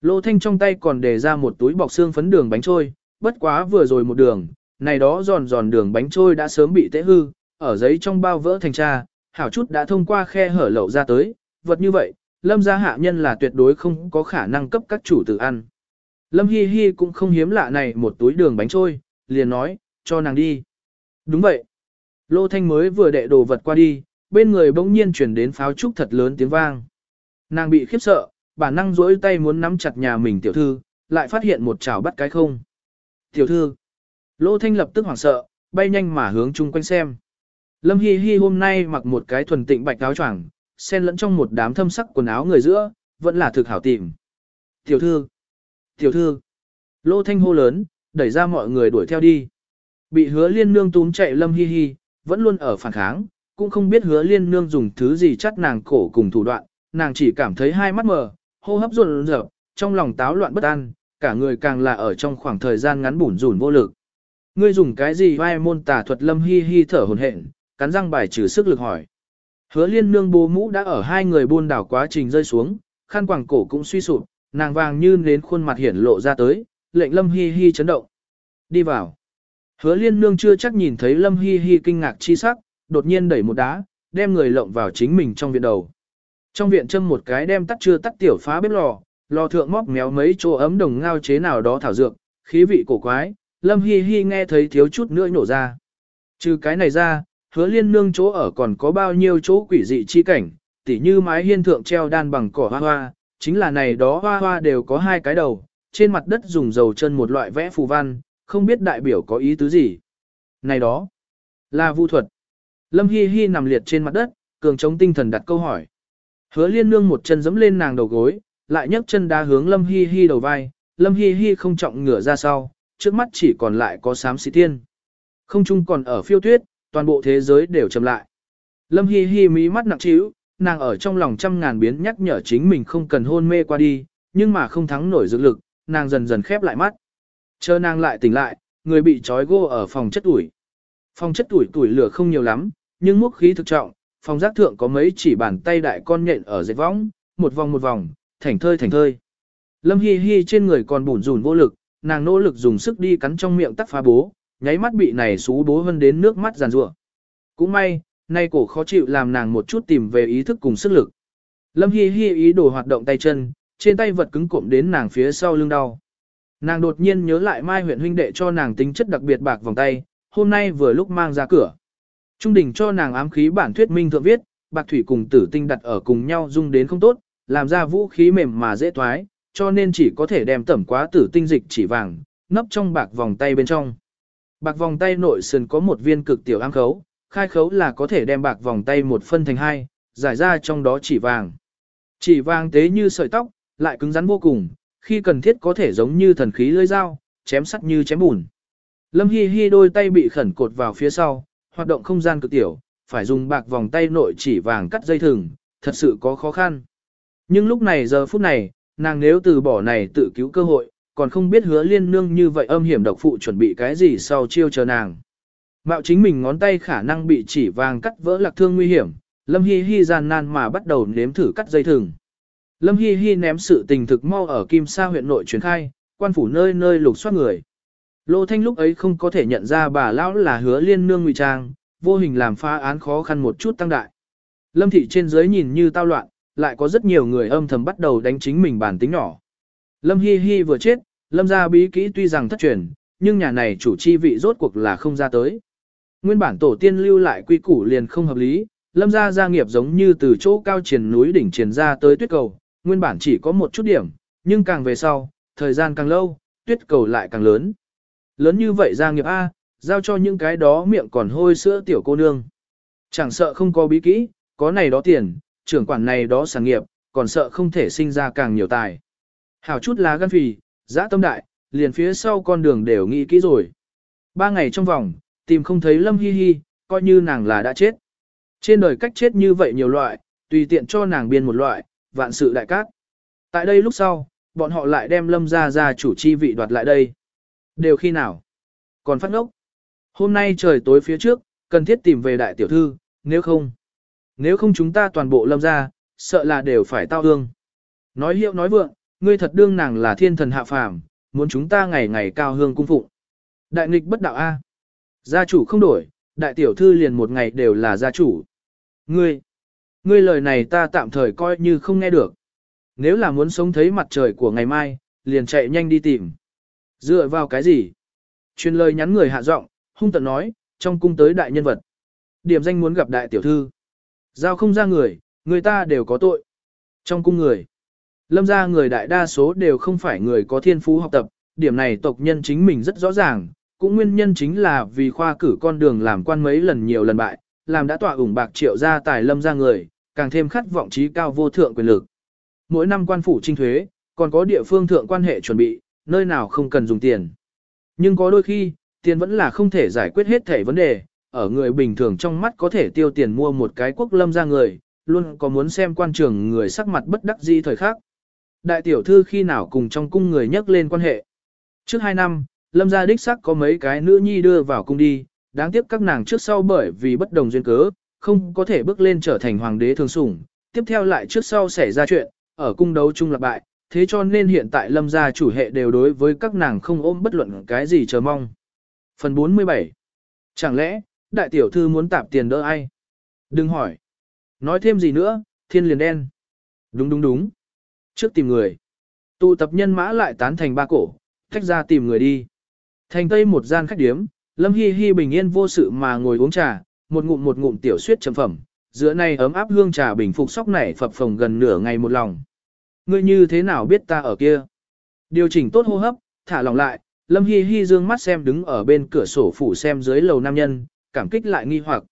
Lô Thanh trong tay còn để ra một túi bọc xương phấn đường bánh trôi, bất quá vừa rồi một đường, này đó giòn giòn đường bánh trôi đã sớm bị tế hư, ở giấy trong bao vỡ thành tra, hảo chút đã thông qua khe hở lậu ra tới, vật như vậy, lâm gia hạ nhân là tuyệt đối không có khả năng cấp các chủ tử ăn. Lâm Hi Hi cũng không hiếm lạ này một túi đường bánh trôi, liền nói, cho nàng đi. Đúng vậy. Lô Thanh mới vừa đệ đồ vật qua đi, bên người bỗng nhiên chuyển đến pháo trúc thật lớn tiếng vang. Nàng bị khiếp sợ, bản năng duỗi tay muốn nắm chặt nhà mình tiểu thư, lại phát hiện một chảo bắt cái không. Tiểu thư. Lô Thanh lập tức hoảng sợ, bay nhanh mà hướng chung quanh xem. Lâm Hi Hi hôm nay mặc một cái thuần tịnh bạch áo choàng, xen lẫn trong một đám thâm sắc quần áo người giữa, vẫn là thực hảo tìm. Tiểu thư. Tiểu thư. Lô Thanh hô lớn, đẩy ra mọi người đuổi theo đi. Bị hứa liên nương túm chạy Lâm Hi Hi, vẫn luôn ở phản kháng, cũng không biết hứa liên nương dùng thứ gì chắt nàng cổ cùng thủ đoạn, nàng chỉ cảm thấy hai mắt mờ, hô hấp run rợn, trong lòng táo loạn bất an, cả người càng là ở trong khoảng thời gian ngắn bủn rủn vô lực. Ngươi dùng cái gì vai môn tà thuật lâm hi hi thở hồn hển, cắn răng bài trừ sức lực hỏi. Hứa liên nương bố mũ đã ở hai người buôn đảo quá trình rơi xuống, khăn quàng cổ cũng suy sụp, nàng vàng như nến khuôn mặt hiển lộ ra tới, lệnh lâm hi hi chấn động. Đi vào. Hứa liên nương chưa chắc nhìn thấy lâm hi hi kinh ngạc chi sắc, đột nhiên đẩy một đá, đem người lộng vào chính mình trong viện đầu. Trong viện châm một cái đem tắt chưa tắt tiểu phá bếp lò, lò thượng móc méo mấy chỗ ấm đồng ngao chế nào đó thảo dược, khí vị cổ quái, Lâm Hi Hi nghe thấy thiếu chút nữa nổ ra. Trừ cái này ra, hứa liên nương chỗ ở còn có bao nhiêu chỗ quỷ dị chi cảnh, tỉ như mái hiên thượng treo đan bằng cỏ hoa hoa, chính là này đó hoa hoa đều có hai cái đầu, trên mặt đất dùng dầu chân một loại vẽ phù văn, không biết đại biểu có ý tứ gì. Này đó, là vu thuật. Lâm Hi Hi nằm liệt trên mặt đất, cường chống tinh thần đặt câu hỏi. Hứa liên nương một chân giẫm lên nàng đầu gối, lại nhấc chân đá hướng Lâm Hi Hi đầu vai, Lâm Hi Hi không trọng ngửa ra sau, trước mắt chỉ còn lại có sám sĩ tiên. Không chung còn ở phiêu tuyết, toàn bộ thế giới đều chậm lại. Lâm Hi Hi mí mắt nặng trĩu, nàng ở trong lòng trăm ngàn biến nhắc nhở chính mình không cần hôn mê qua đi, nhưng mà không thắng nổi dược lực, nàng dần dần khép lại mắt. Chờ nàng lại tỉnh lại, người bị trói gô ở phòng chất ủi. Phòng chất ủi tuổi lửa không nhiều lắm, nhưng múc khí thực trọng, phòng giác thượng có mấy chỉ bàn tay đại con nhện ở dệt võng, một vòng một vòng, thảnh thơi thảnh thơi. Lâm Hi Hi trên người còn bủn rủn vô lực, nàng nỗ lực dùng sức đi cắn trong miệng tắc phá bố, nháy mắt bị này xú bố vân đến nước mắt giàn rủa. Cũng may, nay cổ khó chịu làm nàng một chút tìm về ý thức cùng sức lực. Lâm Hi Hi ý đồ hoạt động tay chân, trên tay vật cứng cộm đến nàng phía sau lưng đau. Nàng đột nhiên nhớ lại Mai huyện huynh đệ cho nàng tính chất đặc biệt bạc vòng tay, hôm nay vừa lúc mang ra cửa. Trung đình cho nàng ám khí bản thuyết minh thượng viết, bạc thủy cùng tử tinh đặt ở cùng nhau dung đến không tốt, làm ra vũ khí mềm mà dễ thoái, cho nên chỉ có thể đem tẩm quá tử tinh dịch chỉ vàng, nấp trong bạc vòng tay bên trong. Bạc vòng tay nội sườn có một viên cực tiểu ám khấu, khai khấu là có thể đem bạc vòng tay một phân thành hai, giải ra trong đó chỉ vàng. Chỉ vàng tế như sợi tóc, lại cứng rắn vô cùng, khi cần thiết có thể giống như thần khí lưỡi dao, chém sắt như chém bùn. Lâm Hi Hi đôi tay bị khẩn cột vào phía sau, hoạt động không gian cực tiểu, phải dùng bạc vòng tay nội chỉ vàng cắt dây thừng, thật sự có khó khăn. Nhưng lúc này giờ phút này, nàng nếu từ bỏ này tự cứu cơ hội, còn không biết hứa liên nương như vậy âm hiểm độc phụ chuẩn bị cái gì sau chiêu chờ nàng. Mạo chính mình ngón tay khả năng bị chỉ vàng cắt vỡ lạc thương nguy hiểm, Lâm Hi Hi gian nan mà bắt đầu nếm thử cắt dây thừng. Lâm Hi Hi ném sự tình thực mau ở Kim Sa huyện nội truyền khai, quan phủ nơi nơi lục soát người. Lô Thanh lúc ấy không có thể nhận ra bà lão là hứa liên nương ngụy trang, vô hình làm phá án khó khăn một chút tăng đại. Lâm thị trên dưới nhìn như tao loạn, lại có rất nhiều người âm thầm bắt đầu đánh chính mình bản tính nhỏ. Lâm Hi Hi vừa chết, Lâm gia bí kỹ tuy rằng thất truyền, nhưng nhà này chủ chi vị rốt cuộc là không ra tới. Nguyên bản tổ tiên lưu lại quy củ liền không hợp lý, Lâm gia gia nghiệp giống như từ chỗ cao triển núi đỉnh triển ra tới tuyết cầu, nguyên bản chỉ có một chút điểm, nhưng càng về sau, thời gian càng lâu, tuyết cầu lại càng lớn. Lớn như vậy gia nghiệp A, giao cho những cái đó miệng còn hôi sữa tiểu cô nương. Chẳng sợ không có bí kỹ, có này đó tiền, trưởng quản này đó sản nghiệp, còn sợ không thể sinh ra càng nhiều tài. Hảo chút lá gan phì, dã tâm đại, liền phía sau con đường đều nghĩ kỹ rồi. Ba ngày trong vòng, tìm không thấy Lâm Hi Hi, coi như nàng là đã chết. Trên đời cách chết như vậy nhiều loại, tùy tiện cho nàng biên một loại, vạn sự đại cát. Tại đây lúc sau, bọn họ lại đem Lâm ra ra chủ chi vị đoạt lại đây. Đều khi nào? Còn phát ngốc. Hôm nay trời tối phía trước, cần thiết tìm về đại tiểu thư, nếu không. Nếu không chúng ta toàn bộ lâm ra, sợ là đều phải tao hương. Nói hiệu nói vượng, ngươi thật đương nàng là thiên thần hạ phàm, muốn chúng ta ngày ngày cao hương cung phụng. Đại nghịch bất đạo A. Gia chủ không đổi, đại tiểu thư liền một ngày đều là gia chủ. Ngươi, ngươi lời này ta tạm thời coi như không nghe được. Nếu là muốn sống thấy mặt trời của ngày mai, liền chạy nhanh đi tìm. Dựa vào cái gì? Truyền lời nhắn người hạ giọng, hung tận nói, trong cung tới đại nhân vật. Điểm danh muốn gặp đại tiểu thư. Giao không ra người, người ta đều có tội. Trong cung người, lâm ra người đại đa số đều không phải người có thiên phú học tập, điểm này tộc nhân chính mình rất rõ ràng, cũng nguyên nhân chính là vì khoa cử con đường làm quan mấy lần nhiều lần bại, làm đã tỏa ủng bạc triệu ra tài lâm ra người, càng thêm khát vọng trí cao vô thượng quyền lực. Mỗi năm quan phủ trinh thuế, còn có địa phương thượng quan hệ chuẩn bị, nơi nào không cần dùng tiền. Nhưng có đôi khi, tiền vẫn là không thể giải quyết hết thể vấn đề, ở người bình thường trong mắt có thể tiêu tiền mua một cái quốc lâm ra người, luôn có muốn xem quan trường người sắc mặt bất đắc di thời khác. Đại tiểu thư khi nào cùng trong cung người nhắc lên quan hệ. Trước hai năm, lâm gia đích sắc có mấy cái nữ nhi đưa vào cung đi, đáng tiếc các nàng trước sau bởi vì bất đồng duyên cớ, không có thể bước lên trở thành hoàng đế thường sủng. Tiếp theo lại trước sau xảy ra chuyện, ở cung đấu chung lập bại, thế cho nên hiện tại lâm gia chủ hệ đều đối với các nàng không ôm bất luận cái gì chờ mong. Phần 47 Chẳng lẽ, đại tiểu thư muốn tạp tiền đỡ ai? Đừng hỏi. Nói thêm gì nữa, thiên liền đen. Đúng đúng đúng. Trước tìm người. Tụ tập nhân mã lại tán thành ba cổ, tách ra tìm người đi. Thành tây một gian khách điếm, Lâm Hi Hi bình yên vô sự mà ngồi uống trà, một ngụm một ngụm tiểu suyết trầm phẩm, giữa này ấm áp hương trà bình phục sóc nảy phập phồng gần nửa ngày một lòng. Ngươi như thế nào biết ta ở kia? Điều chỉnh tốt hô hấp, thả lòng lại, Lâm Hi Hi dương mắt xem đứng ở bên cửa sổ phủ xem dưới lầu nam nhân, cảm kích lại nghi hoặc.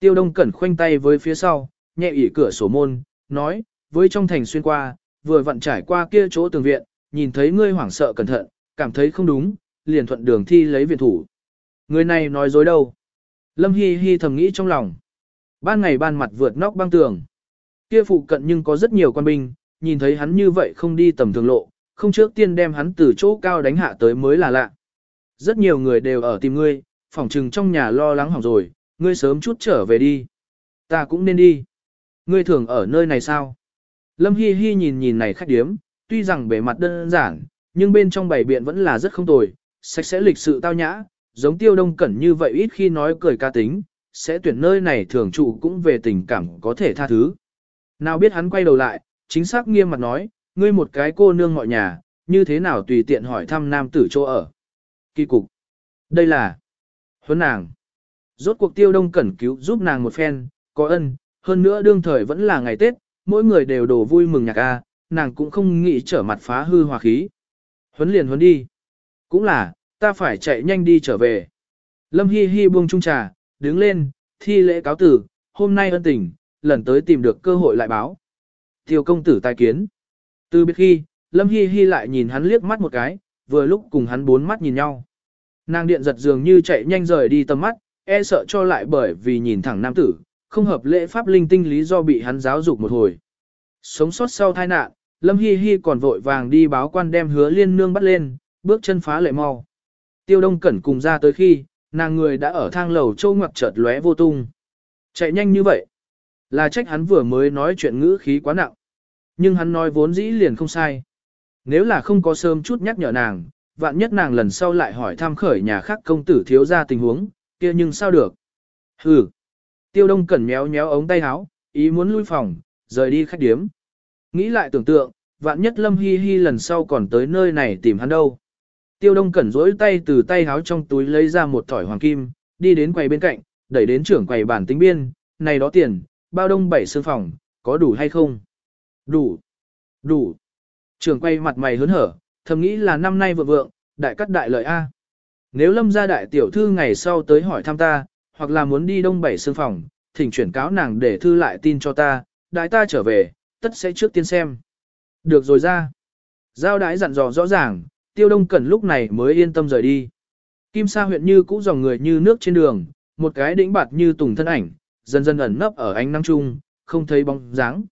Tiêu Đông Cẩn khoanh tay với phía sau, nhẹ ỉ cửa sổ môn, nói, với trong thành xuyên qua, vừa vặn trải qua kia chỗ tường viện, nhìn thấy ngươi hoảng sợ cẩn thận, cảm thấy không đúng, liền thuận đường thi lấy viện thủ. Người này nói dối đâu? Lâm Hi Hi thầm nghĩ trong lòng. Ban ngày ban mặt vượt nóc băng tường. Kia phụ cận nhưng có rất nhiều quan binh, nhìn thấy hắn như vậy không đi tầm thường lộ, không trước tiên đem hắn từ chỗ cao đánh hạ tới mới là lạ. Rất nhiều người đều ở tìm ngươi, phỏng trừng trong nhà lo lắng hỏng rồi, ngươi sớm chút trở về đi. Ta cũng nên đi. Ngươi thường ở nơi này sao? Lâm Hi Hi nhìn nhìn này khách điếm, tuy rằng bề mặt đơn giản, nhưng bên trong bảy biện vẫn là rất không tồi, sạch sẽ lịch sự tao nhã, giống tiêu đông cẩn như vậy ít khi nói cười ca tính, sẽ tuyển nơi này thường trụ cũng về tình cảm có thể tha thứ. Nào biết hắn quay đầu lại, chính xác nghiêm mặt nói, ngươi một cái cô nương mọi nhà, như thế nào tùy tiện hỏi thăm nam tử chỗ ở. Kỳ cục. Đây là huấn nàng. Rốt cuộc tiêu đông cẩn cứu giúp nàng một phen, có ân, hơn nữa đương thời vẫn là ngày Tết, mỗi người đều đổ vui mừng nhạc a, nàng cũng không nghĩ trở mặt phá hư hòa khí. Huấn liền huấn đi. Cũng là, ta phải chạy nhanh đi trở về. Lâm Hi Hi buông chung trà, đứng lên, thi lễ cáo tử, hôm nay ân tình, lần tới tìm được cơ hội lại báo. Tiêu công tử tai kiến. Từ biết khi, Lâm Hi Hi lại nhìn hắn liếc mắt một cái, vừa lúc cùng hắn bốn mắt nhìn nhau. Nàng điện giật dường như chạy nhanh rời đi tầm mắt, e sợ cho lại bởi vì nhìn thẳng nam tử, không hợp lễ pháp linh tinh lý do bị hắn giáo dục một hồi. Sống sót sau tai nạn, Lâm Hi Hi còn vội vàng đi báo quan đem hứa liên nương bắt lên, bước chân phá lệ mau. Tiêu Đông Cẩn cùng ra tới khi, nàng người đã ở thang lầu châu ngoặc chợt lóe vô tung. Chạy nhanh như vậy, là trách hắn vừa mới nói chuyện ngữ khí quá nặng. Nhưng hắn nói vốn dĩ liền không sai. Nếu là không có sớm chút nhắc nhở nàng, vạn nhất nàng lần sau lại hỏi thăm khởi nhà khác công tử thiếu ra tình huống, kia nhưng sao được. Hừ. Tiêu đông cẩn méo méo ống tay áo, ý muốn lui phòng, rời đi khách điếm. Nghĩ lại tưởng tượng, vạn nhất lâm hi hi lần sau còn tới nơi này tìm hắn đâu. Tiêu đông cẩn rỗi tay từ tay áo trong túi lấy ra một thỏi hoàng kim, đi đến quầy bên cạnh, đẩy đến trưởng quầy bản tính biên, này đó tiền, bao đông bảy xương phòng, có đủ hay không? Đủ. Đủ. Trưởng quầy mặt mày hớn hở, thầm nghĩ là năm nay vượng vượng, đại cắt đại lợi A. Nếu lâm gia đại tiểu thư ngày sau tới hỏi thăm ta, hoặc là muốn đi đông bảy xương phòng, thỉnh chuyển cáo nàng để thư lại tin cho ta, đại ta trở về, tất sẽ trước tiên xem. Được rồi ra. Giao đái dặn dò rõ ràng, tiêu đông cẩn lúc này mới yên tâm rời đi. Kim sa huyện như cũ dòng người như nước trên đường, một cái đỉnh bạt như tùng thân ảnh, dần dần ẩn nấp ở ánh nắng trung, không thấy bóng dáng.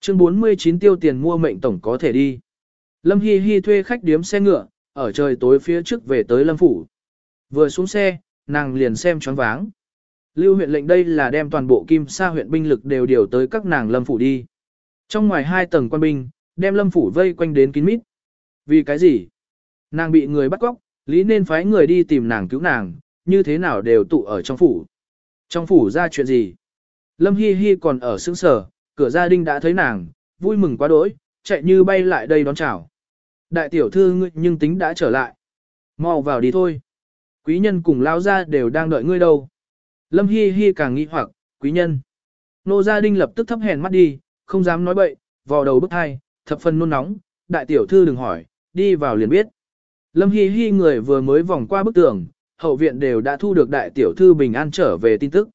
Chương 49 tiêu tiền mua mệnh tổng có thể đi. Lâm Hi Hi thuê khách điếm xe ngựa, ở trời tối phía trước về tới Lâm Phủ. Vừa xuống xe, nàng liền xem choáng váng. Lưu huyện lệnh đây là đem toàn bộ kim sa huyện binh lực đều điều tới các nàng Lâm Phủ đi. Trong ngoài hai tầng quan binh, đem Lâm Phủ vây quanh đến kín mít. Vì cái gì? Nàng bị người bắt cóc, lý nên phái người đi tìm nàng cứu nàng, như thế nào đều tụ ở trong phủ. Trong phủ ra chuyện gì? Lâm Hi Hi còn ở sững sở, cửa gia đình đã thấy nàng, vui mừng quá đỗi, chạy như bay lại đây đón chào. Đại tiểu thư ngươi nhưng tính đã trở lại. Mau vào đi thôi. Quý nhân cùng lao ra đều đang đợi ngươi đâu. Lâm Hi Hi càng nghi hoặc, quý nhân. Nô gia đình lập tức thấp hèn mắt đi, không dám nói bậy, vò đầu bức hai, thập phần nôn nóng, đại tiểu thư đừng hỏi, đi vào liền biết. Lâm Hi Hi người vừa mới vòng qua bức tường, hậu viện đều đã thu được đại tiểu thư bình an trở về tin tức.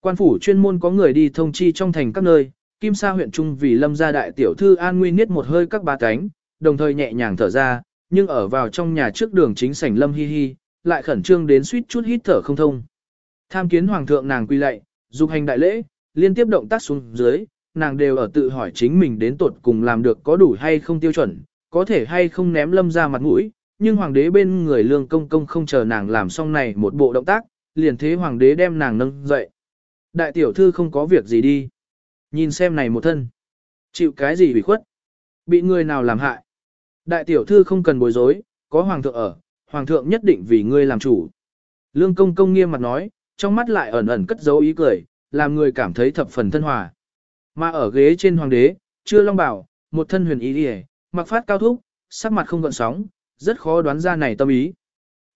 Quan phủ chuyên môn có người đi thông chi trong thành các nơi, Kim Sa huyện trung vì Lâm gia đại tiểu thư an nguy niết một hơi các ba cánh, đồng thời nhẹ nhàng thở ra, nhưng ở vào trong nhà trước đường chính sảnh Lâm Hi Hi, lại khẩn trương đến suýt chút hít thở không thông. Tham kiến hoàng thượng nàng quy lạy, dục hành đại lễ, liên tiếp động tác xuống dưới, nàng đều ở tự hỏi chính mình đến tuột cùng làm được có đủ hay không tiêu chuẩn, có thể hay không ném lâm ra mặt mũi, nhưng hoàng đế bên người lương công công không chờ nàng làm xong này một bộ động tác, liền thế hoàng đế đem nàng nâng dậy. Đại tiểu thư không có việc gì đi. Nhìn xem này một thân. Chịu cái gì bị khuất? Bị người nào làm hại? Đại tiểu thư không cần bối rối, có hoàng thượng ở, hoàng thượng nhất định vì ngươi làm chủ. Lương công công nghiêm mặt nói, trong mắt lại ẩn ẩn cất dấu ý cười, làm người cảm thấy thập phần thân hòa. Mà ở ghế trên hoàng đế, chưa long bảo, một thân huyền ý đi mặc phát cao thúc, sắc mặt không gợn sóng, rất khó đoán ra này tâm ý.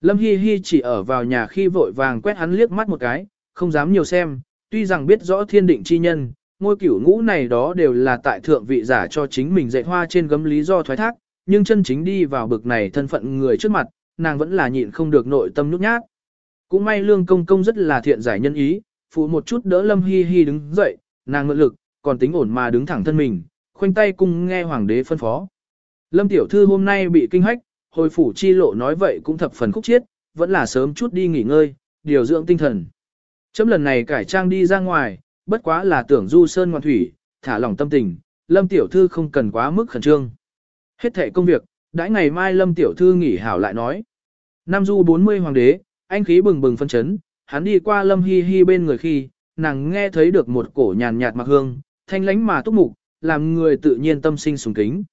Lâm Hi Hi chỉ ở vào nhà khi vội vàng quét hắn liếc mắt một cái, không dám nhiều xem, tuy rằng biết rõ thiên định chi nhân, ngôi cửu ngũ này đó đều là tại thượng vị giả cho chính mình dạy hoa trên gấm lý do thoái thác, nhưng chân chính đi vào bực này thân phận người trước mặt, nàng vẫn là nhịn không được nội tâm nhút nhát. Cũng may lương công công rất là thiện giải nhân ý, phụ một chút đỡ Lâm Hi Hi đứng dậy, nàng ngự lực, còn tính ổn mà đứng thẳng thân mình, khoanh tay cung nghe hoàng đế phân phó. Lâm tiểu thư hôm nay bị kinh hách, hồi phủ chi lộ nói vậy cũng thập phần khúc chiết, vẫn là sớm chút đi nghỉ ngơi, điều dưỡng tinh thần. Chấm lần này cải trang đi ra ngoài, bất quá là tưởng du sơn ngoan thủy, thả lỏng tâm tình, Lâm tiểu thư không cần quá mức khẩn trương. Hết thể công việc, đãi ngày mai Lâm tiểu thư nghỉ hảo lại nói. Nam du 40 hoàng đế, anh khí bừng bừng phân chấn, hắn đi qua Lâm Hi Hi bên người khi, nàng nghe thấy được một cổ nhàn nhạt mặc hương, thanh lánh mà túc mục, làm người tự nhiên tâm sinh sùng kính.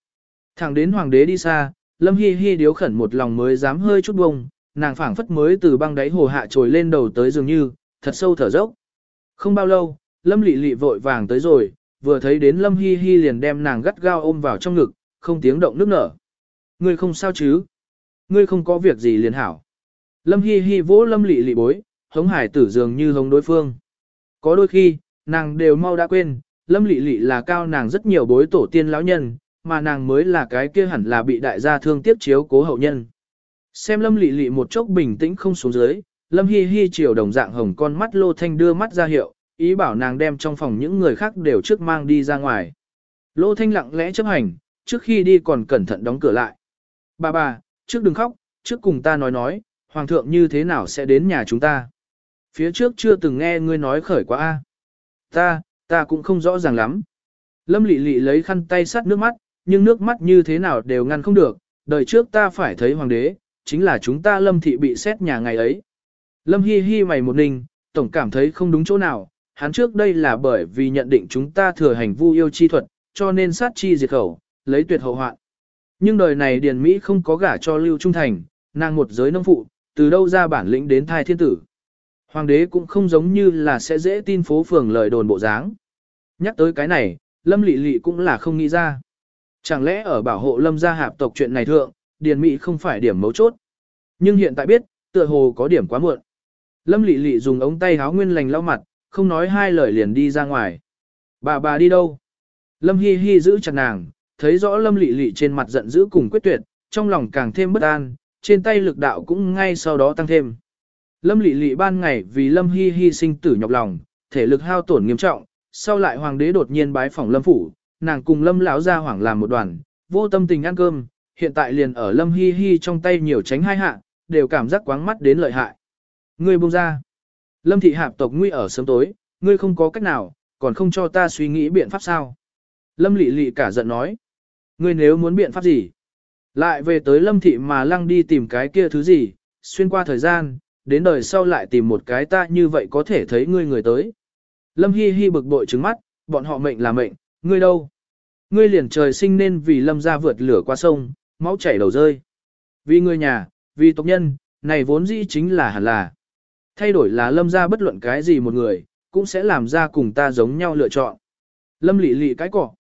Thẳng đến hoàng đế đi xa, Lâm Hi Hi điếu khẩn một lòng mới dám hơi chút bông, nàng phảng phất mới từ băng đáy hồ hạ trồi lên đầu tới dường như, thật sâu thở dốc. Không bao lâu, Lâm Lệ Lệ vội vàng tới rồi, vừa thấy đến Lâm Hi Hi liền đem nàng gắt gao ôm vào trong ngực, không tiếng động nước nở. Ngươi không sao chứ? Ngươi không có việc gì liền hảo. Lâm Hi Hi vỗ Lâm Lệ Lệ bối, hống hải tử dường như hống đối phương. Có đôi khi, nàng đều mau đã quên, Lâm Lệ Lệ là cao nàng rất nhiều bối tổ tiên lão nhân, mà nàng mới là cái kia hẳn là bị đại gia thương tiếp chiếu cố hậu nhân. Xem Lâm Lệ Lệ một chốc bình tĩnh không xuống dưới, Lâm Hi Hi chiều đồng dạng hồng con mắt Lô Thanh đưa mắt ra hiệu, ý bảo nàng đem trong phòng những người khác đều trước mang đi ra ngoài. Lô Thanh lặng lẽ chấp hành, trước khi đi còn cẩn thận đóng cửa lại. Bà bà, trước đừng khóc, trước cùng ta nói nói, Hoàng thượng như thế nào sẽ đến nhà chúng ta. Phía trước chưa từng nghe ngươi nói khởi quá a. Ta, ta cũng không rõ ràng lắm. Lâm lị lị lấy khăn tay sát nước mắt, nhưng nước mắt như thế nào đều ngăn không được, đời trước ta phải thấy hoàng đế, chính là chúng ta lâm thị bị xét nhà ngày ấy. Lâm hi hi mày một ninh, tổng cảm thấy không đúng chỗ nào, hắn trước đây là bởi vì nhận định chúng ta thừa hành vu yêu chi thuật, cho nên sát chi diệt khẩu, lấy tuyệt hậu hoạn. Nhưng đời này Điền Mỹ không có gả cho Lưu Trung Thành, nàng một giới nông phụ, từ đâu ra bản lĩnh đến thai thiên tử. Hoàng đế cũng không giống như là sẽ dễ tin phố phường lời đồn bộ dáng. Nhắc tới cái này, Lâm Lệ Lệ cũng là không nghĩ ra. Chẳng lẽ ở bảo hộ Lâm gia hạp tộc chuyện này thượng, Điền Mỹ không phải điểm mấu chốt. Nhưng hiện tại biết, tựa hồ có điểm quá muộn. Lâm Lệ Lệ dùng ống tay háo nguyên lành lau mặt, không nói hai lời liền đi ra ngoài. Bà bà đi đâu? Lâm Hi Hi giữ chặt nàng, thấy rõ Lâm lị lị trên mặt giận dữ cùng quyết tuyệt, trong lòng càng thêm bất an, trên tay lực đạo cũng ngay sau đó tăng thêm. Lâm lị lị ban ngày vì Lâm Hi Hi sinh tử nhọc lòng, thể lực hao tổn nghiêm trọng, sau lại hoàng đế đột nhiên bái phỏng Lâm phủ, nàng cùng Lâm lão gia hoảng làm một đoàn, vô tâm tình ăn cơm, hiện tại liền ở Lâm Hi Hi trong tay nhiều tránh hai hạ, đều cảm giác quáng mắt đến lợi hại. Ngươi buông ra. Lâm thị hạp tộc nguy ở sớm tối, ngươi không có cách nào, còn không cho ta suy nghĩ biện pháp sao. Lâm lị lị cả giận nói. Ngươi nếu muốn biện pháp gì? Lại về tới lâm thị mà lăng đi tìm cái kia thứ gì, xuyên qua thời gian, đến đời sau lại tìm một cái ta như vậy có thể thấy ngươi người tới. Lâm hi hi bực bội trứng mắt, bọn họ mệnh là mệnh, ngươi đâu? Ngươi liền trời sinh nên vì lâm ra vượt lửa qua sông, máu chảy đầu rơi. Vì ngươi nhà, vì tộc nhân, này vốn dĩ chính là hẳn là. Thay đổi là lâm ra bất luận cái gì một người, cũng sẽ làm ra cùng ta giống nhau lựa chọn. Lâm lị lị cái cỏ.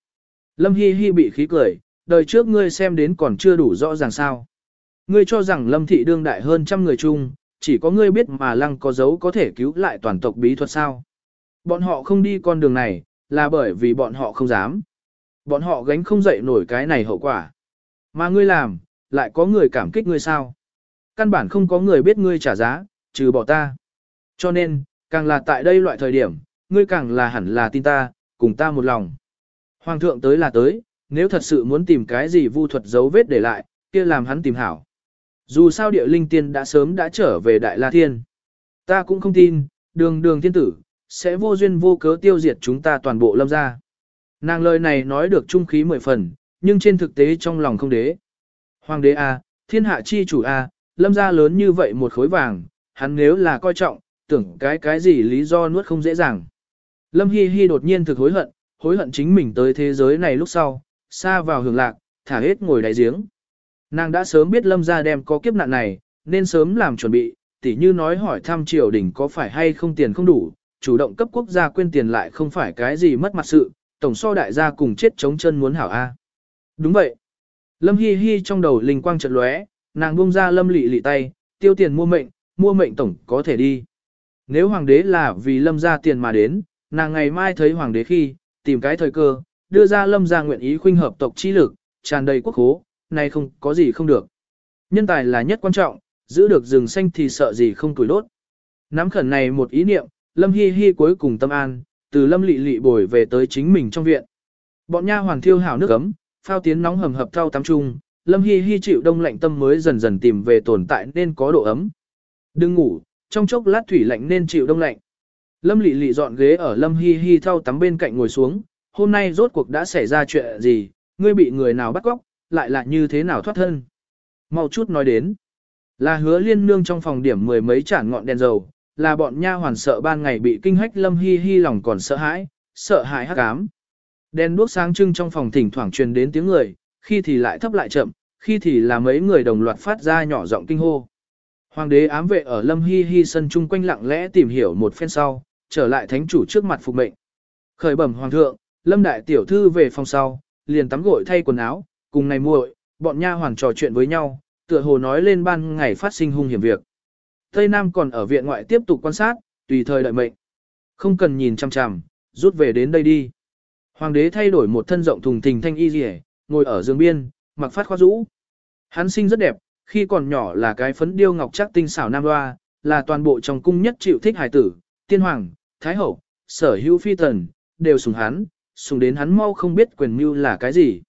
Lâm hi hi bị khí cười, đời trước ngươi xem đến còn chưa đủ rõ ràng sao. Ngươi cho rằng lâm thị đương đại hơn trăm người chung, chỉ có ngươi biết mà lăng có dấu có thể cứu lại toàn tộc bí thuật sao. Bọn họ không đi con đường này, là bởi vì bọn họ không dám. Bọn họ gánh không dậy nổi cái này hậu quả. Mà ngươi làm, lại có người cảm kích ngươi sao. Căn bản không có người biết ngươi trả giá, trừ bỏ ta. Cho nên, càng là tại đây loại thời điểm, ngươi càng là hẳn là tin ta, cùng ta một lòng. Hoàng thượng tới là tới, nếu thật sự muốn tìm cái gì vu thuật dấu vết để lại, kia làm hắn tìm hảo. Dù sao địa linh tiên đã sớm đã trở về Đại La Thiên. Ta cũng không tin, đường đường thiên tử, sẽ vô duyên vô cớ tiêu diệt chúng ta toàn bộ lâm gia. Nàng lời này nói được trung khí mười phần, nhưng trên thực tế trong lòng không đế. Hoàng đế A, thiên hạ chi chủ A, lâm gia lớn như vậy một khối vàng, hắn nếu là coi trọng, tưởng cái cái gì lý do nuốt không dễ dàng. Lâm Hi Hi đột nhiên thực hối hận, hối hận chính mình tới thế giới này lúc sau, xa vào hưởng lạc, thả hết ngồi đáy giếng. Nàng đã sớm biết lâm gia đem có kiếp nạn này, nên sớm làm chuẩn bị, tỉ như nói hỏi thăm triều đình có phải hay không tiền không đủ, chủ động cấp quốc gia quên tiền lại không phải cái gì mất mặt sự, tổng so đại gia cùng chết chống chân muốn hảo A. Đúng vậy. Lâm Hi Hi trong đầu linh quang chợt lóe, nàng buông ra lâm lị lị tay, tiêu tiền mua mệnh, mua mệnh tổng có thể đi. Nếu hoàng đế là vì lâm gia tiền mà đến, nàng ngày mai thấy hoàng đế khi, tìm cái thời cơ, đưa ra lâm ra nguyện ý khuynh hợp tộc chi lực, tràn đầy quốc hố, này không có gì không được. Nhân tài là nhất quan trọng, giữ được rừng xanh thì sợ gì không tuổi đốt. Nắm khẩn này một ý niệm, lâm hi hi cuối cùng tâm an, từ lâm lị lị bồi về tới chính mình trong viện. Bọn nha hoàng thiêu hảo nước ấm, phao tiến nóng hầm hập thao tắm chung, lâm hi hi chịu đông lạnh tâm mới dần dần tìm về tồn tại nên có độ ấm. Đừng ngủ, trong chốc lát thủy lạnh nên chịu đông lạnh. Lâm Lệ Lệ dọn ghế ở Lâm Hi Hi thau tắm bên cạnh ngồi xuống, hôm nay rốt cuộc đã xảy ra chuyện gì, ngươi bị người nào bắt cóc, lại là như thế nào thoát thân. Mau chút nói đến, là hứa liên nương trong phòng điểm mười mấy chản ngọn đèn dầu, là bọn nha hoàn sợ ban ngày bị kinh hách Lâm Hi Hi lòng còn sợ hãi, sợ hãi hắc ám. Đèn đuốc sáng trưng trong phòng thỉnh thoảng truyền đến tiếng người, khi thì lại thấp lại chậm, khi thì là mấy người đồng loạt phát ra nhỏ giọng kinh hô. Hoàng đế ám vệ ở Lâm Hi Hi sân chung quanh lặng lẽ tìm hiểu một phen sau, trở lại thánh chủ trước mặt phục mệnh. Khởi bẩm hoàng thượng, Lâm đại tiểu thư về phòng sau, liền tắm gội thay quần áo, cùng ngày muội, bọn nha hoàn trò chuyện với nhau, tựa hồ nói lên ban ngày phát sinh hung hiểm việc. Tây Nam còn ở viện ngoại tiếp tục quan sát, tùy thời đợi mệnh. Không cần nhìn chằm chằm, rút về đến đây đi. Hoàng đế thay đổi một thân rộng thùng thình thanh y rìa, ngồi ở giường biên, mặc phát khoác rũ. Hắn sinh rất đẹp, khi còn nhỏ là cái phấn điêu ngọc chắc tinh xảo nam loa, là toàn bộ trong cung nhất chịu thích hài tử, tiên hoàng, thái hậu, sở hữu phi tần, đều sùng hắn, sùng đến hắn mau không biết quyền mưu là cái gì.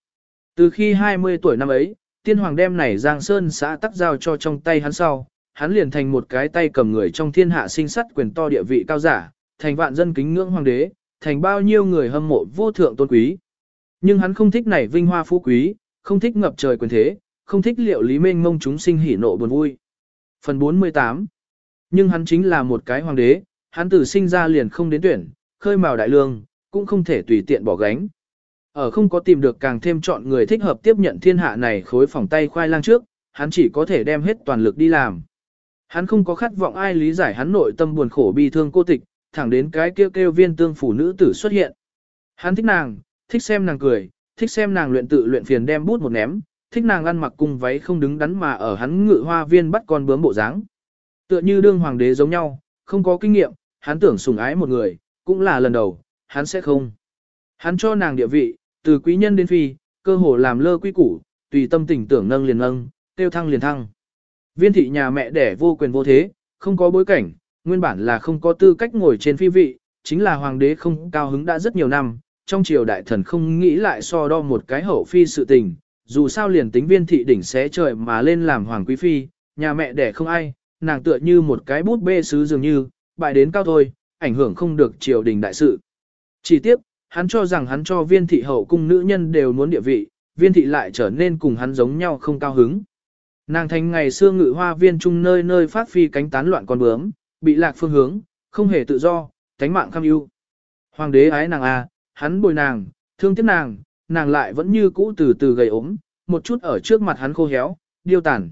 Từ khi 20 tuổi năm ấy, tiên hoàng đem này Giang Sơn xã tắc giao cho trong tay hắn sau, hắn liền thành một cái tay cầm người trong thiên hạ sinh sắt quyền to địa vị cao giả, thành vạn dân kính ngưỡng hoàng đế, thành bao nhiêu người hâm mộ vô thượng tôn quý. Nhưng hắn không thích này vinh hoa phú quý, không thích ngập trời quyền thế, không thích liệu lý mênh mông chúng sinh hỉ nộ buồn vui. Phần 48 Nhưng hắn chính là một cái hoàng đế, hắn từ sinh ra liền không đến tuyển, khơi mào đại lương, cũng không thể tùy tiện bỏ gánh. Ở không có tìm được càng thêm chọn người thích hợp tiếp nhận thiên hạ này khối phòng tay khoai lang trước, hắn chỉ có thể đem hết toàn lực đi làm. Hắn không có khát vọng ai lý giải hắn nội tâm buồn khổ bi thương cô tịch, thẳng đến cái kêu kêu viên tương phủ nữ tử xuất hiện. Hắn thích nàng, thích xem nàng cười, thích xem nàng luyện tự luyện phiền đem bút một ném, thích nàng ăn mặc cung váy không đứng đắn mà ở hắn ngự hoa viên bắt con bướm bộ dáng. Tựa như đương hoàng đế giống nhau, không có kinh nghiệm, hắn tưởng sủng ái một người, cũng là lần đầu, hắn sẽ không. Hắn cho nàng địa vị, từ quý nhân đến phi, cơ hồ làm lơ quý củ, tùy tâm tình tưởng nâng liền nâng, tiêu thăng liền thăng. Viên thị nhà mẹ đẻ vô quyền vô thế, không có bối cảnh, nguyên bản là không có tư cách ngồi trên phi vị, chính là hoàng đế không cao hứng đã rất nhiều năm, trong triều đại thần không nghĩ lại so đo một cái hậu phi sự tình, dù sao liền tính viên thị đỉnh xé trời mà lên làm hoàng quý phi, nhà mẹ đẻ không ai, nàng tựa như một cái bút bê sứ dường như, bại đến cao thôi, ảnh hưởng không được triều đình đại sự. Chỉ tiếp, hắn cho rằng hắn cho viên thị hậu cung nữ nhân đều muốn địa vị, viên thị lại trở nên cùng hắn giống nhau không cao hứng. Nàng thành ngày xưa ngự hoa viên chung nơi nơi phát phi cánh tán loạn con bướm, bị lạc phương hướng, không hề tự do, tánh mạng kham ưu. Hoàng đế ái nàng à, hắn bồi nàng, thương tiếc nàng, nàng lại vẫn như cũ từ từ gầy ốm, một chút ở trước mặt hắn khô héo, điêu tàn.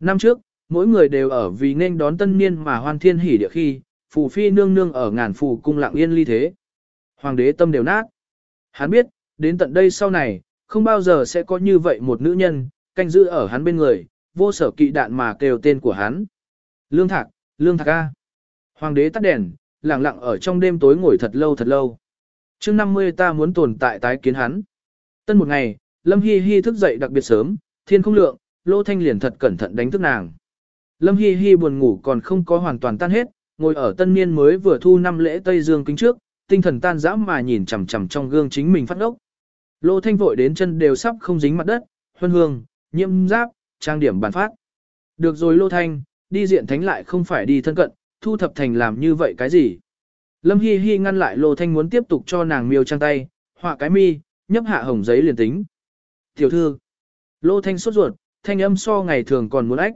Năm trước, mỗi người đều ở vì nên đón tân niên mà hoan thiên hỉ địa khi, phù phi nương nương ở ngàn phù cung lặng yên ly thế. Hoàng đế tâm đều nát. Hắn biết, đến tận đây sau này, không bao giờ sẽ có như vậy một nữ nhân, canh giữ ở hắn bên người, vô sở kỵ đạn mà kêu tên của hắn. Lương Thạc, Lương Thạc A. Hoàng đế tắt đèn, lặng lặng ở trong đêm tối ngồi thật lâu thật lâu. Trương năm mươi ta muốn tồn tại tái kiến hắn. Tân một ngày, Lâm Hi Hi thức dậy đặc biệt sớm, thiên không lượng, Lô Thanh liền thật cẩn thận đánh thức nàng. Lâm Hi Hi buồn ngủ còn không có hoàn toàn tan hết, ngồi ở tân niên mới vừa thu năm lễ Tây Dương kính trước, tinh thần tan rã mà nhìn chằm chằm trong gương chính mình phát ốc. Lô Thanh vội đến chân đều sắp không dính mặt đất, huân hương, nhiễm giáp, trang điểm bàn phát. Được rồi Lô Thanh, đi diện thánh lại không phải đi thân cận, thu thập thành làm như vậy cái gì. Lâm Hi Hi ngăn lại Lô Thanh muốn tiếp tục cho nàng miêu trang tay, họa cái mi, nhấp hạ hồng giấy liền tính. Tiểu thư, Lô Thanh sốt ruột, thanh âm so ngày thường còn muốn ách.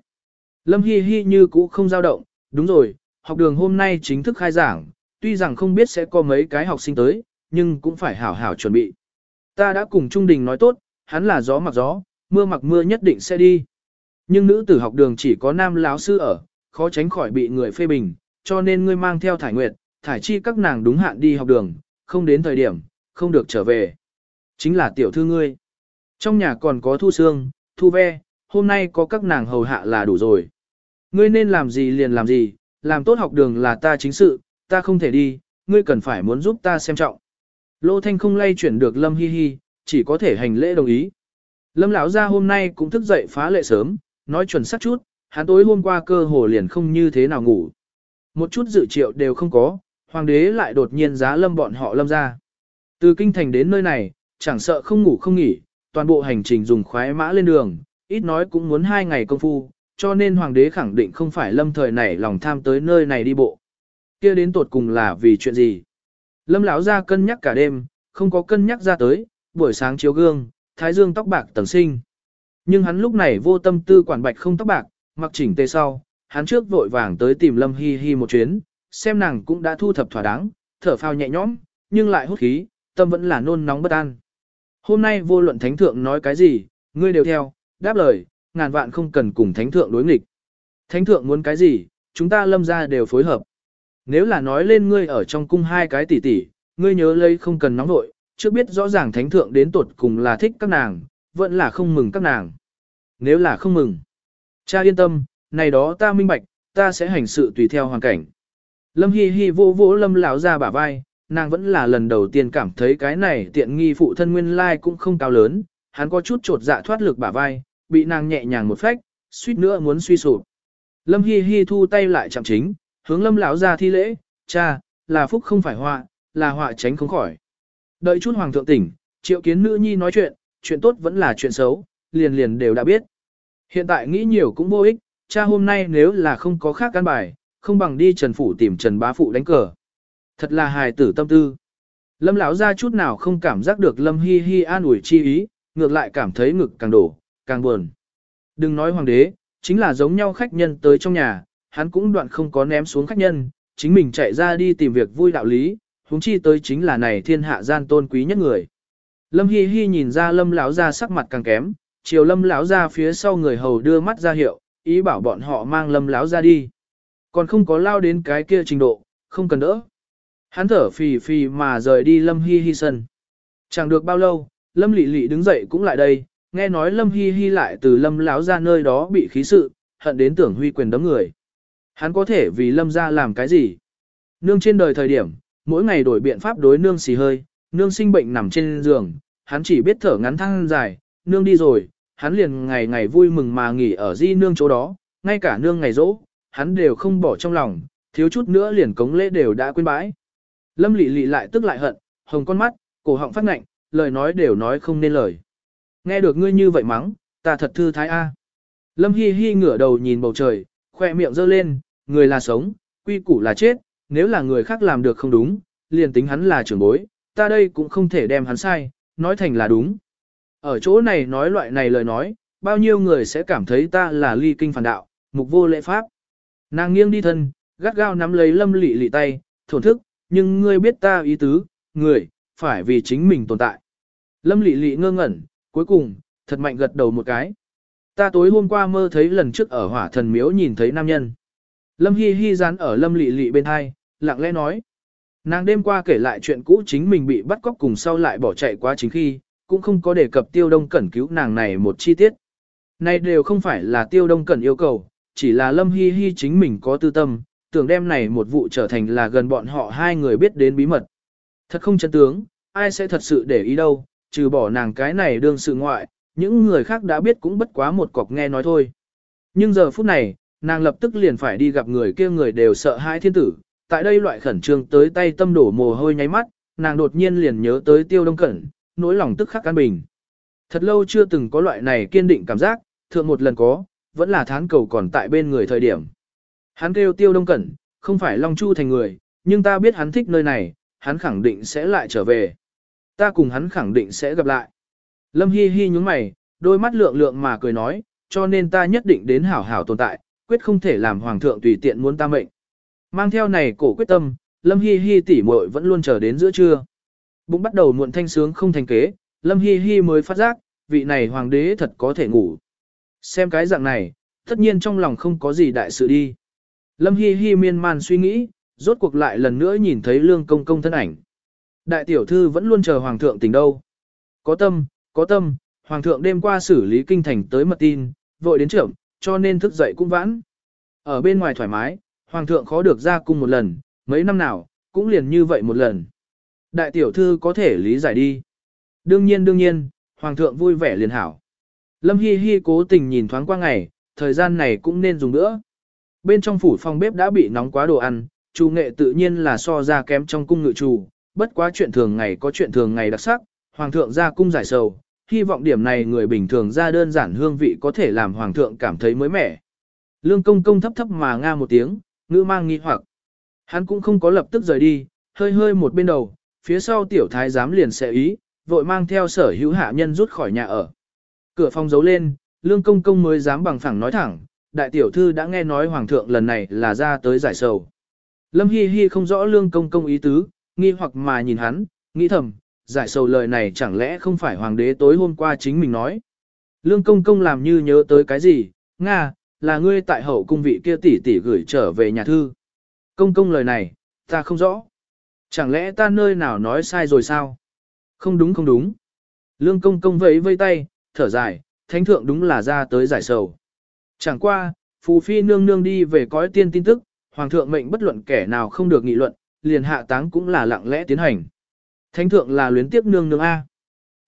Lâm Hi Hi như cũ không dao động, đúng rồi, học đường hôm nay chính thức khai giảng, tuy rằng không biết sẽ có mấy cái học sinh tới, nhưng cũng phải hảo hảo chuẩn bị. Ta đã cùng Trung Đình nói tốt, hắn là gió mặc gió, mưa mặc mưa nhất định sẽ đi. Nhưng nữ tử học đường chỉ có nam lão sư ở, khó tránh khỏi bị người phê bình, cho nên ngươi mang theo thải nguyệt, thải chi các nàng đúng hạn đi học đường, không đến thời điểm, không được trở về. Chính là tiểu thư ngươi. Trong nhà còn có thu xương, thu ve, hôm nay có các nàng hầu hạ là đủ rồi. Ngươi nên làm gì liền làm gì, làm tốt học đường là ta chính sự, ta không thể đi, ngươi cần phải muốn giúp ta xem trọng. Lô Thanh không lay chuyển được Lâm Hi Hi, chỉ có thể hành lễ đồng ý. Lâm lão gia hôm nay cũng thức dậy phá lệ sớm, nói chuẩn xác chút, hắn tối hôm qua cơ hồ liền không như thế nào ngủ. Một chút dự triệu đều không có, hoàng đế lại đột nhiên giá lâm bọn họ lâm ra. Từ kinh thành đến nơi này, chẳng sợ không ngủ không nghỉ, toàn bộ hành trình dùng khoái mã lên đường, ít nói cũng muốn hai ngày công phu, cho nên hoàng đế khẳng định không phải lâm thời này lòng tham tới nơi này đi bộ kia đến tột cùng là vì chuyện gì? Lâm lão ra cân nhắc cả đêm, không có cân nhắc ra tới, buổi sáng chiếu gương, thái dương tóc bạc tầng sinh. Nhưng hắn lúc này vô tâm tư quản bạch không tóc bạc, mặc chỉnh tề sau, hắn trước vội vàng tới tìm Lâm Hi Hi một chuyến, xem nàng cũng đã thu thập thỏa đáng, thở phào nhẹ nhõm, nhưng lại hút khí, tâm vẫn là nôn nóng bất an. Hôm nay vô luận thánh thượng nói cái gì, ngươi đều theo, đáp lời, ngàn vạn không cần cùng thánh thượng đối nghịch. Thánh thượng muốn cái gì, chúng ta lâm ra đều phối hợp. Nếu là nói lên ngươi ở trong cung hai cái tỷ tỷ, ngươi nhớ lấy không cần nóng nội, trước biết rõ ràng thánh thượng đến tuột cùng là thích các nàng, vẫn là không mừng các nàng. Nếu là không mừng, cha yên tâm, này đó ta minh bạch, ta sẽ hành sự tùy theo hoàn cảnh. Lâm Hi Hi vô vỗ Lâm lão ra bả vai, nàng vẫn là lần đầu tiên cảm thấy cái này tiện nghi phụ thân nguyên lai cũng không cao lớn, hắn có chút trột dạ thoát lực bả vai, bị nàng nhẹ nhàng một phách, suýt nữa muốn suy sụp. Lâm Hi Hi thu tay lại chạm chính, hướng Lâm lão ra thi lễ, cha, là phúc không phải họa, là họa tránh không khỏi. Đợi chút hoàng thượng tỉnh, triệu kiến nữ nhi nói chuyện, chuyện tốt vẫn là chuyện xấu, liền liền đều đã biết. Hiện tại nghĩ nhiều cũng vô ích, cha hôm nay nếu là không có khác căn bài, không bằng đi Trần Phủ tìm Trần Bá Phụ đánh cờ. Thật là hài tử tâm tư. Lâm lão ra chút nào không cảm giác được Lâm Hi Hi an ủi chi ý, ngược lại cảm thấy ngực càng đổ, càng buồn. Đừng nói hoàng đế, chính là giống nhau khách nhân tới trong nhà, hắn cũng đoạn không có ném xuống khách nhân, chính mình chạy ra đi tìm việc vui đạo lý, huống chi tới chính là này thiên hạ gian tôn quý nhất người. Lâm Hi Hi nhìn ra Lâm lão gia sắc mặt càng kém, chiều Lâm lão gia phía sau người hầu đưa mắt ra hiệu, ý bảo bọn họ mang lâm lão gia đi. Còn không có lao đến cái kia trình độ, không cần đỡ. Hắn thở phì phì mà rời đi lâm hi hi sân. Chẳng được bao lâu, lâm lị lị đứng dậy cũng lại đây, nghe nói lâm hi hi lại từ lâm lão gia nơi đó bị khí sự, hận đến tưởng huy quyền đấm người. Hắn có thể vì lâm ra làm cái gì? Nương trên đời thời điểm, mỗi ngày đổi biện pháp đối nương xì hơi, nương sinh bệnh nằm trên giường, hắn chỉ biết thở ngắn thăng dài, nương đi rồi, hắn liền ngày ngày vui mừng mà nghỉ ở di nương chỗ đó, ngay cả nương ngày rỗ, hắn đều không bỏ trong lòng, thiếu chút nữa liền cống lễ đều đã quên bãi. Lâm lị lị lại tức lại hận, hồng con mắt, cổ họng phát ngạnh, lời nói đều nói không nên lời. Nghe được ngươi như vậy mắng, ta thật thư thái a. Lâm hi hi ngửa đầu nhìn bầu trời, khoe miệng giơ lên, người là sống, quy củ là chết, nếu là người khác làm được không đúng, liền tính hắn là trưởng bối, ta đây cũng không thể đem hắn sai, nói thành là đúng. Ở chỗ này nói loại này lời nói, bao nhiêu người sẽ cảm thấy ta là ly kinh phản đạo, mục vô lễ pháp. Nàng nghiêng đi thân, gắt gao nắm lấy lâm lị lị tay, thổn thức, nhưng ngươi biết ta ý tứ, người, phải vì chính mình tồn tại. Lâm lị lị ngơ ngẩn, cuối cùng, thật mạnh gật đầu một cái. Ta tối hôm qua mơ thấy lần trước ở hỏa thần miếu nhìn thấy nam nhân. Lâm Hi Hi dán ở Lâm Lệ Lệ bên hai, lặng lẽ nói. Nàng đêm qua kể lại chuyện cũ chính mình bị bắt cóc cùng sau lại bỏ chạy quá chính khi, cũng không có đề cập tiêu đông cẩn cứu nàng này một chi tiết. Này đều không phải là tiêu đông cẩn yêu cầu, chỉ là Lâm Hi Hi chính mình có tư tâm, tưởng đem này một vụ trở thành là gần bọn họ hai người biết đến bí mật. Thật không chân tướng, ai sẽ thật sự để ý đâu, trừ bỏ nàng cái này đương sự ngoại, những người khác đã biết cũng bất quá một cọc nghe nói thôi. Nhưng giờ phút này, nàng lập tức liền phải đi gặp người kia người đều sợ hai thiên tử, tại đây loại khẩn trương tới tay tâm đổ mồ hôi nháy mắt, nàng đột nhiên liền nhớ tới tiêu đông cẩn, nỗi lòng tức khắc an bình. Thật lâu chưa từng có loại này kiên định cảm giác, thượng một lần có, vẫn là thán cầu còn tại bên người thời điểm. Hắn kêu tiêu đông cẩn, không phải Long Chu thành người, nhưng ta biết hắn thích nơi này, hắn khẳng định sẽ lại trở về. Ta cùng hắn khẳng định sẽ gặp lại. Lâm Hi Hi nhúng mày, đôi mắt lượng lượng mà cười nói, cho nên ta nhất định đến hảo hảo tồn tại, quyết không thể làm hoàng thượng tùy tiện muốn ta mệnh. Mang theo này cổ quyết tâm, Lâm Hi Hi tỉ muội vẫn luôn chờ đến giữa trưa. Bụng bắt đầu muộn thanh sướng không thành kế, Lâm Hi Hi mới phát giác, vị này hoàng đế thật có thể ngủ. Xem cái dạng này, tất nhiên trong lòng không có gì đại sự đi. Lâm Hi Hi miên man suy nghĩ, rốt cuộc lại lần nữa nhìn thấy lương công công thân ảnh. Đại tiểu thư vẫn luôn chờ hoàng thượng tỉnh đâu. Có tâm, có tâm, hoàng thượng đêm qua xử lý kinh thành tới mật tin, vội đến trưởng, cho nên thức dậy cũng vãn. Ở bên ngoài thoải mái, hoàng thượng khó được ra cung một lần, mấy năm nào, cũng liền như vậy một lần. Đại tiểu thư có thể lý giải đi. Đương nhiên đương nhiên, hoàng thượng vui vẻ liền hảo. Lâm Hi Hi cố tình nhìn thoáng qua ngày, thời gian này cũng nên dùng nữa. Bên trong phủ phòng bếp đã bị nóng quá đồ ăn, chủ nghệ tự nhiên là so ra kém trong cung ngự chủ, bất quá chuyện thường ngày có chuyện thường ngày đặc sắc, hoàng thượng ra cung giải sầu, hy vọng điểm này người bình thường ra đơn giản hương vị có thể làm hoàng thượng cảm thấy mới mẻ. Lương công công thấp thấp mà nga một tiếng, ngữ mang nghi hoặc. Hắn cũng không có lập tức rời đi, hơi hơi một bên đầu, phía sau tiểu thái giám liền sẽ ý, vội mang theo sở hữu hạ nhân rút khỏi nhà ở. Cửa phòng giấu lên, lương công công mới dám bằng phẳng nói thẳng, đại tiểu thư đã nghe nói hoàng thượng lần này là ra tới giải sầu. Lâm Hi Hi không rõ lương công công ý tứ, nghi hoặc mà nhìn hắn, nghĩ thầm, giải sầu lời này chẳng lẽ không phải hoàng đế tối hôm qua chính mình nói. Lương công công làm như nhớ tới cái gì, Nga, là ngươi tại hậu cung vị kia tỷ tỷ gửi trở về nhà thư. Công công lời này, ta không rõ. Chẳng lẽ ta nơi nào nói sai rồi sao? Không đúng không đúng. Lương công công vẫy vây tay, thở dài, thánh thượng đúng là ra tới giải sầu. Chẳng qua, phù phi nương nương đi về cõi tiên tin tức, hoàng thượng mệnh bất luận kẻ nào không được nghị luận, liền hạ táng cũng là lặng lẽ tiến hành. Thánh thượng là luyến tiếp nương nương A.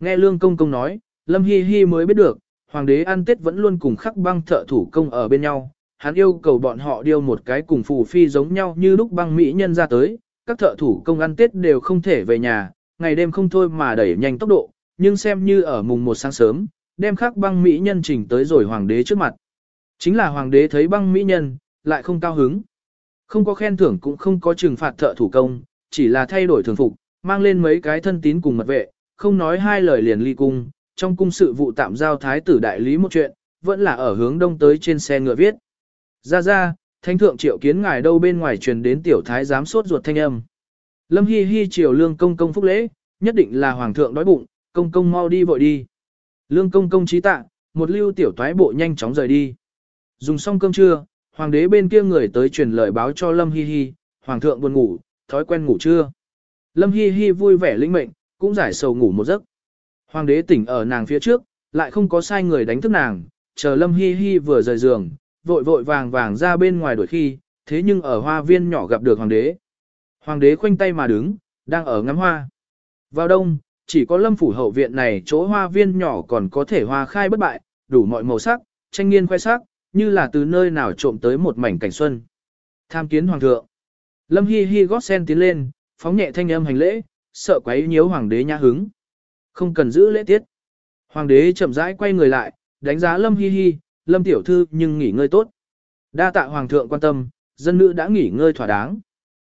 Nghe lương công công nói, lâm hi hi mới biết được, hoàng đế ăn tết vẫn luôn cùng khắc băng thợ thủ công ở bên nhau. Hắn yêu cầu bọn họ điêu một cái cùng phù phi giống nhau như lúc băng mỹ nhân ra tới, các thợ thủ công ăn tết đều không thể về nhà, ngày đêm không thôi mà đẩy nhanh tốc độ, nhưng xem như ở mùng một sáng sớm, đem khắc băng mỹ nhân chỉnh tới rồi hoàng đế trước mặt. Chính là hoàng đế thấy băng mỹ nhân, lại không cao hứng. Không có khen thưởng cũng không có trừng phạt thợ thủ công, chỉ là thay đổi thường phục, mang lên mấy cái thân tín cùng mật vệ, không nói hai lời liền ly cung, trong cung sự vụ tạm giao thái tử đại lý một chuyện, vẫn là ở hướng đông tới trên xe ngựa viết. Ra ra, thánh thượng triệu kiến ngài đâu bên ngoài truyền đến tiểu thái giám sốt ruột thanh âm. Lâm Hi Hi triều lương công công phúc lễ, nhất định là hoàng thượng đói bụng, công công mau đi vội đi. Lương công công trí tạ, một lưu tiểu toái bộ nhanh chóng rời đi. Dùng xong cơm trưa, hoàng đế bên kia người tới truyền lời báo cho Lâm Hi Hi, hoàng thượng buồn ngủ, thói quen ngủ trưa. Lâm Hi Hi vui vẻ linh mệnh, cũng giải sầu ngủ một giấc. Hoàng đế tỉnh ở nàng phía trước, lại không có sai người đánh thức nàng, chờ Lâm Hi Hi vừa rời giường, vội vội vàng vàng ra bên ngoài đuổi khi, thế nhưng ở hoa viên nhỏ gặp được hoàng đế. Hoàng đế khoanh tay mà đứng, đang ở ngắm hoa. Vào đông, chỉ có lâm phủ hậu viện này chỗ hoa viên nhỏ còn có thể hoa khai bất bại, đủ mọi màu sắc, tranh nghiên khoe sắc, như là từ nơi nào trộm tới một mảnh cảnh xuân. Tham kiến hoàng thượng. Lâm Hi Hi gót sen tiến lên, phóng nhẹ thanh âm hành lễ, sợ quấy nhiễu hoàng đế nhã hứng. Không cần giữ lễ tiết. Hoàng đế chậm rãi quay người lại, đánh giá Lâm Hi Hi, Lâm tiểu thư nhưng nghỉ ngơi tốt. Đa tạ hoàng thượng quan tâm, dân nữ đã nghỉ ngơi thỏa đáng.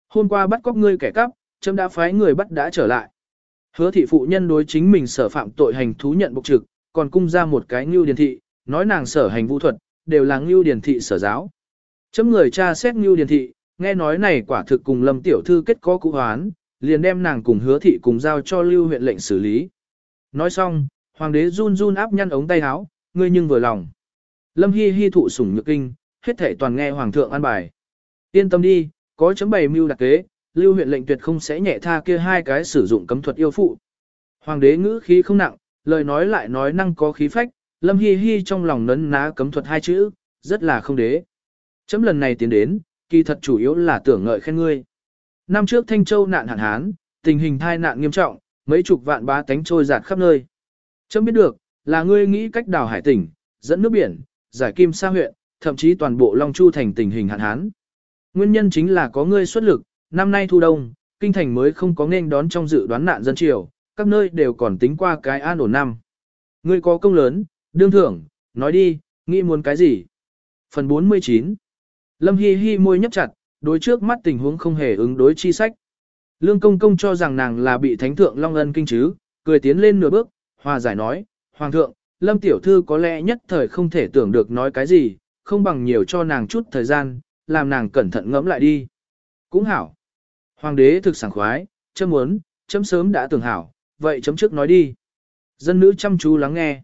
Hôm qua bắt cóc ngươi kẻ cắp, chấm đã phái người bắt đã trở lại. Hứa thị phụ nhân đối chính mình sở phạm tội hành thú nhận bục trực, còn cung ra một cái ngưu điển thị, nói nàng sở hành vũ thuật, đều là ngưu điển thị sở giáo. Chấm người cha xét ngưu điển thị, nghe nói này quả thực cùng lâm tiểu thư kết có cụ hoán, liền đem nàng cùng hứa thị cùng giao cho lưu huyện lệnh xử lý. Nói xong, hoàng đế run run áp nhăn ống tay áo, ngươi nhưng vừa lòng. Lâm Hi Hi thụ sủng nhược kinh, hết thể toàn nghe hoàng thượng an bài. Yên tâm đi, có chấm bày mưu đặc kế, lưu huyện lệnh tuyệt không sẽ nhẹ tha kia hai cái sử dụng cấm thuật yêu phụ. Hoàng đế ngữ khí không nặng, lời nói lại nói năng có khí phách, Lâm Hi Hi trong lòng nấn ná cấm thuật hai chữ, rất là không đế. Chấm lần này tiến đến, kỳ thật chủ yếu là tưởng ngợi khen ngươi. Năm trước Thanh Châu nạn hạn hán, tình hình thai nạn nghiêm trọng, mấy chục vạn bá tánh trôi giạt khắp nơi. Chấm biết được, là ngươi nghĩ cách đào hải tỉnh, dẫn nước biển, giải kim sa huyện, thậm chí toàn bộ Long Chu thành tình hình hạn hán. Nguyên nhân chính là có ngươi xuất lực, năm nay thu đông, kinh thành mới không có nên đón trong dự đoán nạn dân triều, các nơi đều còn tính qua cái an ổn năm. Ngươi có công lớn, đương thưởng, nói đi, nghĩ muốn cái gì? Phần 49 Lâm Hi Hi môi nhấp chặt, đối trước mắt tình huống không hề ứng đối chi sách. Lương công công cho rằng nàng là bị thánh thượng Long Ân kinh chứ, cười tiến lên nửa bước, hòa giải nói, Hoàng thượng, Lâm tiểu thư có lẽ nhất thời không thể tưởng được nói cái gì, không bằng nhiều cho nàng chút thời gian, làm nàng cẩn thận ngẫm lại đi. Cũng hảo. Hoàng đế thực sảng khoái, chấm muốn, chấm sớm đã tưởng hảo, vậy chấm trước nói đi. Dân nữ chăm chú lắng nghe.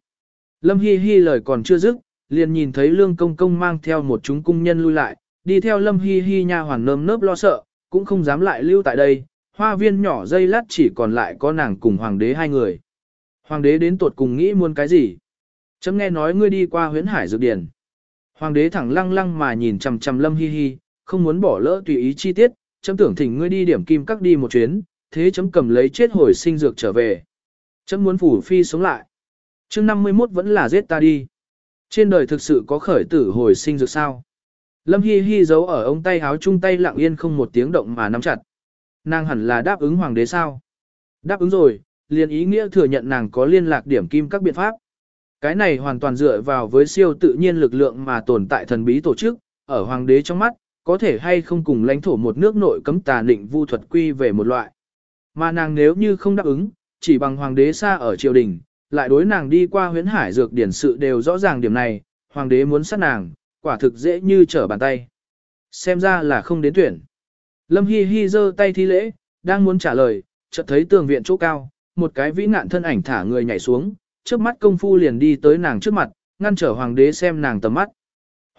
Lâm Hi Hi lời còn chưa dứt, liền nhìn thấy Lương Công Công mang theo một chúng cung nhân lui lại, đi theo Lâm Hi Hi nha hoàn nơm nớp lo sợ, cũng không dám lại lưu tại đây. Hoa viên nhỏ dây lát chỉ còn lại có nàng cùng hoàng đế hai người. Hoàng đế đến tuột cùng nghĩ muốn cái gì? Chấm nghe nói ngươi đi qua Huyễn hải dược điển. Hoàng đế thẳng lăng lăng mà nhìn chằm chằm Lâm Hi Hi, không muốn bỏ lỡ tùy ý chi tiết, chấm tưởng thỉnh ngươi đi điểm kim các đi một chuyến, thế chấm cầm lấy chết hồi sinh dược trở về. Chấm muốn phủ phi sống lại. Chương 51 vẫn là giết ta đi. Trên đời thực sự có khởi tử hồi sinh dược sao? Lâm Hi Hi giấu ở ông tay háo chung tay lặng yên không một tiếng động mà nắm chặt. Nàng hẳn là đáp ứng hoàng đế sao? Đáp ứng rồi, liền ý nghĩa thừa nhận nàng có liên lạc điểm kim các biện pháp. Cái này hoàn toàn dựa vào với siêu tự nhiên lực lượng mà tồn tại thần bí tổ chức, ở hoàng đế trong mắt, có thể hay không cùng lãnh thổ một nước nội cấm tà định vu thuật quy về một loại. Mà nàng nếu như không đáp ứng, chỉ bằng hoàng đế xa ở triều đình, lại đối nàng đi qua huyễn hải dược điển sự đều rõ ràng điểm này, hoàng đế muốn sát nàng, quả thực dễ như trở bàn tay. Xem ra là không đến tuyển. Lâm Hi Hi giơ tay thi lễ, đang muốn trả lời, chợt thấy tường viện chỗ cao, một cái vĩ nạn thân ảnh thả người nhảy xuống, trước mắt công phu liền đi tới nàng trước mặt, ngăn trở hoàng đế xem nàng tầm mắt.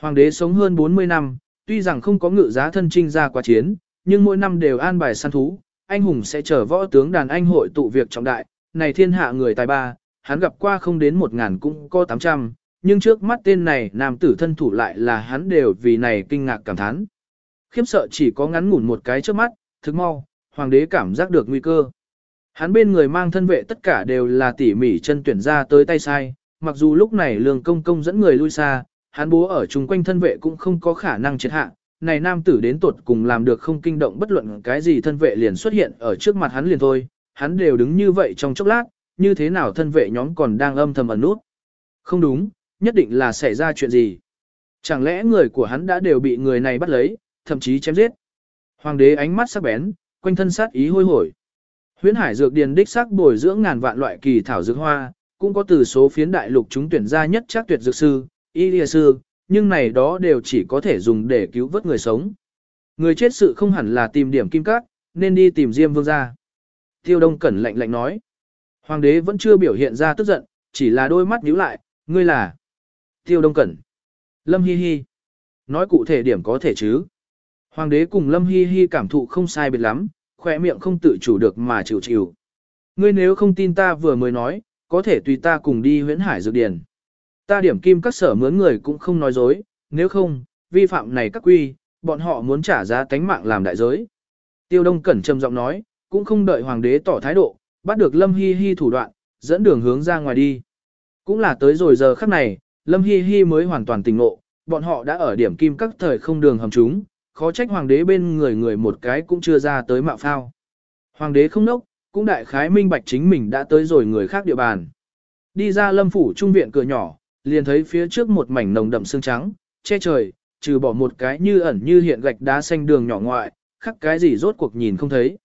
Hoàng đế sống hơn 40 năm, tuy rằng không có ngự giá thân trinh ra quá chiến, nhưng mỗi năm đều an bài săn thú, anh hùng sẽ chở võ tướng đàn anh hội tụ việc trọng đại, này thiên hạ người tài ba, hắn gặp qua không đến một ngàn cũng có 800, nhưng trước mắt tên này nam tử thân thủ lại là hắn đều vì này kinh ngạc cảm thán. Khiếp sợ chỉ có ngắn ngủn một cái trước mắt, thức mau, hoàng đế cảm giác được nguy cơ. Hắn bên người mang thân vệ tất cả đều là tỉ mỉ chân tuyển ra tới tay sai, mặc dù lúc này lương công công dẫn người lui xa, hắn bố ở chung quanh thân vệ cũng không có khả năng triệt hạ. Này nam tử đến tuột cùng làm được không kinh động bất luận cái gì thân vệ liền xuất hiện ở trước mặt hắn liền thôi, hắn đều đứng như vậy trong chốc lát, như thế nào thân vệ nhóm còn đang âm thầm ẩn nút. Không đúng, nhất định là xảy ra chuyện gì. Chẳng lẽ người của hắn đã đều bị người này bắt lấy, thậm chí chém giết. Hoàng đế ánh mắt sắc bén, quanh thân sát ý hôi hổi. Huyễn hải dược điền đích sắc bồi dưỡng ngàn vạn loại kỳ thảo dược hoa, cũng có từ số phiến đại lục chúng tuyển ra nhất chắc tuyệt dược sư, y lìa sư, nhưng này đó đều chỉ có thể dùng để cứu vớt người sống. Người chết sự không hẳn là tìm điểm kim cát, nên đi tìm Diêm Vương gia. Tiêu Đông Cẩn lạnh lạnh nói. Hoàng đế vẫn chưa biểu hiện ra tức giận, chỉ là đôi mắt nhíu lại, ngươi là Tiêu Đông Cẩn. Lâm Hi Hi. Nói cụ thể điểm có thể chứ. Hoàng đế cùng Lâm Hi Hi cảm thụ không sai biệt lắm, khỏe miệng không tự chủ được mà chịu chịu. Ngươi nếu không tin ta vừa mới nói, có thể tùy ta cùng đi huyễn hải dược điển. Ta điểm kim các sở mướn người cũng không nói dối, nếu không, vi phạm này các quy, bọn họ muốn trả giá tánh mạng làm đại giới. Tiêu Đông Cẩn trầm giọng nói, cũng không đợi hoàng đế tỏ thái độ, bắt được Lâm Hi Hi thủ đoạn, dẫn đường hướng ra ngoài đi. Cũng là tới rồi giờ khắc này, Lâm Hi Hi mới hoàn toàn tỉnh ngộ, bọn họ đã ở điểm kim các thời không đường hầm chúng, khó trách hoàng đế bên người người một cái cũng chưa ra tới mạo phao. Hoàng đế không nốc, cũng đại khái minh bạch chính mình đã tới rồi người khác địa bàn. Đi ra lâm phủ trung viện cửa nhỏ, liền thấy phía trước một mảnh nồng đậm sương trắng, che trời, trừ bỏ một cái như ẩn như hiện gạch đá xanh đường nhỏ ngoại, khắc cái gì rốt cuộc nhìn không thấy.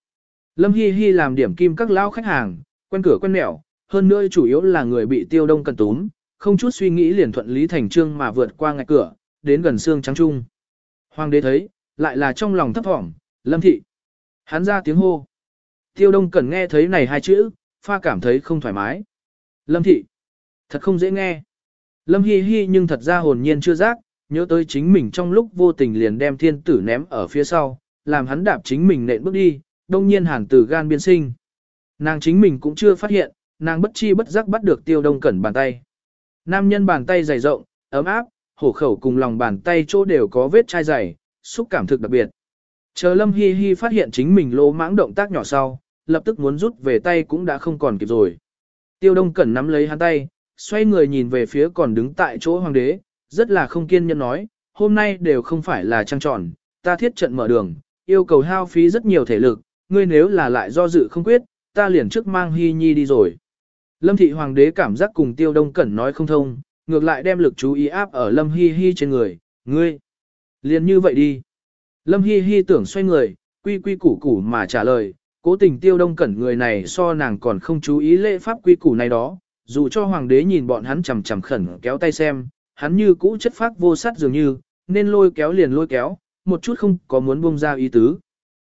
Lâm Hi Hi làm điểm kim các lao khách hàng, quen cửa quen mẹo, hơn nữa chủ yếu là người bị tiêu đông cần túm, không chút suy nghĩ liền thuận lý thành trương mà vượt qua ngạch cửa, đến gần xương trắng trung. Hoàng đế thấy, lại là trong lòng thấp thỏm, lâm thị. Hắn ra tiếng hô. Tiêu đông cần nghe thấy này hai chữ, pha cảm thấy không thoải mái. Lâm thị. Thật không dễ nghe. Lâm hi hi nhưng thật ra hồn nhiên chưa giác, nhớ tới chính mình trong lúc vô tình liền đem thiên tử ném ở phía sau, làm hắn đạp chính mình nện bước đi, đông nhiên hàn tử gan biên sinh. Nàng chính mình cũng chưa phát hiện, nàng bất chi bất giác bắt được tiêu đông cẩn bàn tay. Nam nhân bàn tay dày rộng, ấm áp, hổ khẩu cùng lòng bàn tay chỗ đều có vết chai dày, xúc cảm thực đặc biệt. Chờ Lâm Hi Hi phát hiện chính mình lỗ mãng động tác nhỏ sau, lập tức muốn rút về tay cũng đã không còn kịp rồi. Tiêu Đông Cẩn nắm lấy hắn tay, xoay người nhìn về phía còn đứng tại chỗ hoàng đế, rất là không kiên nhẫn nói, hôm nay đều không phải là trăng tròn, ta thiết trận mở đường, yêu cầu hao phí rất nhiều thể lực, ngươi nếu là lại do dự không quyết, ta liền trước mang Hi Nhi đi rồi. Lâm thị hoàng đế cảm giác cùng Tiêu Đông Cẩn nói không thông, ngược lại đem lực chú ý áp ở Lâm Hi Hi trên người, ngươi. Liền như vậy đi. Lâm Hi Hi tưởng xoay người, quy quy củ củ mà trả lời, cố tình Tiêu Đông Cẩn người này so nàng còn không chú ý lễ pháp quy củ này đó, dù cho hoàng đế nhìn bọn hắn chầm chầm khẩn kéo tay xem, hắn như cũ chất phác vô sát dường như, nên lôi kéo liền lôi kéo, một chút không có muốn buông ra ý tứ.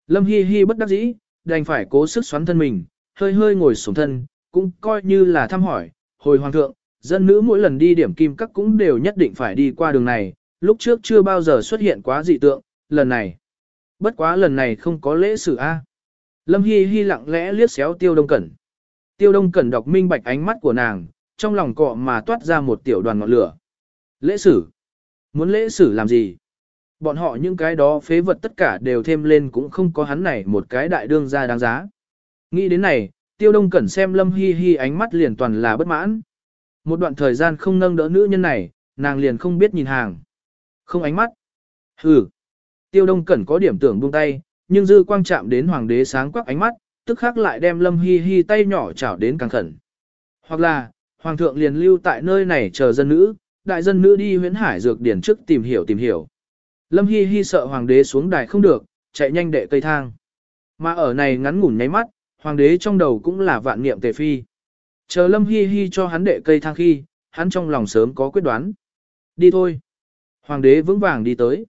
Lâm Hi Hi bất đắc dĩ, đành phải cố sức xoắn thân mình, hơi hơi ngồi xuống thân, cũng coi như là thăm hỏi, hồi hoàng thượng, dân nữ mỗi lần đi điểm kim các cũng đều nhất định phải đi qua đường này, lúc trước chưa bao giờ xuất hiện quá dị tượng, lần này. Bất quá lần này không có lễ sử A. Lâm Hi Hi lặng lẽ liếc xéo Tiêu Đông Cẩn. Tiêu Đông Cẩn đọc minh bạch ánh mắt của nàng, trong lòng cọ mà toát ra một tiểu đoàn ngọn lửa. Lễ sử? Muốn lễ sử làm gì? Bọn họ những cái đó phế vật tất cả đều thêm lên cũng không có hắn này một cái đại đương gia đáng giá. Nghĩ đến này, Tiêu Đông Cẩn xem Lâm Hi Hi ánh mắt liền toàn là bất mãn. Một đoạn thời gian không nâng đỡ nữ nhân này, nàng liền không biết nhìn hàng. Không ánh mắt. Hừ. Tiêu Đông Cẩn có điểm tưởng buông tay, nhưng dư quang chạm đến hoàng đế sáng quắc ánh mắt, tức khắc lại đem Lâm Hi Hi tay nhỏ chảo đến càng khẩn. Hoặc là, hoàng thượng liền lưu tại nơi này chờ dân nữ, đại dân nữ đi huyễn hải dược điển trước tìm hiểu tìm hiểu. Lâm Hi Hi sợ hoàng đế xuống đài không được, chạy nhanh đệ cây thang. Mà ở này ngắn ngủn nháy mắt, hoàng đế trong đầu cũng là vạn niệm tề phi. Chờ Lâm Hi Hi cho hắn đệ cây thang khi, hắn trong lòng sớm có quyết đoán. Đi thôi. Hoàng đế vững vàng đi tới.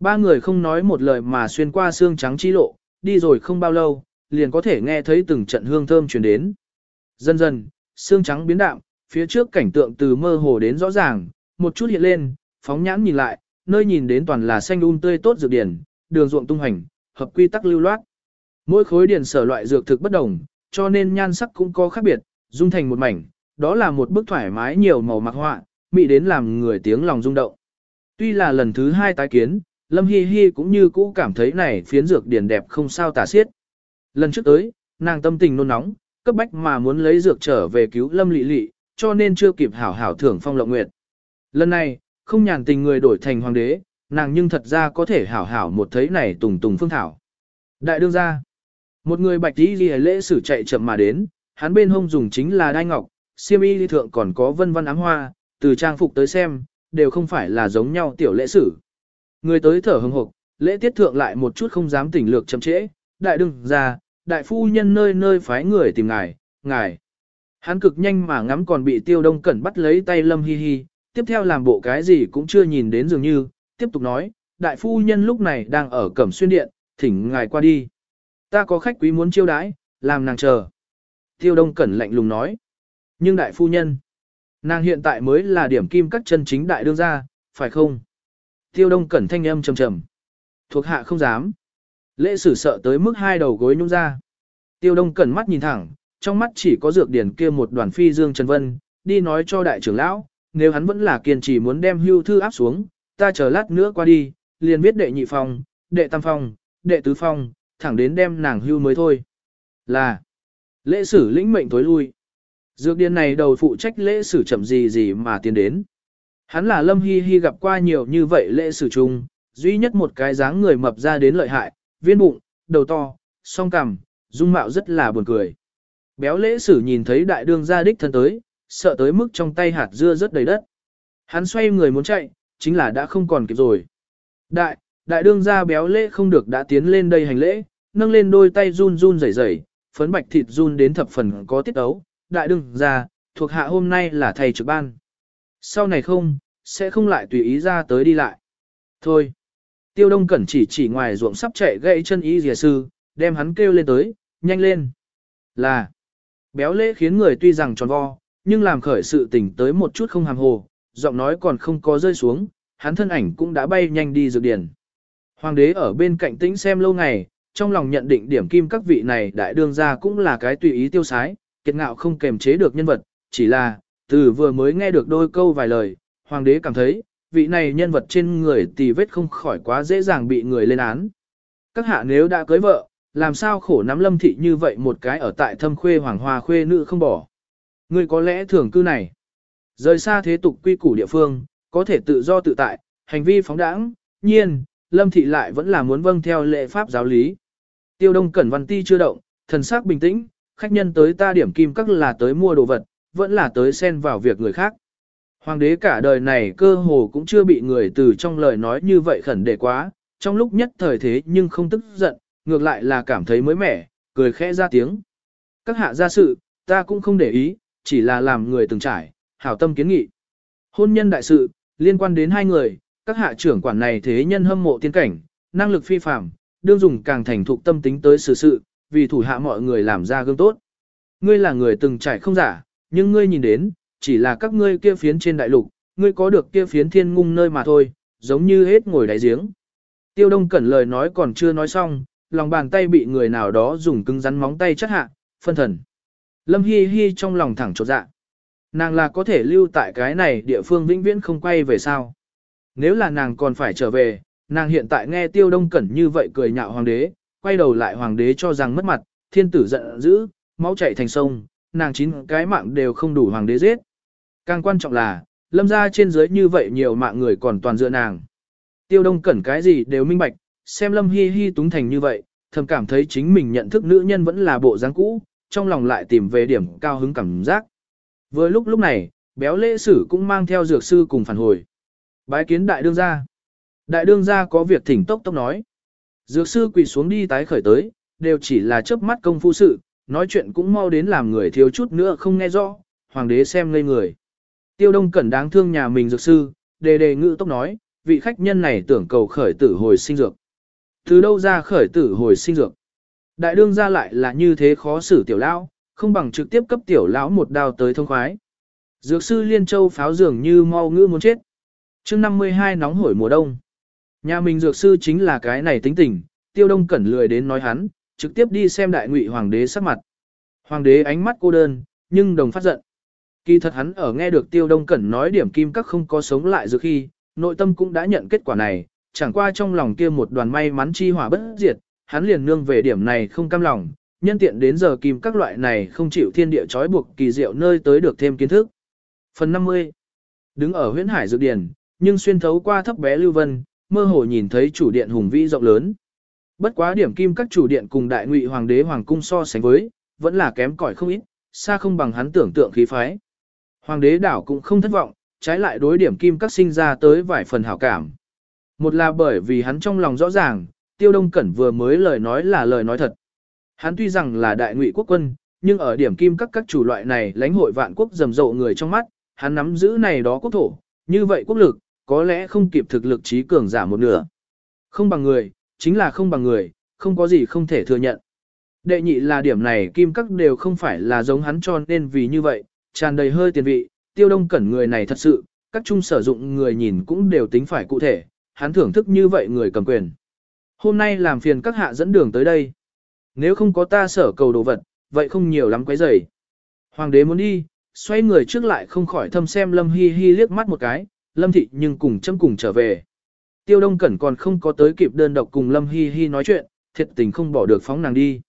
Ba người không nói một lời mà xuyên qua xương trắng chi lộ, đi rồi không bao lâu, liền có thể nghe thấy từng trận hương thơm truyền đến. Dần dần, xương trắng biến đạm, phía trước cảnh tượng từ mơ hồ đến rõ ràng, một chút hiện lên, phóng nhãn nhìn lại, nơi nhìn đến toàn là xanh um tươi tốt dược điển, đường ruộng tung hành, hợp quy tắc lưu loát. Mỗi khối điền sở loại dược thực bất đồng, cho nên nhan sắc cũng có khác biệt, dung thành một mảnh, đó là một bức thoải mái nhiều màu mặc họa, mỹ đến làm người tiếng lòng rung động. Tuy là lần thứ hai tái kiến, Lâm Hi Hi cũng như cũ cảm thấy này phiến dược điển đẹp không sao tả xiết. Lần trước tới, nàng tâm tình nôn nóng, cấp bách mà muốn lấy dược trở về cứu Lâm Lệ Lệ, cho nên chưa kịp hảo hảo thưởng phong lộng nguyệt. Lần này, không nhàn tình người đổi thành hoàng đế, nàng nhưng thật ra có thể hảo hảo một thấy này tùng tùng phương thảo. Đại đương gia, một người bạch y lìa lễ sử chạy chậm mà đến, hắn bên hông dùng chính là đai ngọc, xiêm y đi thượng còn có vân vân ám hoa, từ trang phục tới xem, đều không phải là giống nhau tiểu lễ sử. Người tới thở hừng hực, lễ tiết thượng lại một chút không dám tỉnh lược chậm trễ, đại đương gia, đại phu nhân nơi nơi phái người tìm ngài, ngài. Hắn cực nhanh mà ngắm còn bị tiêu đông cẩn bắt lấy tay lâm hi hi, tiếp theo làm bộ cái gì cũng chưa nhìn đến dường như, tiếp tục nói, đại phu nhân lúc này đang ở cẩm xuyên điện, thỉnh ngài qua đi. Ta có khách quý muốn chiêu đãi, làm nàng chờ. Tiêu đông cẩn lạnh lùng nói. Nhưng đại phu nhân, nàng hiện tại mới là điểm kim các chân chính đại đương gia, phải không? Tiêu đông cẩn thanh âm trầm trầm. Thuộc hạ không dám. Lễ sử sợ tới mức hai đầu gối nhung ra. Tiêu đông cẩn mắt nhìn thẳng, trong mắt chỉ có dược điển kia một đoàn phi dương Trần Vân, đi nói cho đại trưởng lão, nếu hắn vẫn là kiên trì muốn đem hưu thư áp xuống, ta chờ lát nữa qua đi, liền viết đệ nhị phòng, đệ tam phòng, đệ tứ phòng thẳng đến đem nàng hưu mới thôi. Là, lễ sử lĩnh mệnh tối lui. Dược điền này đầu phụ trách lễ sử chậm gì gì mà tiến đến. Hắn là Lâm Hi Hi gặp qua nhiều như vậy lễ sử chung, duy nhất một cái dáng người mập ra đến lợi hại, viên bụng, đầu to, song cằm, dung mạo rất là buồn cười. Béo lễ sử nhìn thấy đại đương gia đích thân tới, sợ tới mức trong tay hạt dưa rất đầy đất. Hắn xoay người muốn chạy, chính là đã không còn kịp rồi. Đại, đại đương gia béo lễ không được đã tiến lên đây hành lễ, nâng lên đôi tay run run rẩy rẩy, phấn bạch thịt run đến thập phần có tiết ấu. Đại đương gia, thuộc hạ hôm nay là thầy trực ban. Sau này không, sẽ không lại tùy ý ra tới đi lại. Thôi. Tiêu Đông Cẩn chỉ chỉ ngoài ruộng sắp chạy gãy chân y dìa sư, đem hắn kêu lên tới, nhanh lên. Là. Béo lễ khiến người tuy rằng tròn vo, nhưng làm khởi sự tỉnh tới một chút không hàm hồ, giọng nói còn không có rơi xuống, hắn thân ảnh cũng đã bay nhanh đi dược điển. Hoàng đế ở bên cạnh tĩnh xem lâu ngày, trong lòng nhận định điểm kim các vị này đại đương ra cũng là cái tùy ý tiêu sái, kiệt ngạo không kềm chế được nhân vật, chỉ là, từ vừa mới nghe được đôi câu vài lời, hoàng đế cảm thấy, vị này nhân vật trên người tì vết không khỏi quá dễ dàng bị người lên án. Các hạ nếu đã cưới vợ, làm sao khổ nắm lâm thị như vậy một cái ở tại thâm khuê hoàng hoa khuê nữ không bỏ. Ngươi có lẽ thường cư này, rời xa thế tục quy củ địa phương, có thể tự do tự tại, hành vi phóng đãng, nhiên, lâm thị lại vẫn là muốn vâng theo lệ pháp giáo lý. Tiêu đông cẩn văn ti chưa động, thần sắc bình tĩnh, khách nhân tới ta điểm kim các là tới mua đồ vật, vẫn là tới xen vào việc người khác. Hoàng đế cả đời này cơ hồ cũng chưa bị người từ trong lời nói như vậy khẩn đề quá, trong lúc nhất thời thế nhưng không tức giận, ngược lại là cảm thấy mới mẻ, cười khẽ ra tiếng. Các hạ gia sự, ta cũng không để ý, chỉ là làm người từng trải, hảo tâm kiến nghị. Hôn nhân đại sự, liên quan đến hai người, các hạ trưởng quản này thế nhân hâm mộ tiên cảnh, năng lực phi phạm, đương dùng càng thành thục tâm tính tới xử sự, vì thủ hạ mọi người làm ra gương tốt. Ngươi là người từng trải không giả, nhưng ngươi nhìn đến, chỉ là các ngươi kia phiến trên đại lục, ngươi có được kia phiến thiên ngung nơi mà thôi, giống như hết ngồi đáy giếng. Tiêu Đông Cẩn lời nói còn chưa nói xong, lòng bàn tay bị người nào đó dùng cứng rắn móng tay chất hạ, phân thần. Lâm Hi Hi trong lòng thẳng chột dạ. Nàng là có thể lưu tại cái này địa phương vĩnh viễn không quay về sao. Nếu là nàng còn phải trở về, nàng hiện tại nghe Tiêu Đông Cẩn như vậy cười nhạo hoàng đế, quay đầu lại hoàng đế cho rằng mất mặt, thiên tử giận dữ, máu chảy thành sông, nàng chín cái mạng đều không đủ hoàng đế giết. Càng quan trọng là, lâm ra trên dưới như vậy nhiều mạng người còn toàn dựa nàng. Tiêu đông cẩn cái gì đều minh bạch, xem lâm hi hi túng thành như vậy, thầm cảm thấy chính mình nhận thức nữ nhân vẫn là bộ dáng cũ, trong lòng lại tìm về điểm cao hứng cảm giác. Vừa lúc lúc này, béo lễ sử cũng mang theo dược sư cùng phản hồi. Bái kiến đại đương gia. Đại đương gia có việc thỉnh tốc tốc nói. Dược sư quỳ xuống đi tái khởi tới, đều chỉ là chớp mắt công phu sự, nói chuyện cũng mau đến làm người thiếu chút nữa không nghe rõ, hoàng đế xem ngây người. Tiêu Đông Cẩn đáng thương nhà mình dược sư, đề đề ngự tốc nói, vị khách nhân này tưởng cầu khởi tử hồi sinh dược. Từ đâu ra khởi tử hồi sinh dược? Đại đương ra lại là như thế khó xử tiểu lão, không bằng trực tiếp cấp tiểu lão một đao tới thông khoái. Dược sư Liên Châu pháo dường như mau ngữ muốn chết chương 52 nóng hổi mùa đông. Nhà mình dược sư chính là cái này tính tình, tiêu đông cẩn lười đến nói hắn, trực tiếp đi xem đại ngụy hoàng đế sắc mặt. Hoàng đế ánh mắt cô đơn, nhưng đồng phát giận. Kỳ thật hắn ở nghe được Tiêu Đông Cẩn nói điểm kim các không có sống lại dược khi, nội tâm cũng đã nhận kết quả này, chẳng qua trong lòng kia một đoàn may mắn chi hỏa bất diệt, hắn liền nương về điểm này không cam lòng, nhân tiện đến giờ kim các loại này không chịu thiên địa trói buộc kỳ diệu nơi tới được thêm kiến thức. Phần 50 Đứng ở huyễn hải dược điển, nhưng xuyên thấu qua thấp bé lưu vân, mơ hồ nhìn thấy chủ điện hùng vĩ rộng lớn. Bất quá điểm kim các chủ điện cùng đại ngụy hoàng đế hoàng cung so sánh với, vẫn là kém cỏi không ít, xa không bằng hắn tưởng tượng khí phái. Hoàng đế đảo cũng không thất vọng, trái lại đối điểm kim các sinh ra tới vài phần hảo cảm. Một là bởi vì hắn trong lòng rõ ràng, Tiêu Đông Cẩn vừa mới lời nói là lời nói thật. Hắn tuy rằng là đại ngụy quốc quân, nhưng ở điểm kim các các chủ loại này lãnh hội vạn quốc rầm rộ người trong mắt, hắn nắm giữ này đó quốc thổ, như vậy quốc lực, có lẽ không kịp thực lực trí cường giả một nửa. Không bằng người, chính là không bằng người, không có gì không thể thừa nhận. Đệ nhị là điểm này kim các đều không phải là giống hắn cho nên vì như vậy, tràn đầy hơi tiền vị, tiêu đông cẩn người này thật sự, các trung sử dụng người nhìn cũng đều tính phải cụ thể, hắn thưởng thức như vậy người cầm quyền. Hôm nay làm phiền các hạ dẫn đường tới đây. Nếu không có ta sở cầu đồ vật, vậy không nhiều lắm quấy rầy. Hoàng đế muốn đi, xoay người trước lại không khỏi thâm xem Lâm Hi Hi liếc mắt một cái, Lâm Thị nhưng cùng châm cùng trở về. Tiêu Đông Cẩn còn không có tới kịp đơn độc cùng Lâm Hi Hi nói chuyện, thiệt tình không bỏ được phóng nàng đi.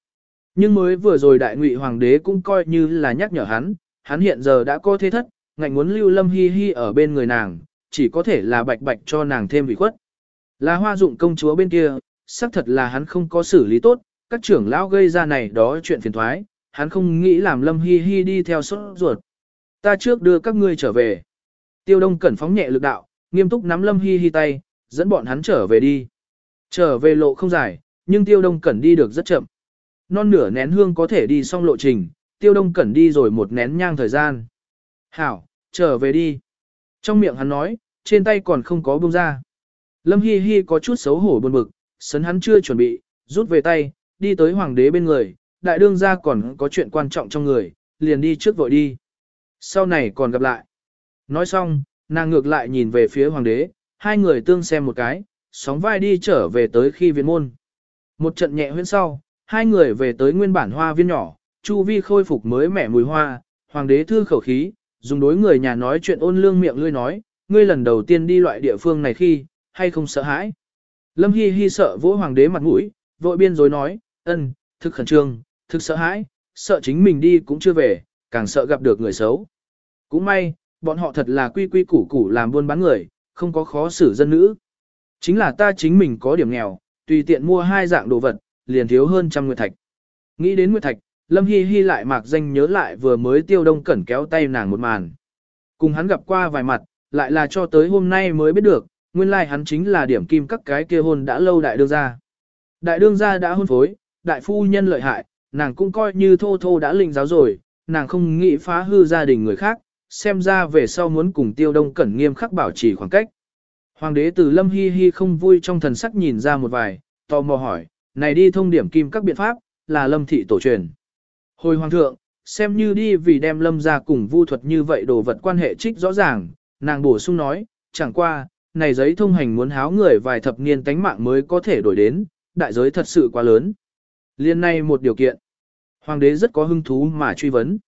Nhưng mới vừa rồi đại ngụy hoàng đế cũng coi như là nhắc nhở hắn, hắn hiện giờ đã có thế thất, ngạnh muốn lưu Lâm Hi Hi ở bên người nàng, chỉ có thể là bạch bạch cho nàng thêm vị khuất. Là hoa dụng công chúa bên kia, xác thật là hắn không có xử lý tốt, các trưởng lão gây ra này đó chuyện phiền thoái, hắn không nghĩ làm Lâm Hi Hi đi theo sốt ruột. Ta trước đưa các ngươi trở về. Tiêu Đông Cẩn phóng nhẹ lực đạo, nghiêm túc nắm Lâm Hi Hi tay, dẫn bọn hắn trở về đi. Trở về lộ không dài, nhưng Tiêu Đông Cẩn đi được rất chậm. Non nửa nén hương có thể đi xong lộ trình, Tiêu Đông Cẩn đi rồi một nén nhang thời gian. Hảo, trở về đi. Trong miệng hắn nói, trên tay còn không có buông ra. Lâm Hi Hi có chút xấu hổ buồn bực, sấn hắn chưa chuẩn bị, rút về tay, đi tới hoàng đế bên người, đại đương gia còn có chuyện quan trọng trong người, liền đi trước vội đi. Sau này còn gặp lại. Nói xong, nàng ngược lại nhìn về phía hoàng đế, hai người tương xem một cái, sóng vai đi trở về tới khi viện môn. Một trận nhẹ huyễn sau, hai người về tới nguyên bản hoa viên nhỏ, chu vi khôi phục mới mẻ mùi hoa, hoàng đế thư khẩu khí, dùng đối người nhà nói chuyện ôn lương miệng lươi nói, ngươi lần đầu tiên đi loại địa phương này khi, hay không sợ hãi. Lâm Hi Hi sợ vỗ hoàng đế mặt mũi, vội biên rối nói, ân, thực khẩn trương, thực sợ hãi, sợ chính mình đi cũng chưa về, càng sợ gặp được người xấu. Cũng may, bọn họ thật là quy quy củ củ làm buôn bán người, không có khó xử dân nữ. Chính là ta chính mình có điểm nghèo, tùy tiện mua hai dạng đồ vật, liền thiếu hơn trăm nguyệt thạch. Nghĩ đến nguyệt thạch, Lâm Hi Hi lại mạc danh nhớ lại vừa mới tiêu đông cẩn kéo tay nàng một màn. Cùng hắn gặp qua vài mặt, lại là cho tới hôm nay mới biết được, nguyên lai like hắn chính là điểm kim các cái kia hôn đã lâu đại đương gia. Đại đương gia đã hôn phối, đại phu nhân lợi hại, nàng cũng coi như thô thô đã linh giáo rồi, nàng không nghĩ phá hư gia đình người khác, xem ra về sau muốn cùng tiêu đông cẩn nghiêm khắc bảo trì khoảng cách. Hoàng đế từ lâm hi hi không vui trong thần sắc nhìn ra một vài, tò mò hỏi, này đi thông điểm kim các biện pháp, là lâm thị tổ truyền. Hồi hoàng thượng, xem như đi vì đem lâm ra cùng vu thuật như vậy đồ vật quan hệ trích rõ ràng, nàng bổ sung nói, chẳng qua, này giấy thông hành muốn háo người vài thập niên tánh mạng mới có thể đổi đến, đại giới thật sự quá lớn. Liên này một điều kiện. Hoàng đế rất có hứng thú mà truy vấn.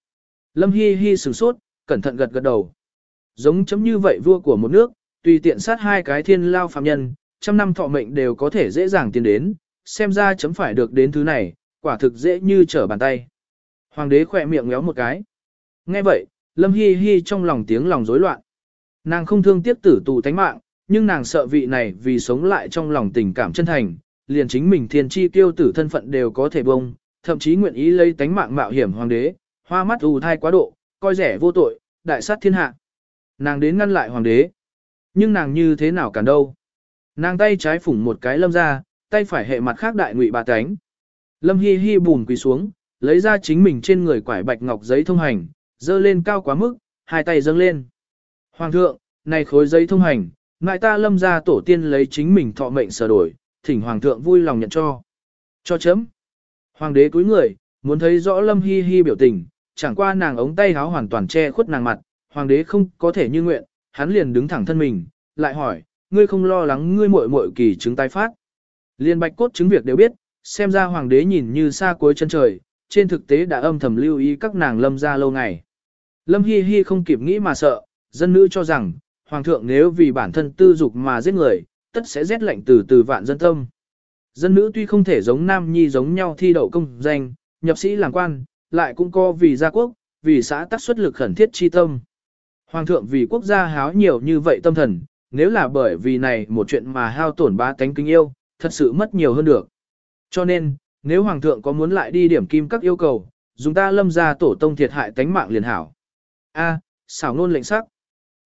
Lâm Hi Hi sửng sốt, cẩn thận gật gật đầu. Giống chấm như vậy vua của một nước, tùy tiện sát hai cái thiên lao phạm nhân, trăm năm thọ mệnh đều có thể dễ dàng tiến đến, xem ra chấm phải được đến thứ này, quả thực dễ như trở bàn tay. Hoàng đế khỏe miệng ngéo một cái. Nghe vậy, Lâm Hi Hi trong lòng tiếng lòng rối loạn. Nàng không thương tiếc tử tù tánh mạng, nhưng nàng sợ vị này vì sống lại trong lòng tình cảm chân thành, liền chính mình thiên chi tiêu tử thân phận đều có thể bông, thậm chí nguyện ý lấy tánh mạng mạo hiểm hoàng đế, hoa mắt ù thai quá độ, coi rẻ vô tội, đại sát thiên hạ. Nàng đến ngăn lại hoàng đế. Nhưng nàng như thế nào cản đâu. Nàng tay trái phủng một cái lâm ra, tay phải hệ mặt khác đại ngụy bà cánh. Lâm hi hi bùn quỳ xuống, lấy ra chính mình trên người quải bạch ngọc giấy thông hành, dơ lên cao quá mức, hai tay dâng lên. Hoàng thượng, này khối giấy thông hành, ngại ta lâm ra tổ tiên lấy chính mình thọ mệnh sửa đổi, thỉnh hoàng thượng vui lòng nhận cho. Cho chấm. Hoàng đế cúi người, muốn thấy rõ lâm hi hi biểu tình, chẳng qua nàng ống tay háo hoàn toàn che khuất nàng mặt, hoàng đế không có thể như nguyện, hắn liền đứng thẳng thân mình, lại hỏi, ngươi không lo lắng ngươi muội muội kỳ chứng tái phát. Liên bạch cốt chứng việc đều biết, xem ra hoàng đế nhìn như xa cuối chân trời, trên thực tế đã âm thầm lưu ý các nàng lâm ra lâu ngày. Lâm Hi Hi không kịp nghĩ mà sợ, dân nữ cho rằng, hoàng thượng nếu vì bản thân tư dục mà giết người, tất sẽ rét lạnh từ từ vạn dân tâm. Dân nữ tuy không thể giống nam nhi giống nhau thi đậu công danh, nhập sĩ làm quan, lại cũng có vì gia quốc, vì xã tắc xuất lực khẩn thiết chi tâm. Hoàng thượng vì quốc gia háo nhiều như vậy tâm thần, nếu là bởi vì này một chuyện mà hao tổn ba tánh kính yêu, thật sự mất nhiều hơn được. Cho nên, nếu Hoàng thượng có muốn lại đi điểm kim các yêu cầu, dùng ta lâm ra tổ tông thiệt hại tánh mạng liền hảo. A, xảo nôn lệnh sắc.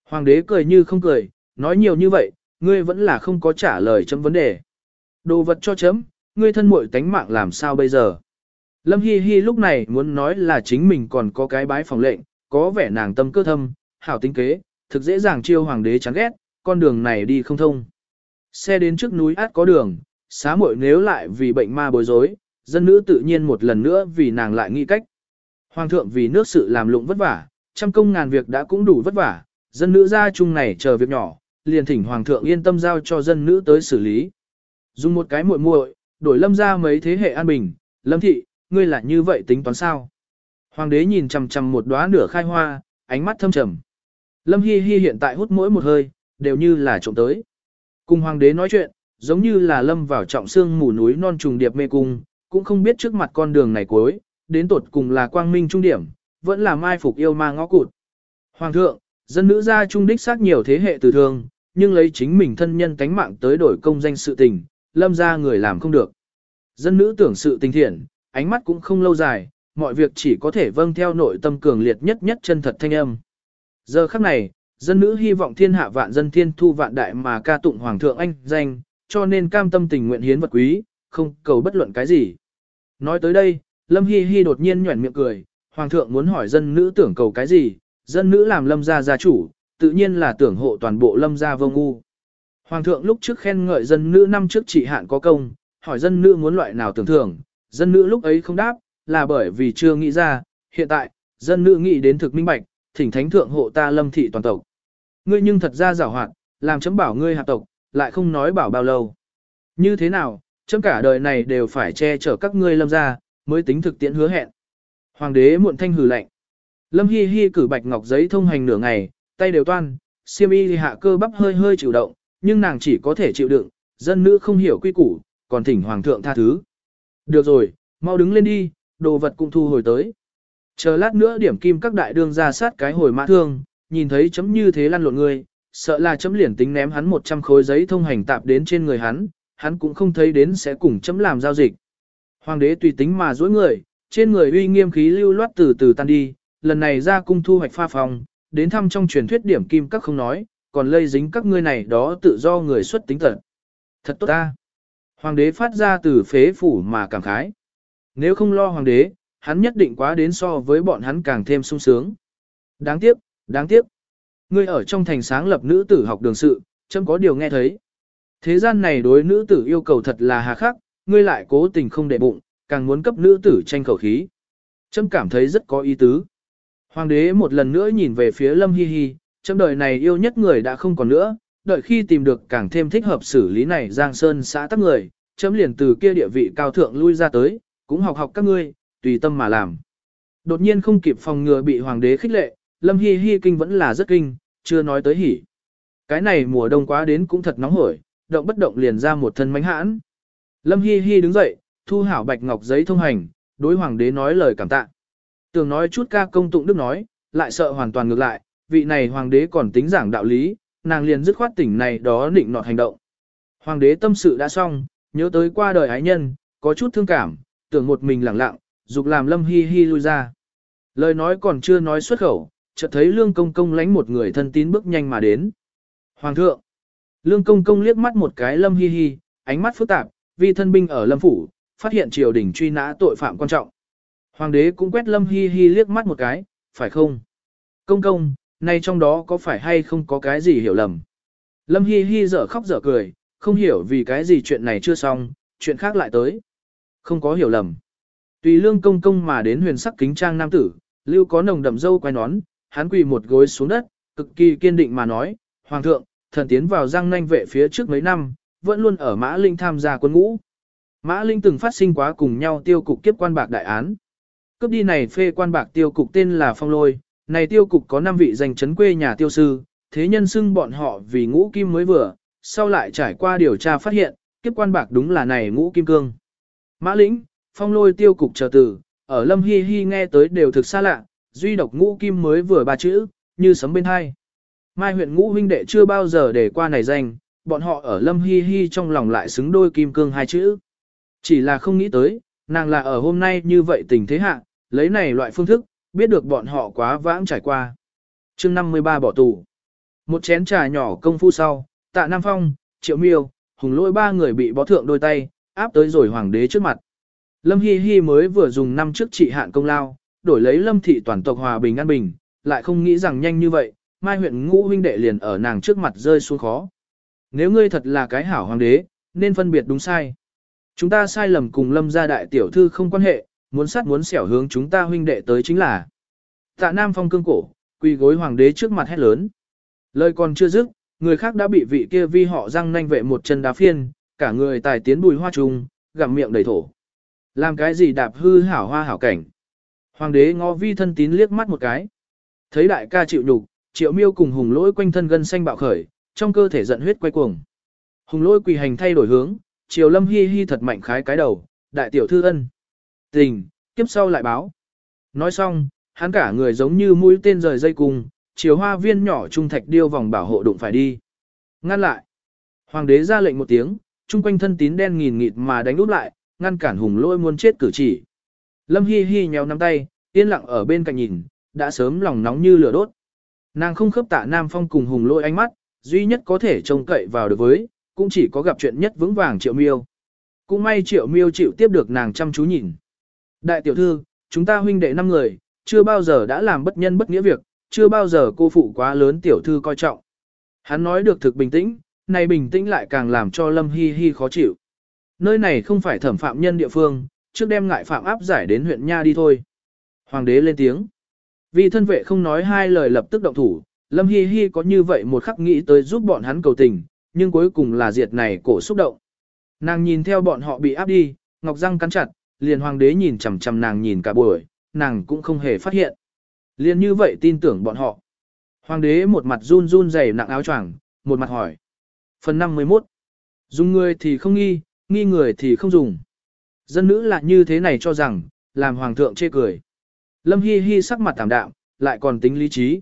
Hoàng đế cười như không cười, nói nhiều như vậy, ngươi vẫn là không có trả lời chấm vấn đề. Đồ vật cho chấm, ngươi thân muội tánh mạng làm sao bây giờ? Lâm Hi Hi lúc này muốn nói là chính mình còn có cái bái phòng lệnh, có vẻ nàng tâm cơ thâm, hảo tính kế, thực dễ dàng chiêu hoàng đế chán ghét, con đường này đi không thông. Xe đến trước núi át có đường, xá muội nếu lại vì bệnh ma bối rối, dân nữ tự nhiên một lần nữa vì nàng lại nghĩ cách. Hoàng thượng vì nước sự làm lụng vất vả, trăm công ngàn việc đã cũng đủ vất vả, dân nữ gia chung này chờ việc nhỏ, liền thỉnh hoàng thượng yên tâm giao cho dân nữ tới xử lý. Dùng một cái muội muội, đổi lâm ra mấy thế hệ an bình, lâm thị, ngươi là như vậy tính toán sao? Hoàng đế nhìn chằm chằm một đóa nửa khai hoa, ánh mắt thâm trầm. Lâm Hi Hi hiện tại hút mỗi một hơi, đều như là trộm tới. Cùng hoàng đế nói chuyện, giống như là lâm vào trọng xương mù núi non trùng điệp mê cung, cũng không biết trước mặt con đường này cuối, đến tột cùng là quang minh trung điểm, vẫn là mai phục yêu ma ngõ cụt. Hoàng thượng, dân nữ gia trung đích xác nhiều thế hệ từ thương, nhưng lấy chính mình thân nhân cánh mạng tới đổi công danh sự tình, lâm ra người làm không được. Dân nữ tưởng sự tình thiện, ánh mắt cũng không lâu dài, mọi việc chỉ có thể vâng theo nội tâm cường liệt nhất nhất chân thật thanh âm. Giờ khắc này, dân nữ hy vọng thiên hạ vạn dân thiên thu vạn đại mà ca tụng hoàng thượng anh danh, cho nên cam tâm tình nguyện hiến vật quý, không cầu bất luận cái gì. Nói tới đây, Lâm Hi Hi đột nhiên nhuẩn miệng cười, hoàng thượng muốn hỏi dân nữ tưởng cầu cái gì, dân nữ làm lâm gia gia chủ, tự nhiên là tưởng hộ toàn bộ lâm gia vô ngu. Hoàng thượng lúc trước khen ngợi dân nữ năm trước trị hạn có công, hỏi dân nữ muốn loại nào tưởng thưởng, dân nữ lúc ấy không đáp, là bởi vì chưa nghĩ ra, hiện tại, dân nữ nghĩ đến thực minh bạch, thỉnh thánh thượng hộ ta lâm thị toàn tộc. Ngươi nhưng thật ra giảo hoạt, làm chấm bảo ngươi hạ tộc, lại không nói bảo bao lâu. Như thế nào, chấm cả đời này đều phải che chở các ngươi lâm gia, mới tính thực tiễn hứa hẹn. Hoàng đế muộn thanh hừ lạnh. Lâm Hi Hi cử bạch ngọc giấy thông hành nửa ngày, tay đều toan, siêm y hạ cơ bắp hơi hơi chịu động, nhưng nàng chỉ có thể chịu đựng, dân nữ không hiểu quy củ, còn thỉnh hoàng thượng tha thứ. Được rồi, mau đứng lên đi, đồ vật cũng thu hồi tới. Chờ lát nữa điểm kim các đại đương ra sát cái hồi mã thương, nhìn thấy chấm như thế lăn lộn người, sợ là chấm liền tính ném hắn 100 khối giấy thông hành tạp đến trên người hắn, hắn cũng không thấy đến sẽ cùng chấm làm giao dịch. Hoàng đế tùy tính mà dối người, trên người uy nghiêm khí lưu loát từ từ tan đi, lần này ra cung thu hoạch pha phòng, đến thăm trong truyền thuyết điểm kim các không nói, còn lây dính các ngươi này đó tự do người xuất tính tận. Thật tốt ta. Hoàng đế phát ra từ phế phủ mà cảm khái. Nếu không lo hoàng đế, hắn nhất định quá đến so với bọn hắn càng thêm sung sướng. Đáng tiếc, đáng tiếc. Ngươi ở trong thành sáng lập nữ tử học đường sự, chấm có điều nghe thấy. Thế gian này đối nữ tử yêu cầu thật là hà khắc, ngươi lại cố tình không để bụng, càng muốn cấp nữ tử tranh khẩu khí. Chấm cảm thấy rất có ý tứ. Hoàng đế một lần nữa nhìn về phía Lâm Hi Hi, chấm đời này yêu nhất người đã không còn nữa, đợi khi tìm được càng thêm thích hợp xử lý này Giang Sơn xã tắc người, chấm liền từ kia địa vị cao thượng lui ra tới, cũng học học các ngươi, tùy tâm mà làm. Đột nhiên không kịp phòng ngừa bị hoàng đế khích lệ, Lâm Hi Hi kinh vẫn là rất kinh, chưa nói tới hỉ. Cái này mùa đông quá đến cũng thật nóng hổi, động bất động liền ra một thân mánh hãn. Lâm Hi Hi đứng dậy, thu hảo bạch ngọc giấy thông hành, đối hoàng đế nói lời cảm tạ. Tưởng nói chút ca công tụng đức nói, lại sợ hoàn toàn ngược lại, vị này hoàng đế còn tính giảng đạo lý, nàng liền dứt khoát tỉnh này đó định nọt hành động. Hoàng đế tâm sự đã xong, nhớ tới qua đời ái nhân, có chút thương cảm, tưởng một mình lặng lặng, dục làm lâm hi hi lui ra. Lời nói còn chưa nói xuất khẩu, chợt thấy lương công công lánh một người thân tín bước nhanh mà đến. Hoàng thượng! Lương công công liếc mắt một cái lâm hi hi, ánh mắt phức tạp, vì thân binh ở lâm phủ, phát hiện triều đình truy nã tội phạm quan trọng. Hoàng đế cũng quét lâm hi hi liếc mắt một cái, phải không? Công công, nay trong đó có phải hay không có cái gì hiểu lầm? Lâm hi hi dở khóc dở cười, không hiểu vì cái gì chuyện này chưa xong, chuyện khác lại tới. Không có hiểu lầm. Tùy lương công công mà đến huyền sắc kính trang nam tử, lưu có nồng đậm dâu quay nón, hắn quỳ một gối xuống đất, cực kỳ kiên định mà nói, Hoàng thượng, thần tiến vào giang nanh vệ phía trước mấy năm, vẫn luôn ở Mã Linh tham gia quân ngũ. Mã Linh từng phát sinh quá cùng nhau tiêu cục kiếp quan bạc đại án. Cướp đi này phê quan bạc tiêu cục tên là Phong Lôi, này tiêu cục có 5 vị danh chấn quê nhà tiêu sư, thế nhân xưng bọn họ vì ngũ kim mới vừa, sau lại trải qua điều tra phát hiện, kiếp quan bạc đúng là này ngũ kim cương. Mã lĩnh, phong lôi tiêu cục chờ tử ở lâm hi hi nghe tới đều thực xa lạ, duy độc ngũ kim mới vừa ba chữ, như sấm bên hai. Mai huyện ngũ huynh đệ chưa bao giờ để qua này danh, bọn họ ở lâm hi hi trong lòng lại xứng đôi kim cương hai chữ. Chỉ là không nghĩ tới, nàng là ở hôm nay như vậy tình thế hạ, lấy này loại phương thức, biết được bọn họ quá vãng trải qua. chương 53 bỏ tù. Một chén trà nhỏ công phu sau, tạ Nam Phong, Triệu Miêu, Hùng lôi ba người bị bó thượng đôi tay, áp tới rồi hoàng đế trước mặt. Lâm Hi Hi mới vừa dùng năm trước trị hạn công lao, đổi lấy Lâm thị toàn tộc hòa bình an bình, lại không nghĩ rằng nhanh như vậy, Mai huyện ngũ huynh đệ liền ở nàng trước mặt rơi xuống khó. Nếu ngươi thật là cái hảo hoàng đế, nên phân biệt đúng sai. Chúng ta sai lầm cùng Lâm gia đại tiểu thư không quan hệ, muốn sát muốn xẻo hướng chúng ta huynh đệ tới chính là. Tạ Nam Phong cương cổ, quỳ gối hoàng đế trước mặt hét lớn. Lời còn chưa dứt, người khác đã bị vị kia vi họ răng nanh vệ một chân đá phiên, cả người tài tiến bùi hoa trùng, gặm miệng đầy thổ. Làm cái gì đạp hư hảo hoa hảo cảnh. Hoàng đế ngó vi thân tín liếc mắt một cái. Thấy đại ca chịu nhục, triệu miêu cùng hùng lỗi quanh thân gân xanh bạo khởi, trong cơ thể giận huyết quay cuồng. Hùng lỗi quỳ hành thay đổi hướng, triều lâm hi hi thật mạnh khái cái đầu, đại tiểu thư ân. Tình, kiếp sau lại báo. Nói xong, hắn cả người giống như mũi tên rời dây cùng, chiều hoa viên nhỏ trung thạch điêu vòng bảo hộ đụng phải đi. Ngăn lại. Hoàng đế ra lệnh một tiếng, chung quanh thân tín đen nghìn nghịt mà đánh úp lại, ngăn cản hùng lôi muốn chết cử chỉ. Lâm Hi Hi nhéo nắm tay, yên lặng ở bên cạnh nhìn, đã sớm lòng nóng như lửa đốt. Nàng không khớp tạ Nam Phong cùng hùng lôi ánh mắt, duy nhất có thể trông cậy vào được với, cũng chỉ có gặp chuyện nhất vững vàng triệu miêu. Cũng may triệu miêu chịu tiếp được nàng chăm chú nhìn. Đại tiểu thư, chúng ta huynh đệ năm người, chưa bao giờ đã làm bất nhân bất nghĩa việc, chưa bao giờ cô phụ quá lớn tiểu thư coi trọng. Hắn nói được thực bình tĩnh, này bình tĩnh lại càng làm cho Lâm Hi Hi khó chịu. Nơi này không phải thẩm phạm nhân địa phương, trước đem ngại phạm áp giải đến huyện Nha đi thôi. Hoàng đế lên tiếng. Vì thân vệ không nói hai lời lập tức động thủ, Lâm Hi Hi có như vậy một khắc nghĩ tới giúp bọn hắn cầu tình, nhưng cuối cùng là diệt này cổ xúc động. Nàng nhìn theo bọn họ bị áp đi, ngọc răng cắn chặt, liền hoàng đế nhìn chằm chằm nàng nhìn cả buổi, nàng cũng không hề phát hiện. Liền như vậy tin tưởng bọn họ. Hoàng đế một mặt run run dày nặng áo choàng, một mặt hỏi. Phần 51. Dùng người thì không nghi, nghi người thì không dùng. Dân nữ là như thế này cho rằng, làm hoàng thượng chê cười. Lâm Hi Hi sắc mặt tạm đạm, lại còn tính lý trí.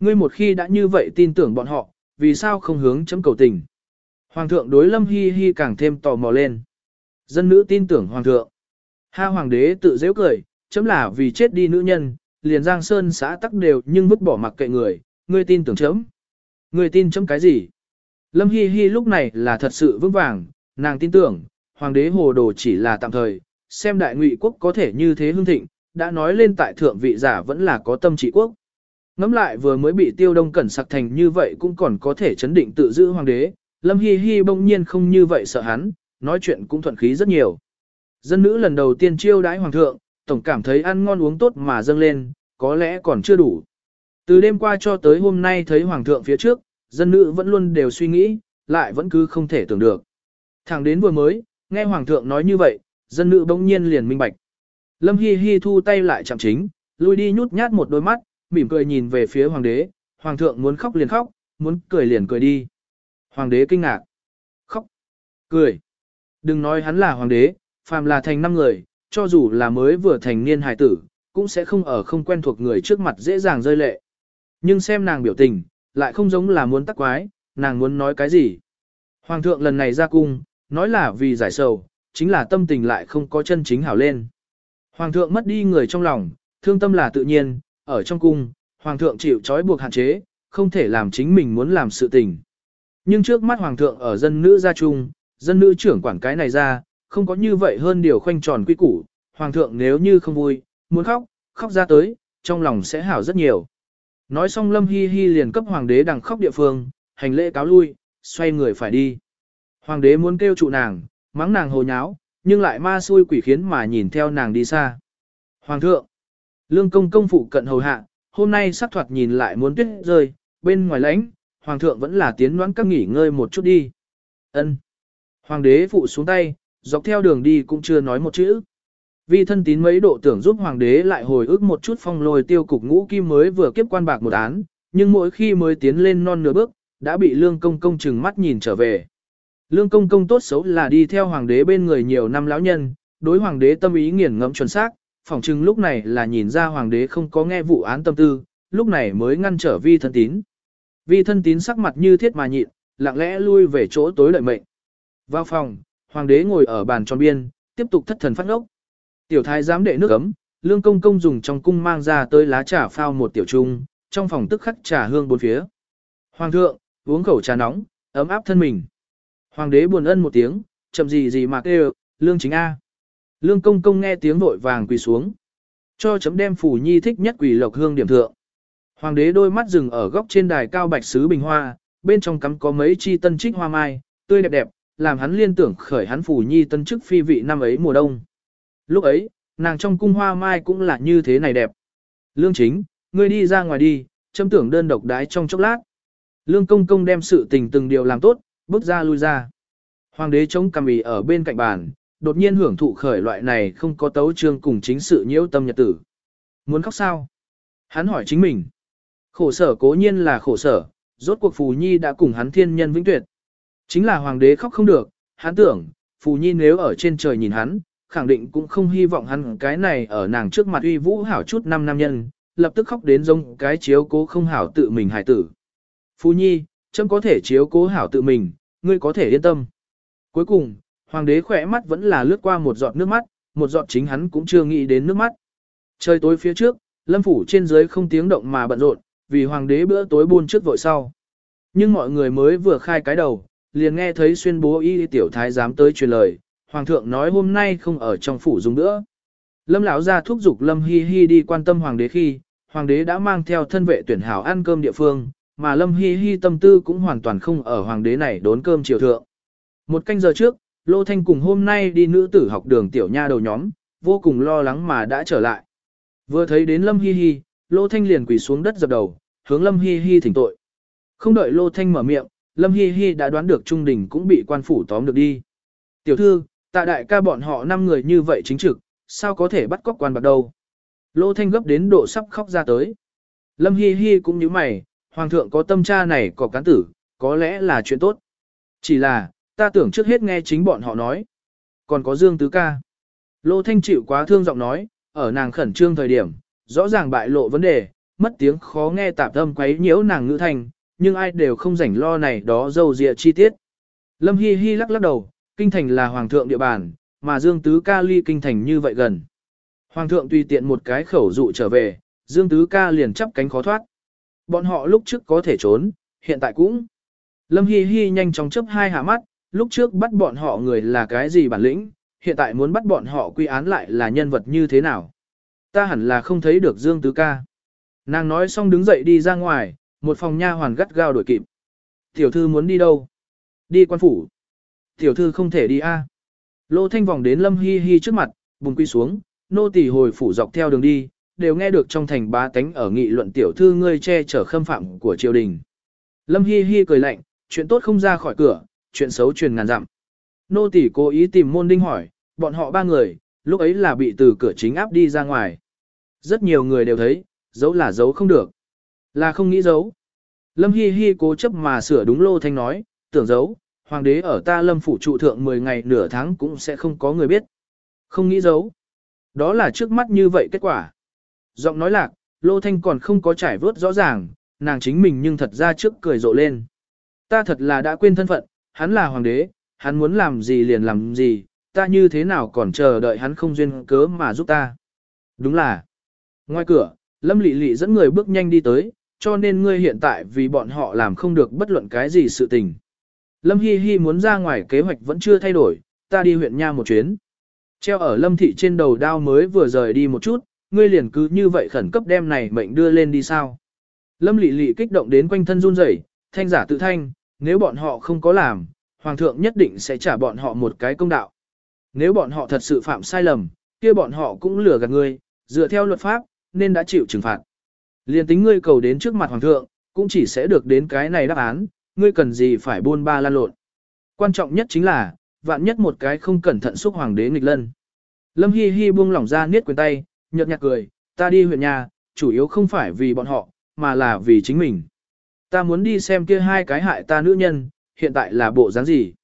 Ngươi một khi đã như vậy tin tưởng bọn họ, vì sao không hướng chấm cầu tình. Hoàng thượng đối Lâm Hi Hi càng thêm tò mò lên. Dân nữ tin tưởng hoàng thượng. Ha hoàng đế tự dễ cười, chấm là vì chết đi nữ nhân, liền giang sơn xã tắc đều nhưng vứt bỏ mặc kệ người, ngươi tin tưởng chấm. Ngươi tin chấm cái gì? Lâm Hi Hi lúc này là thật sự vững vàng, nàng tin tưởng, hoàng đế hồ đồ chỉ là tạm thời, xem đại ngụy quốc có thể như thế hưng thịnh, đã nói lên tại thượng vị giả vẫn là có tâm trị quốc. Ngắm lại vừa mới bị tiêu đông cẩn sặc thành như vậy cũng còn có thể chấn định tự giữ hoàng đế, Lâm Hi Hi bỗng nhiên không như vậy sợ hắn, nói chuyện cũng thuận khí rất nhiều. Dân nữ lần đầu tiên chiêu đãi hoàng thượng, tổng cảm thấy ăn ngon uống tốt mà dâng lên, có lẽ còn chưa đủ. Từ đêm qua cho tới hôm nay thấy hoàng thượng phía trước, dân nữ vẫn luôn đều suy nghĩ, lại vẫn cứ không thể tưởng được. Thẳng đến vừa mới, nghe hoàng thượng nói như vậy, dân nữ bỗng nhiên liền minh bạch. Lâm Hi Hi thu tay lại chạm chính, lui đi nhút nhát một đôi mắt, mỉm cười nhìn về phía hoàng đế, hoàng thượng muốn khóc liền khóc, muốn cười liền cười đi. Hoàng đế kinh ngạc. Khóc. Cười. Đừng nói hắn là hoàng đế, phàm là thành năm người, cho dù là mới vừa thành niên hài tử, cũng sẽ không ở không quen thuộc người trước mặt dễ dàng rơi lệ. Nhưng xem nàng biểu tình, lại không giống là muốn tắc quái, nàng muốn nói cái gì. Hoàng thượng lần này ra cung, nói là vì giải sầu, chính là tâm tình lại không có chân chính hảo lên. Hoàng thượng mất đi người trong lòng, thương tâm là tự nhiên, ở trong cung, hoàng thượng chịu trói buộc hạn chế, không thể làm chính mình muốn làm sự tình. Nhưng trước mắt hoàng thượng ở dân nữ gia trung, dân nữ trưởng quản cái này ra, không có như vậy hơn điều khoanh tròn quy củ, hoàng thượng nếu như không vui, muốn khóc, khóc ra tới, trong lòng sẽ hảo rất nhiều. Nói xong Lâm Hi Hi liền cấp hoàng đế đằng khóc địa phương, hành lễ cáo lui, xoay người phải đi. Hoàng đế muốn kêu trụ nàng, mắng nàng hồ nháo, nhưng lại ma xui quỷ khiến mà nhìn theo nàng đi xa. Hoàng thượng, lương công công phụ cận hầu hạ, hôm nay sắc thoạt nhìn lại muốn tuyết rơi, bên ngoài lãnh, hoàng thượng vẫn là tiến đoán các nghỉ ngơi một chút đi. Ân. Hoàng đế phụ xuống tay, dọc theo đường đi cũng chưa nói một chữ. Vì thân tín mấy độ tưởng giúp hoàng đế lại hồi ức một chút phong lôi tiêu cục ngũ kim mới vừa kiếp quan bạc một án, nhưng mỗi khi mới tiến lên non nửa bước, đã bị lương công công chừng mắt nhìn trở về. Lương công công tốt xấu là đi theo hoàng đế bên người nhiều năm lão nhân, đối hoàng đế tâm ý nghiền ngẫm chuẩn xác, phỏng chừng lúc này là nhìn ra hoàng đế không có nghe vụ án tâm tư, lúc này mới ngăn trở vi thân tín. Vi thân tín sắc mặt như thiết mà nhịn, lặng lẽ lui về chỗ tối lợi mệnh. Vào phòng, hoàng đế ngồi ở bàn tròn biên, tiếp tục thất thần phát ngốc. Tiểu thái giám đệ nước ấm, lương công công dùng trong cung mang ra tới lá trà phao một tiểu trung, trong phòng tức khắc trà hương bốn phía. Hoàng thượng, uống khẩu trà nóng, ấm áp thân mình. Hoàng đế buồn ân một tiếng, chậm gì gì mà kêu, lương chính A. Lương công công nghe tiếng vội vàng quỳ xuống. Cho chấm đem phủ nhi thích nhất quỳ lộc hương điểm thượng. Hoàng đế đôi mắt dừng ở góc trên đài cao bạch sứ bình hoa, bên trong cắm có mấy chi tân trích hoa mai, tươi đẹp đẹp, làm hắn liên tưởng khởi hắn phủ nhi tân chức phi vị năm ấy mùa đông. Lúc ấy, nàng trong cung hoa mai cũng là như thế này đẹp. Lương chính, ngươi đi ra ngoài đi, châm tưởng đơn độc đái trong chốc lát. Lương công công đem sự tình từng điều làm tốt, bước ra lui ra. Hoàng đế chống cằm ý ở bên cạnh bàn, đột nhiên hưởng thụ khởi loại này không có tấu trương cùng chính sự nhiễu tâm nhật tử. Muốn khóc sao? Hắn hỏi chính mình. Khổ sở cố nhiên là khổ sở, rốt cuộc Phù Nhi đã cùng hắn thiên nhân vĩnh tuyệt. Chính là hoàng đế khóc không được, hắn tưởng, Phù Nhi nếu ở trên trời nhìn hắn, khẳng định cũng không hy vọng hắn cái này ở nàng trước mặt uy vũ hảo chút năm nam nhân, lập tức khóc đến giống cái chiếu cố không hảo tự mình hài tử. Phù Nhi, chấm có thể chiếu cố hảo tự mình, ngươi có thể yên tâm. Cuối cùng, hoàng đế khỏe mắt vẫn là lướt qua một giọt nước mắt, một giọt chính hắn cũng chưa nghĩ đến nước mắt. Trời tối phía trước, lâm phủ trên dưới không tiếng động mà bận rộn, vì hoàng đế bữa tối buôn trước vội sau. Nhưng mọi người mới vừa khai cái đầu, liền nghe thấy xuyên bố y tiểu thái dám tới truyền lời, hoàng thượng nói hôm nay không ở trong phủ dùng nữa. Lâm lão ra thúc giục Lâm Hi Hi đi quan tâm hoàng đế khi, hoàng đế đã mang theo thân vệ tuyển hảo ăn cơm địa phương, mà Lâm Hi Hi tâm tư cũng hoàn toàn không ở hoàng đế này đốn cơm chiều thượng. Một canh giờ trước, Lô Thanh cùng hôm nay đi nữ tử học đường tiểu nha đầu nhóm, vô cùng lo lắng mà đã trở lại. Vừa thấy đến Lâm Hi Hi, Lô Thanh liền quỳ xuống đất dập đầu, hướng Lâm Hi Hi thỉnh tội. Không đợi Lô Thanh mở miệng, Lâm Hi Hi đã đoán được Trung Đình cũng bị quan phủ tóm được đi. Tiểu thư, tạ đại ca bọn họ năm người như vậy chính trực, sao có thể bắt cóc quan bạc đâu. Lô Thanh gấp đến độ sắp khóc ra tới. Lâm Hi Hi cũng như mày, Hoàng thượng có tâm tra này có cán tử, có lẽ là chuyện tốt. Chỉ là, ta tưởng trước hết nghe chính bọn họ nói. Còn có Dương Tứ Ca. Lô Thanh chịu quá thương giọng nói, ở nàng khẩn trương thời điểm, rõ ràng bại lộ vấn đề, mất tiếng khó nghe tạp âm quấy nhiễu nàng ngữ thành, nhưng ai đều không rảnh lo này đó dâu dịa chi tiết. Lâm Hi Hi lắc lắc đầu, kinh thành là hoàng thượng địa bàn, mà Dương Tứ Ca ly kinh thành như vậy gần. Hoàng thượng tùy tiện một cái khẩu dụ trở về, Dương Tứ Ca liền chắp cánh khó thoát. Bọn họ lúc trước có thể trốn, hiện tại cũng. Lâm Hi Hi nhanh chóng chớp hai hạ mắt, lúc trước bắt bọn họ người là cái gì bản lĩnh, hiện tại muốn bắt bọn họ quy án lại là nhân vật như thế nào. Ta hẳn là không thấy được Dương Tứ Ca. Nàng nói xong đứng dậy đi ra ngoài, một phòng nha hoàn gắt gao đuổi kịp. Tiểu thư muốn đi đâu? Đi quan phủ. Tiểu thư không thể đi a. Lô Thanh vòng đến Lâm Hi Hi trước mặt, bùng quy xuống, nô tỳ hồi phủ dọc theo đường đi, đều nghe được trong thành bá tánh ở nghị luận tiểu thư ngươi che chở khâm phạm của triều đình. Lâm Hi Hi cười lạnh, chuyện tốt không ra khỏi cửa, chuyện xấu truyền ngàn dặm. Nô tỳ cố ý tìm môn đinh hỏi, bọn họ ba người, lúc ấy là bị từ cửa chính áp đi ra ngoài. Rất nhiều người đều thấy, giấu là giấu không được. Là không nghĩ giấu. Lâm Hi Hi cố chấp mà sửa đúng lô thanh nói, tưởng giấu, hoàng đế ở ta lâm phủ trụ thượng 10 ngày nửa tháng cũng sẽ không có người biết. Không nghĩ giấu. Đó là trước mắt như vậy kết quả. Giọng nói lạc, lô thanh còn không có trải vớt rõ ràng, nàng chính mình nhưng thật ra trước cười rộ lên. Ta thật là đã quên thân phận, hắn là hoàng đế, hắn muốn làm gì liền làm gì, ta như thế nào còn chờ đợi hắn không duyên cớ mà giúp ta. Đúng là, ngoài cửa, Lâm Lệ Lệ dẫn người bước nhanh đi tới, cho nên ngươi hiện tại vì bọn họ làm không được bất luận cái gì sự tình. Lâm Hi Hi muốn ra ngoài kế hoạch vẫn chưa thay đổi, ta đi huyện nha một chuyến. Treo ở Lâm Thị trên đầu đao mới vừa rời đi một chút, ngươi liền cứ như vậy khẩn cấp đem này mệnh đưa lên đi sao. Lâm Lị Lị kích động đến quanh thân run rẩy, thanh giả tự thanh, nếu bọn họ không có làm, Hoàng thượng nhất định sẽ trả bọn họ một cái công đạo. Nếu bọn họ thật sự phạm sai lầm, kia bọn họ cũng lừa gạt ngươi, dựa theo luật pháp, nên đã chịu trừng phạt. Liên tính ngươi cầu đến trước mặt hoàng thượng, cũng chỉ sẽ được đến cái này đáp án, ngươi cần gì phải buôn ba lan lộn. Quan trọng nhất chính là, vạn nhất một cái không cẩn thận xúc hoàng đế nghịch lân. Lâm Hi Hi buông lỏng ra niết quyền tay, nhợt nhạt cười, ta đi huyện nhà, chủ yếu không phải vì bọn họ, mà là vì chính mình. Ta muốn đi xem kia hai cái hại ta nữ nhân, hiện tại là bộ dáng gì.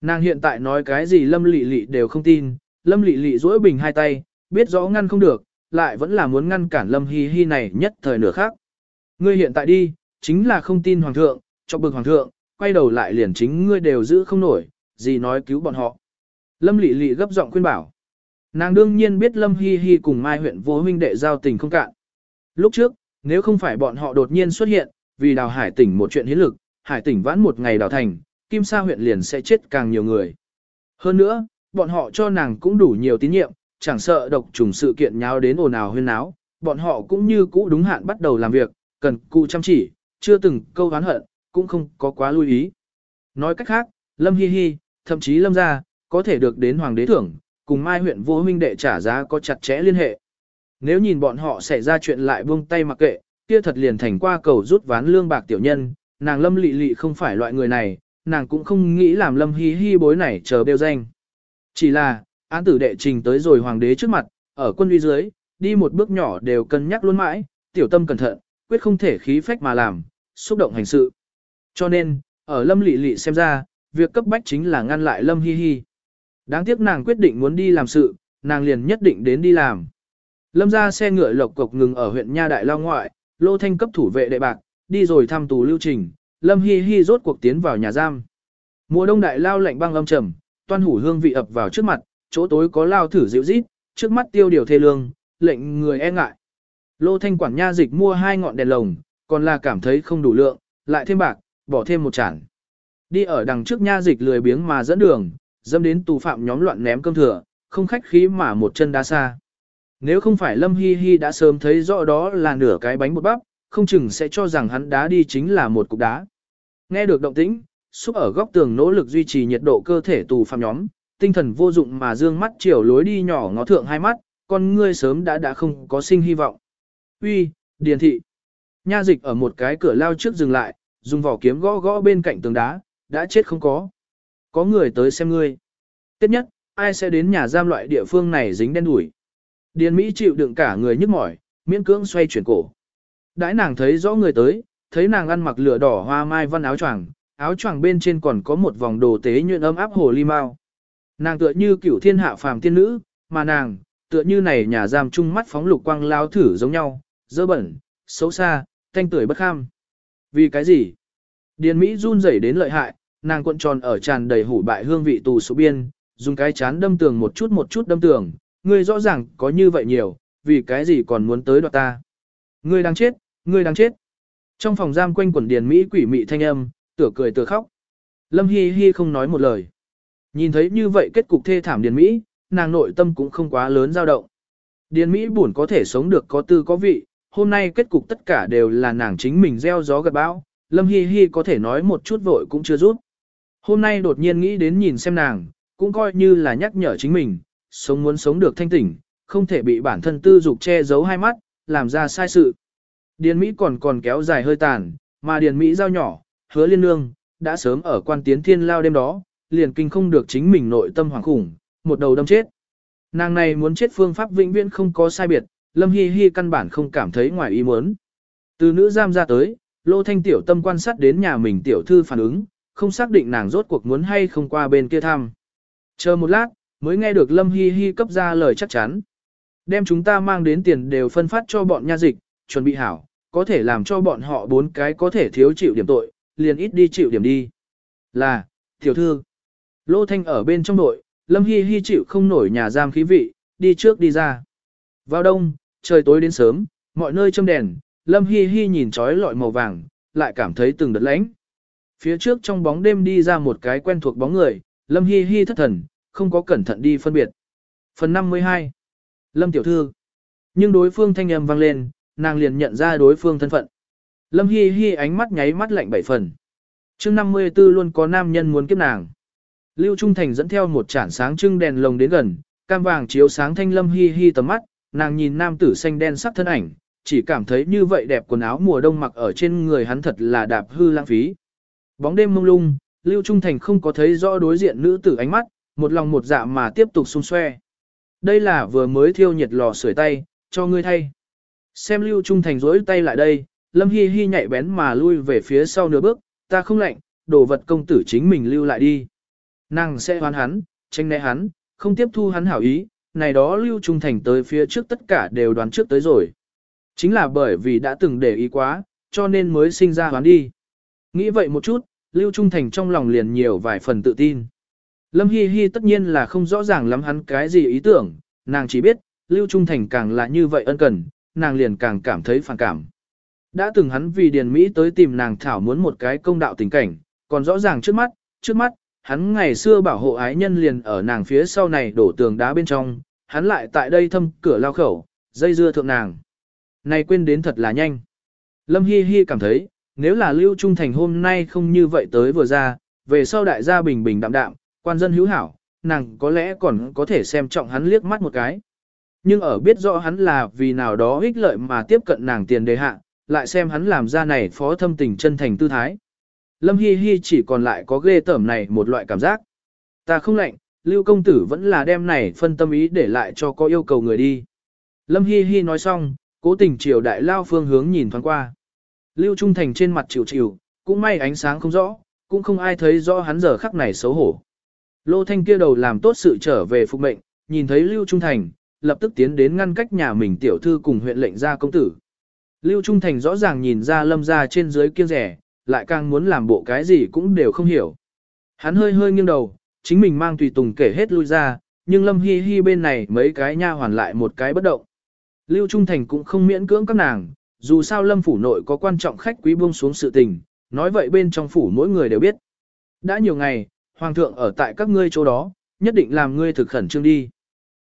Nàng hiện tại nói cái gì lâm lị lị đều không tin, lâm lị lị duỗi bình hai tay, biết rõ ngăn không được, lại vẫn là muốn ngăn cản lâm hi hi này nhất thời nửa khác. Ngươi hiện tại đi, chính là không tin hoàng thượng, cho bực hoàng thượng, quay đầu lại liền chính ngươi đều giữ không nổi, gì nói cứu bọn họ. Lâm Lệ Lệ gấp giọng khuyên bảo. Nàng đương nhiên biết lâm hi hi cùng mai huyện vô huynh đệ giao tình không cạn. Lúc trước, nếu không phải bọn họ đột nhiên xuất hiện, vì đào hải tỉnh một chuyện hiến lực, hải tỉnh vãn một ngày đào thành, Kim Sa huyện liền sẽ chết càng nhiều người. Hơn nữa, bọn họ cho nàng cũng đủ nhiều tín nhiệm, chẳng sợ độc trùng sự kiện nháo đến ồn ào huyên náo, bọn họ cũng như cũ đúng hạn bắt đầu làm việc, cần cụ chăm chỉ, chưa từng câu hán hận, cũng không có quá lưu ý. Nói cách khác, Lâm Hi Hi, thậm chí Lâm gia, có thể được đến hoàng đế thưởng, cùng Mai huyện vô huynh đệ trả giá có chặt chẽ liên hệ. Nếu nhìn bọn họ xảy ra chuyện lại buông tay mặc kệ, kia thật liền thành qua cầu rút ván lương bạc tiểu nhân, nàng lâm lị lị không phải loại người này, nàng cũng không nghĩ làm lâm hi hi bối này chờ bêu danh. Chỉ là, án tử đệ trình tới rồi hoàng đế trước mặt, ở quân uy dưới, đi một bước nhỏ đều cân nhắc luôn mãi, tiểu tâm cẩn thận, quyết không thể khí phách mà làm, xúc động hành sự. Cho nên, ở lâm Lệ Lệ xem ra, việc cấp bách chính là ngăn lại lâm hi hi. Đáng tiếc nàng quyết định muốn đi làm sự, nàng liền nhất định đến đi làm. Lâm ra xe ngựa lộc cộc ngừng ở huyện Nha Đại Lao ngoại, lô thanh cấp thủ vệ đệ bạc, đi rồi thăm tù lưu trình, Lâm Hi Hi rốt cuộc tiến vào nhà giam. Mùa đông đại lao lạnh băng âm trầm, toan hủ hương vị ập vào trước mặt, chỗ tối có lao thử dịu rít, trước mắt tiêu điều thê lương, lệnh người e ngại. Lô thanh quản nha dịch mua hai ngọn đèn lồng, còn là cảm thấy không đủ lượng, lại thêm bạc, bỏ thêm một chản. Đi ở đằng trước nha dịch lười biếng mà dẫn đường, dâm đến tù phạm nhóm loạn ném cơm thừa, không khách khí mà một chân đá xa. Nếu không phải Lâm Hi Hi đã sớm thấy rõ đó là nửa cái bánh bột bắp, không chừng sẽ cho rằng hắn đá đi chính là một cục đá. Nghe được động tĩnh, xúc ở góc tường nỗ lực duy trì nhiệt độ cơ thể tù phạm nhóm, tinh thần vô dụng mà dương mắt chiều lối đi nhỏ ngó thượng hai mắt, con ngươi sớm đã đã không có sinh hy vọng. Uy, điền thị. Nha dịch ở một cái cửa lao trước dừng lại, dùng vỏ kiếm gõ gõ bên cạnh tường đá, đã chết không có. Có người tới xem ngươi. Tiếp nhất, ai sẽ đến nhà giam loại địa phương này dính đen đủi. Điền Mỹ chịu đựng cả người nhức mỏi, miễn cưỡng xoay chuyển cổ. Đãi nàng thấy rõ người tới, thấy nàng ăn mặc lửa đỏ hoa mai văn áo choàng, áo choàng bên trên còn có một vòng đồ tế nhuyễn ấm áp hồ ly mao. Nàng tựa như cửu thiên hạ phàm tiên nữ, mà nàng, tựa như này nhà giam chung mắt phóng lục quang lao thử giống nhau, dơ bẩn, xấu xa, thanh tuổi bất kham. Vì cái gì? Điền Mỹ run rẩy đến lợi hại, nàng cuộn tròn ở tràn đầy hủ bại hương vị tù số biên, dùng cái chán đâm tường một chút một chút đâm tường, ngươi rõ ràng có như vậy nhiều, vì cái gì còn muốn tới đoạt ta. Ngươi đang chết, ngươi đang chết. Trong phòng giam quanh quần điền Mỹ quỷ mị thanh âm, tựa cười tựa khóc. Lâm Hi Hi không nói một lời. Nhìn thấy như vậy kết cục thê thảm điền Mỹ, nàng nội tâm cũng không quá lớn dao động. Điền Mỹ buồn có thể sống được có tư có vị, hôm nay kết cục tất cả đều là nàng chính mình gieo gió gặt bão, Lâm Hi Hi có thể nói một chút vội cũng chưa rút. Hôm nay đột nhiên nghĩ đến nhìn xem nàng, cũng coi như là nhắc nhở chính mình, sống muốn sống được thanh tỉnh, không thể bị bản thân tư dục che giấu hai mắt, làm ra sai sự. Điền Mỹ còn còn kéo dài hơi tàn, mà Điền Mỹ giao nhỏ, hứa liên nương, đã sớm ở quan tiến thiên lao đêm đó, liền kinh không được chính mình nội tâm hoàng khủng, một đầu đâm chết. Nàng này muốn chết phương pháp vĩnh viễn không có sai biệt, Lâm Hi Hi căn bản không cảm thấy ngoài ý muốn. Từ nữ giam ra tới, Lô Thanh tiểu tâm quan sát đến nhà mình tiểu thư phản ứng, không xác định nàng rốt cuộc muốn hay không qua bên kia thăm. Chờ một lát, mới nghe được Lâm Hi Hi cấp ra lời chắc chắn. Đem chúng ta mang đến tiền đều phân phát cho bọn nha dịch, chuẩn bị hảo, có thể làm cho bọn họ bốn cái có thể thiếu chịu điểm tội, liền ít đi chịu điểm đi. Là, tiểu thư. Lô Thanh ở bên trong đội, Lâm Hi Hi chịu không nổi nhà giam khí vị, đi trước đi ra. Vào đông, trời tối đến sớm, mọi nơi châm đèn, Lâm Hi Hi nhìn trói lọi màu vàng, lại cảm thấy từng đợt lạnh. Phía trước trong bóng đêm đi ra một cái quen thuộc bóng người, Lâm Hi Hi thất thần, không có cẩn thận đi phân biệt. Phần 52 Lâm tiểu thư Nhưng đối phương thanh âm vang lên, nàng liền nhận ra đối phương thân phận. Lâm Hi Hi ánh mắt nháy mắt lạnh bảy phần. Chương 54 luôn có nam nhân muốn kiếp nàng. Lưu Trung Thành dẫn theo một chản sáng trưng đèn lồng đến gần, cam vàng chiếu sáng thanh Lâm Hi Hi tầm mắt, nàng nhìn nam tử xanh đen sắc thân ảnh, chỉ cảm thấy như vậy đẹp quần áo mùa đông mặc ở trên người hắn thật là đạp hư lãng phí. Bóng đêm mông lung, Lưu Trung Thành không có thấy rõ đối diện nữ tử ánh mắt, một lòng một dạ mà tiếp tục xung xoe. Đây là vừa mới thiêu nhiệt lò sưởi tay, cho ngươi thay. Xem Lưu Trung Thành rỗi tay lại đây, Lâm Hi Hi nhạy bén mà lui về phía sau nửa bước, ta không lạnh, đồ vật công tử chính mình lưu lại đi. Nàng sẽ hoán hắn, tranh né hắn, không tiếp thu hắn hảo ý, này đó Lưu Trung Thành tới phía trước tất cả đều đoán trước tới rồi. Chính là bởi vì đã từng để ý quá, cho nên mới sinh ra hoán đi. Nghĩ vậy một chút, Lưu Trung Thành trong lòng liền nhiều vài phần tự tin. Lâm Hi Hi tất nhiên là không rõ ràng lắm hắn cái gì ý tưởng, nàng chỉ biết, Lưu Trung Thành càng là như vậy ân cần, nàng liền càng cảm thấy phản cảm. Đã từng hắn vì Điền Mỹ tới tìm nàng thảo muốn một cái công đạo tình cảnh, còn rõ ràng trước mắt, trước mắt, hắn ngày xưa bảo hộ ái nhân liền ở nàng phía sau này đổ tường đá bên trong, hắn lại tại đây thâm cửa lao khẩu, dây dưa thượng nàng. Này quên đến thật là nhanh. Lâm Hi Hi cảm thấy, nếu là Lưu Trung Thành hôm nay không như vậy tới vừa ra, về sau đại gia bình bình đạm đạm, quan dân hữu hảo, nàng có lẽ còn có thể xem trọng hắn liếc mắt một cái. Nhưng ở biết rõ hắn là vì nào đó ích lợi mà tiếp cận nàng tiền đề hạ, lại xem hắn làm ra này phó thâm tình chân thành tư thái, Lâm Hi Hi chỉ còn lại có ghê tởm này một loại cảm giác. Ta không lạnh, Lưu công tử vẫn là đem này phân tâm ý để lại cho có yêu cầu người đi. Lâm Hi Hi nói xong, cố tình chiều đại lao phương hướng nhìn thoáng qua. Lưu Trung Thành trên mặt chịu chịu, cũng may ánh sáng không rõ, cũng không ai thấy rõ hắn giờ khắc này xấu hổ. Lô Thanh kia đầu làm tốt sự trở về phục mệnh, nhìn thấy Lưu Trung Thành, lập tức tiến đến ngăn cách nhà mình tiểu thư cùng huyện lệnh ra công tử. Lưu Trung Thành rõ ràng nhìn ra lâm ra trên dưới kiêng rẻ, lại càng muốn làm bộ cái gì cũng đều không hiểu. Hắn hơi hơi nghiêng đầu, chính mình mang tùy tùng kể hết lui ra, nhưng lâm hi hi bên này mấy cái nha hoàn lại một cái bất động. Lưu Trung Thành cũng không miễn cưỡng các nàng, dù sao lâm phủ nội có quan trọng khách quý buông xuống sự tình, nói vậy bên trong phủ mỗi người đều biết. Đã nhiều ngày, Hoàng thượng ở tại các ngươi chỗ đó, nhất định làm ngươi thực khẩn trương đi.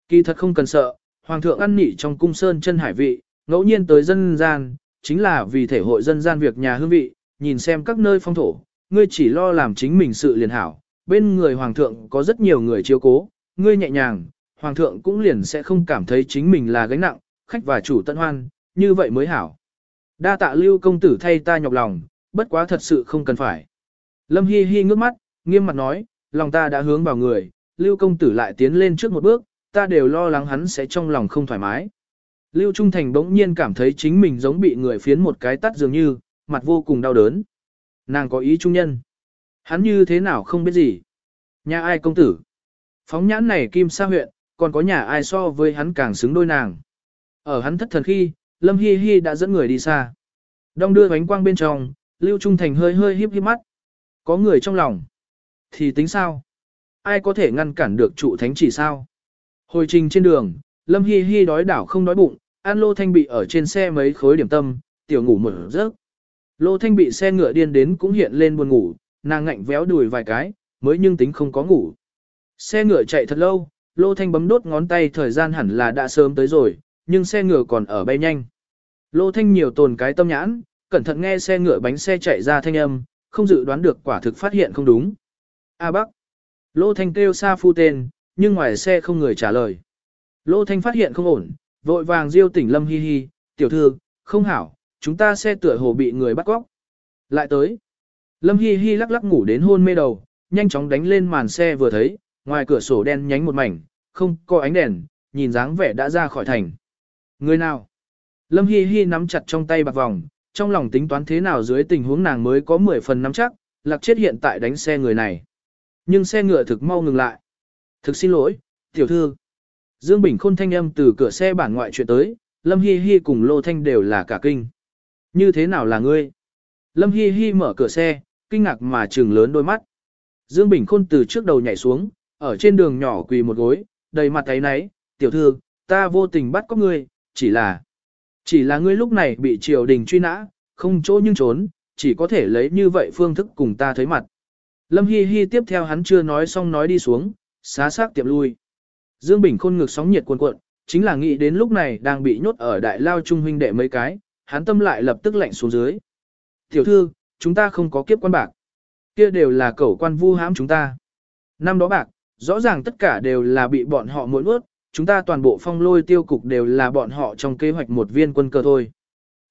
Kỳ thật không cần sợ, Hoàng thượng ăn nỉ trong cung sơn chân hải vị, ngẫu nhiên tới dân gian, chính là vì thể hội dân gian việc nhà hương vị, nhìn xem các nơi phong thổ, ngươi chỉ lo làm chính mình sự liền hảo. Bên người Hoàng thượng có rất nhiều người chiếu cố, ngươi nhẹ nhàng, Hoàng thượng cũng liền sẽ không cảm thấy chính mình là gánh nặng, khách và chủ tận hoan, như vậy mới hảo. Đa tạ lưu công tử thay ta nhọc lòng, bất quá thật sự không cần phải. Lâm Hi Hi ngước mắt, nghiêm mặt nói, lòng ta đã hướng vào người, lưu công tử lại tiến lên trước một bước, ta đều lo lắng hắn sẽ trong lòng không thoải mái. Lưu Trung Thành bỗng nhiên cảm thấy chính mình giống bị người phiến một cái tắt dường như, mặt vô cùng đau đớn. Nàng có ý trung nhân. Hắn như thế nào không biết gì. Nhà ai công tử? Phóng nhãn này kim sa huyện, còn có nhà ai so với hắn càng xứng đôi nàng. Ở hắn thất thần khi, Lâm Hi Hi đã dẫn người đi xa. Đông đưa bánh quang bên trong, Lưu Trung Thành hơi hơi híp híp mắt. Có người trong lòng. Thì tính sao? Ai có thể ngăn cản được trụ thánh chỉ sao? Hồi trình trên đường, Lâm Hi Hi đói đảo không đói bụng, An Lô Thanh bị ở trên xe mấy khối điểm tâm, tiểu ngủ một giấc. Lô Thanh bị xe ngựa điên đến cũng hiện lên buồn ngủ, nàng ngạnh véo đùi vài cái, mới nhưng tính không có ngủ. Xe ngựa chạy thật lâu, Lô Thanh bấm đốt ngón tay thời gian hẳn là đã sớm tới rồi, nhưng xe ngựa còn ở bay nhanh. Lô Thanh nhiều tồn cái tâm nhãn, cẩn thận nghe xe ngựa bánh xe chạy ra thanh âm, không dự đoán được quả thực phát hiện không đúng. A à Bắc. Lô Thanh kêu xa phu tên, nhưng ngoài xe không người trả lời. Lô Thanh phát hiện không ổn, vội vàng diêu tỉnh Lâm Hi Hi, tiểu thư, không hảo, chúng ta xe tựa hồ bị người bắt cóc. Lại tới. Lâm Hi Hi lắc lắc ngủ đến hôn mê đầu, nhanh chóng đánh lên màn xe vừa thấy, ngoài cửa sổ đen nhánh một mảnh, không có ánh đèn, nhìn dáng vẻ đã ra khỏi thành. Người nào? Lâm Hi Hi nắm chặt trong tay bạc vòng, trong lòng tính toán thế nào dưới tình huống nàng mới có 10 phần nắm chắc, lạc chết hiện tại đánh xe người này. Nhưng xe ngựa thực mau ngừng lại. Thực xin lỗi, tiểu thư. Dương Bình Khôn thanh âm từ cửa xe bản ngoại chuyện tới, Lâm Hi Hi cùng Lô Thanh đều là cả kinh. Như thế nào là ngươi? Lâm Hi Hi mở cửa xe, kinh ngạc mà trừng lớn đôi mắt. Dương Bình Khôn từ trước đầu nhảy xuống, ở trên đường nhỏ quỳ một gối, đầy mặt thấy náy, tiểu thư, ta vô tình bắt có ngươi, chỉ là, chỉ là ngươi lúc này bị triều đình truy nã, không chỗ nhưng trốn, chỉ có thể lấy như vậy phương thức cùng ta thấy mặt. Lâm Hi Hi tiếp theo hắn chưa nói xong nói đi xuống, xá xác tiệm lui. Dương Bình khôn ngực sóng nhiệt cuồn cuộn, chính là nghĩ đến lúc này đang bị nhốt ở đại lao trung huynh đệ mấy cái, hắn tâm lại lập tức lạnh xuống dưới. Tiểu thư, chúng ta không có kiếp quan bạc. Kia đều là cẩu quan vu hãm chúng ta. Năm đó bạc, rõ ràng tất cả đều là bị bọn họ muộn ướt, chúng ta toàn bộ phong lôi tiêu cục đều là bọn họ trong kế hoạch một viên quân cờ thôi.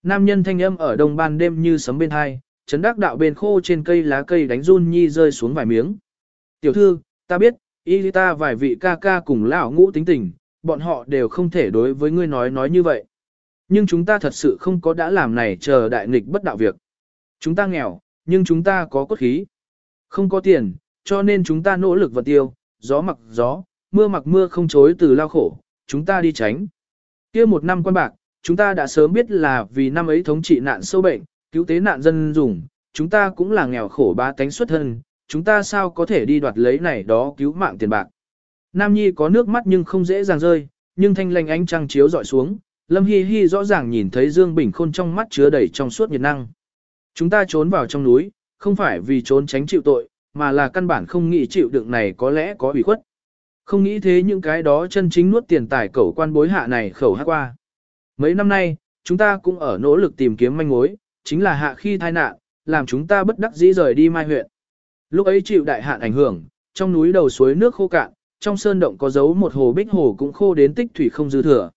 Nam nhân thanh âm ở đông ban đêm như sấm bên hai, chấn đắc đạo bên khô trên cây lá cây đánh run nhi rơi xuống vài miếng. Tiểu thư, ta biết, y ta vài vị ca ca cùng lão ngũ tính tình, bọn họ đều không thể đối với ngươi nói nói như vậy. Nhưng chúng ta thật sự không có đã làm này chờ đại nghịch bất đạo việc. Chúng ta nghèo, nhưng chúng ta có cốt khí. Không có tiền, cho nên chúng ta nỗ lực vật tiêu, gió mặc gió, mưa mặc mưa không chối từ lao khổ, chúng ta đi tránh. kia một năm quan bạc, chúng ta đã sớm biết là vì năm ấy thống trị nạn sâu bệnh, cứu tế nạn dân dùng, chúng ta cũng là nghèo khổ ba tánh xuất thân, chúng ta sao có thể đi đoạt lấy này đó cứu mạng tiền bạc. Nam Nhi có nước mắt nhưng không dễ dàng rơi, nhưng thanh lanh ánh trăng chiếu dọi xuống, Lâm Hi Hi rõ ràng nhìn thấy Dương Bình Khôn trong mắt chứa đầy trong suốt nhiệt năng. Chúng ta trốn vào trong núi, không phải vì trốn tránh chịu tội, mà là căn bản không nghĩ chịu đựng này có lẽ có ủy khuất. Không nghĩ thế những cái đó chân chính nuốt tiền tài cẩu quan bối hạ này khẩu hát qua. Mấy năm nay, chúng ta cũng ở nỗ lực tìm kiếm manh mối, chính là hạ khi tai nạn, làm chúng ta bất đắc dĩ rời đi mai huyện. Lúc ấy chịu đại hạn ảnh hưởng, trong núi đầu suối nước khô cạn, trong sơn động có dấu một hồ bích hồ cũng khô đến tích thủy không dư thừa.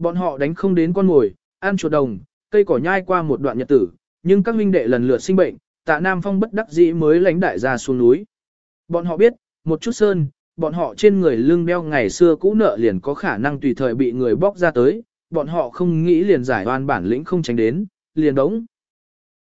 Bọn họ đánh không đến con ngồi, ăn chuột đồng, cây cỏ nhai qua một đoạn nhật tử, nhưng các huynh đệ lần lượt sinh bệnh, tạ Nam Phong bất đắc dĩ mới lãnh đại gia xuống núi. Bọn họ biết, một chút sơn, bọn họ trên người lưng đeo ngày xưa cũ nợ liền có khả năng tùy thời bị người bóc ra tới, bọn họ không nghĩ liền giải oan bản lĩnh không tránh đến, liền đống.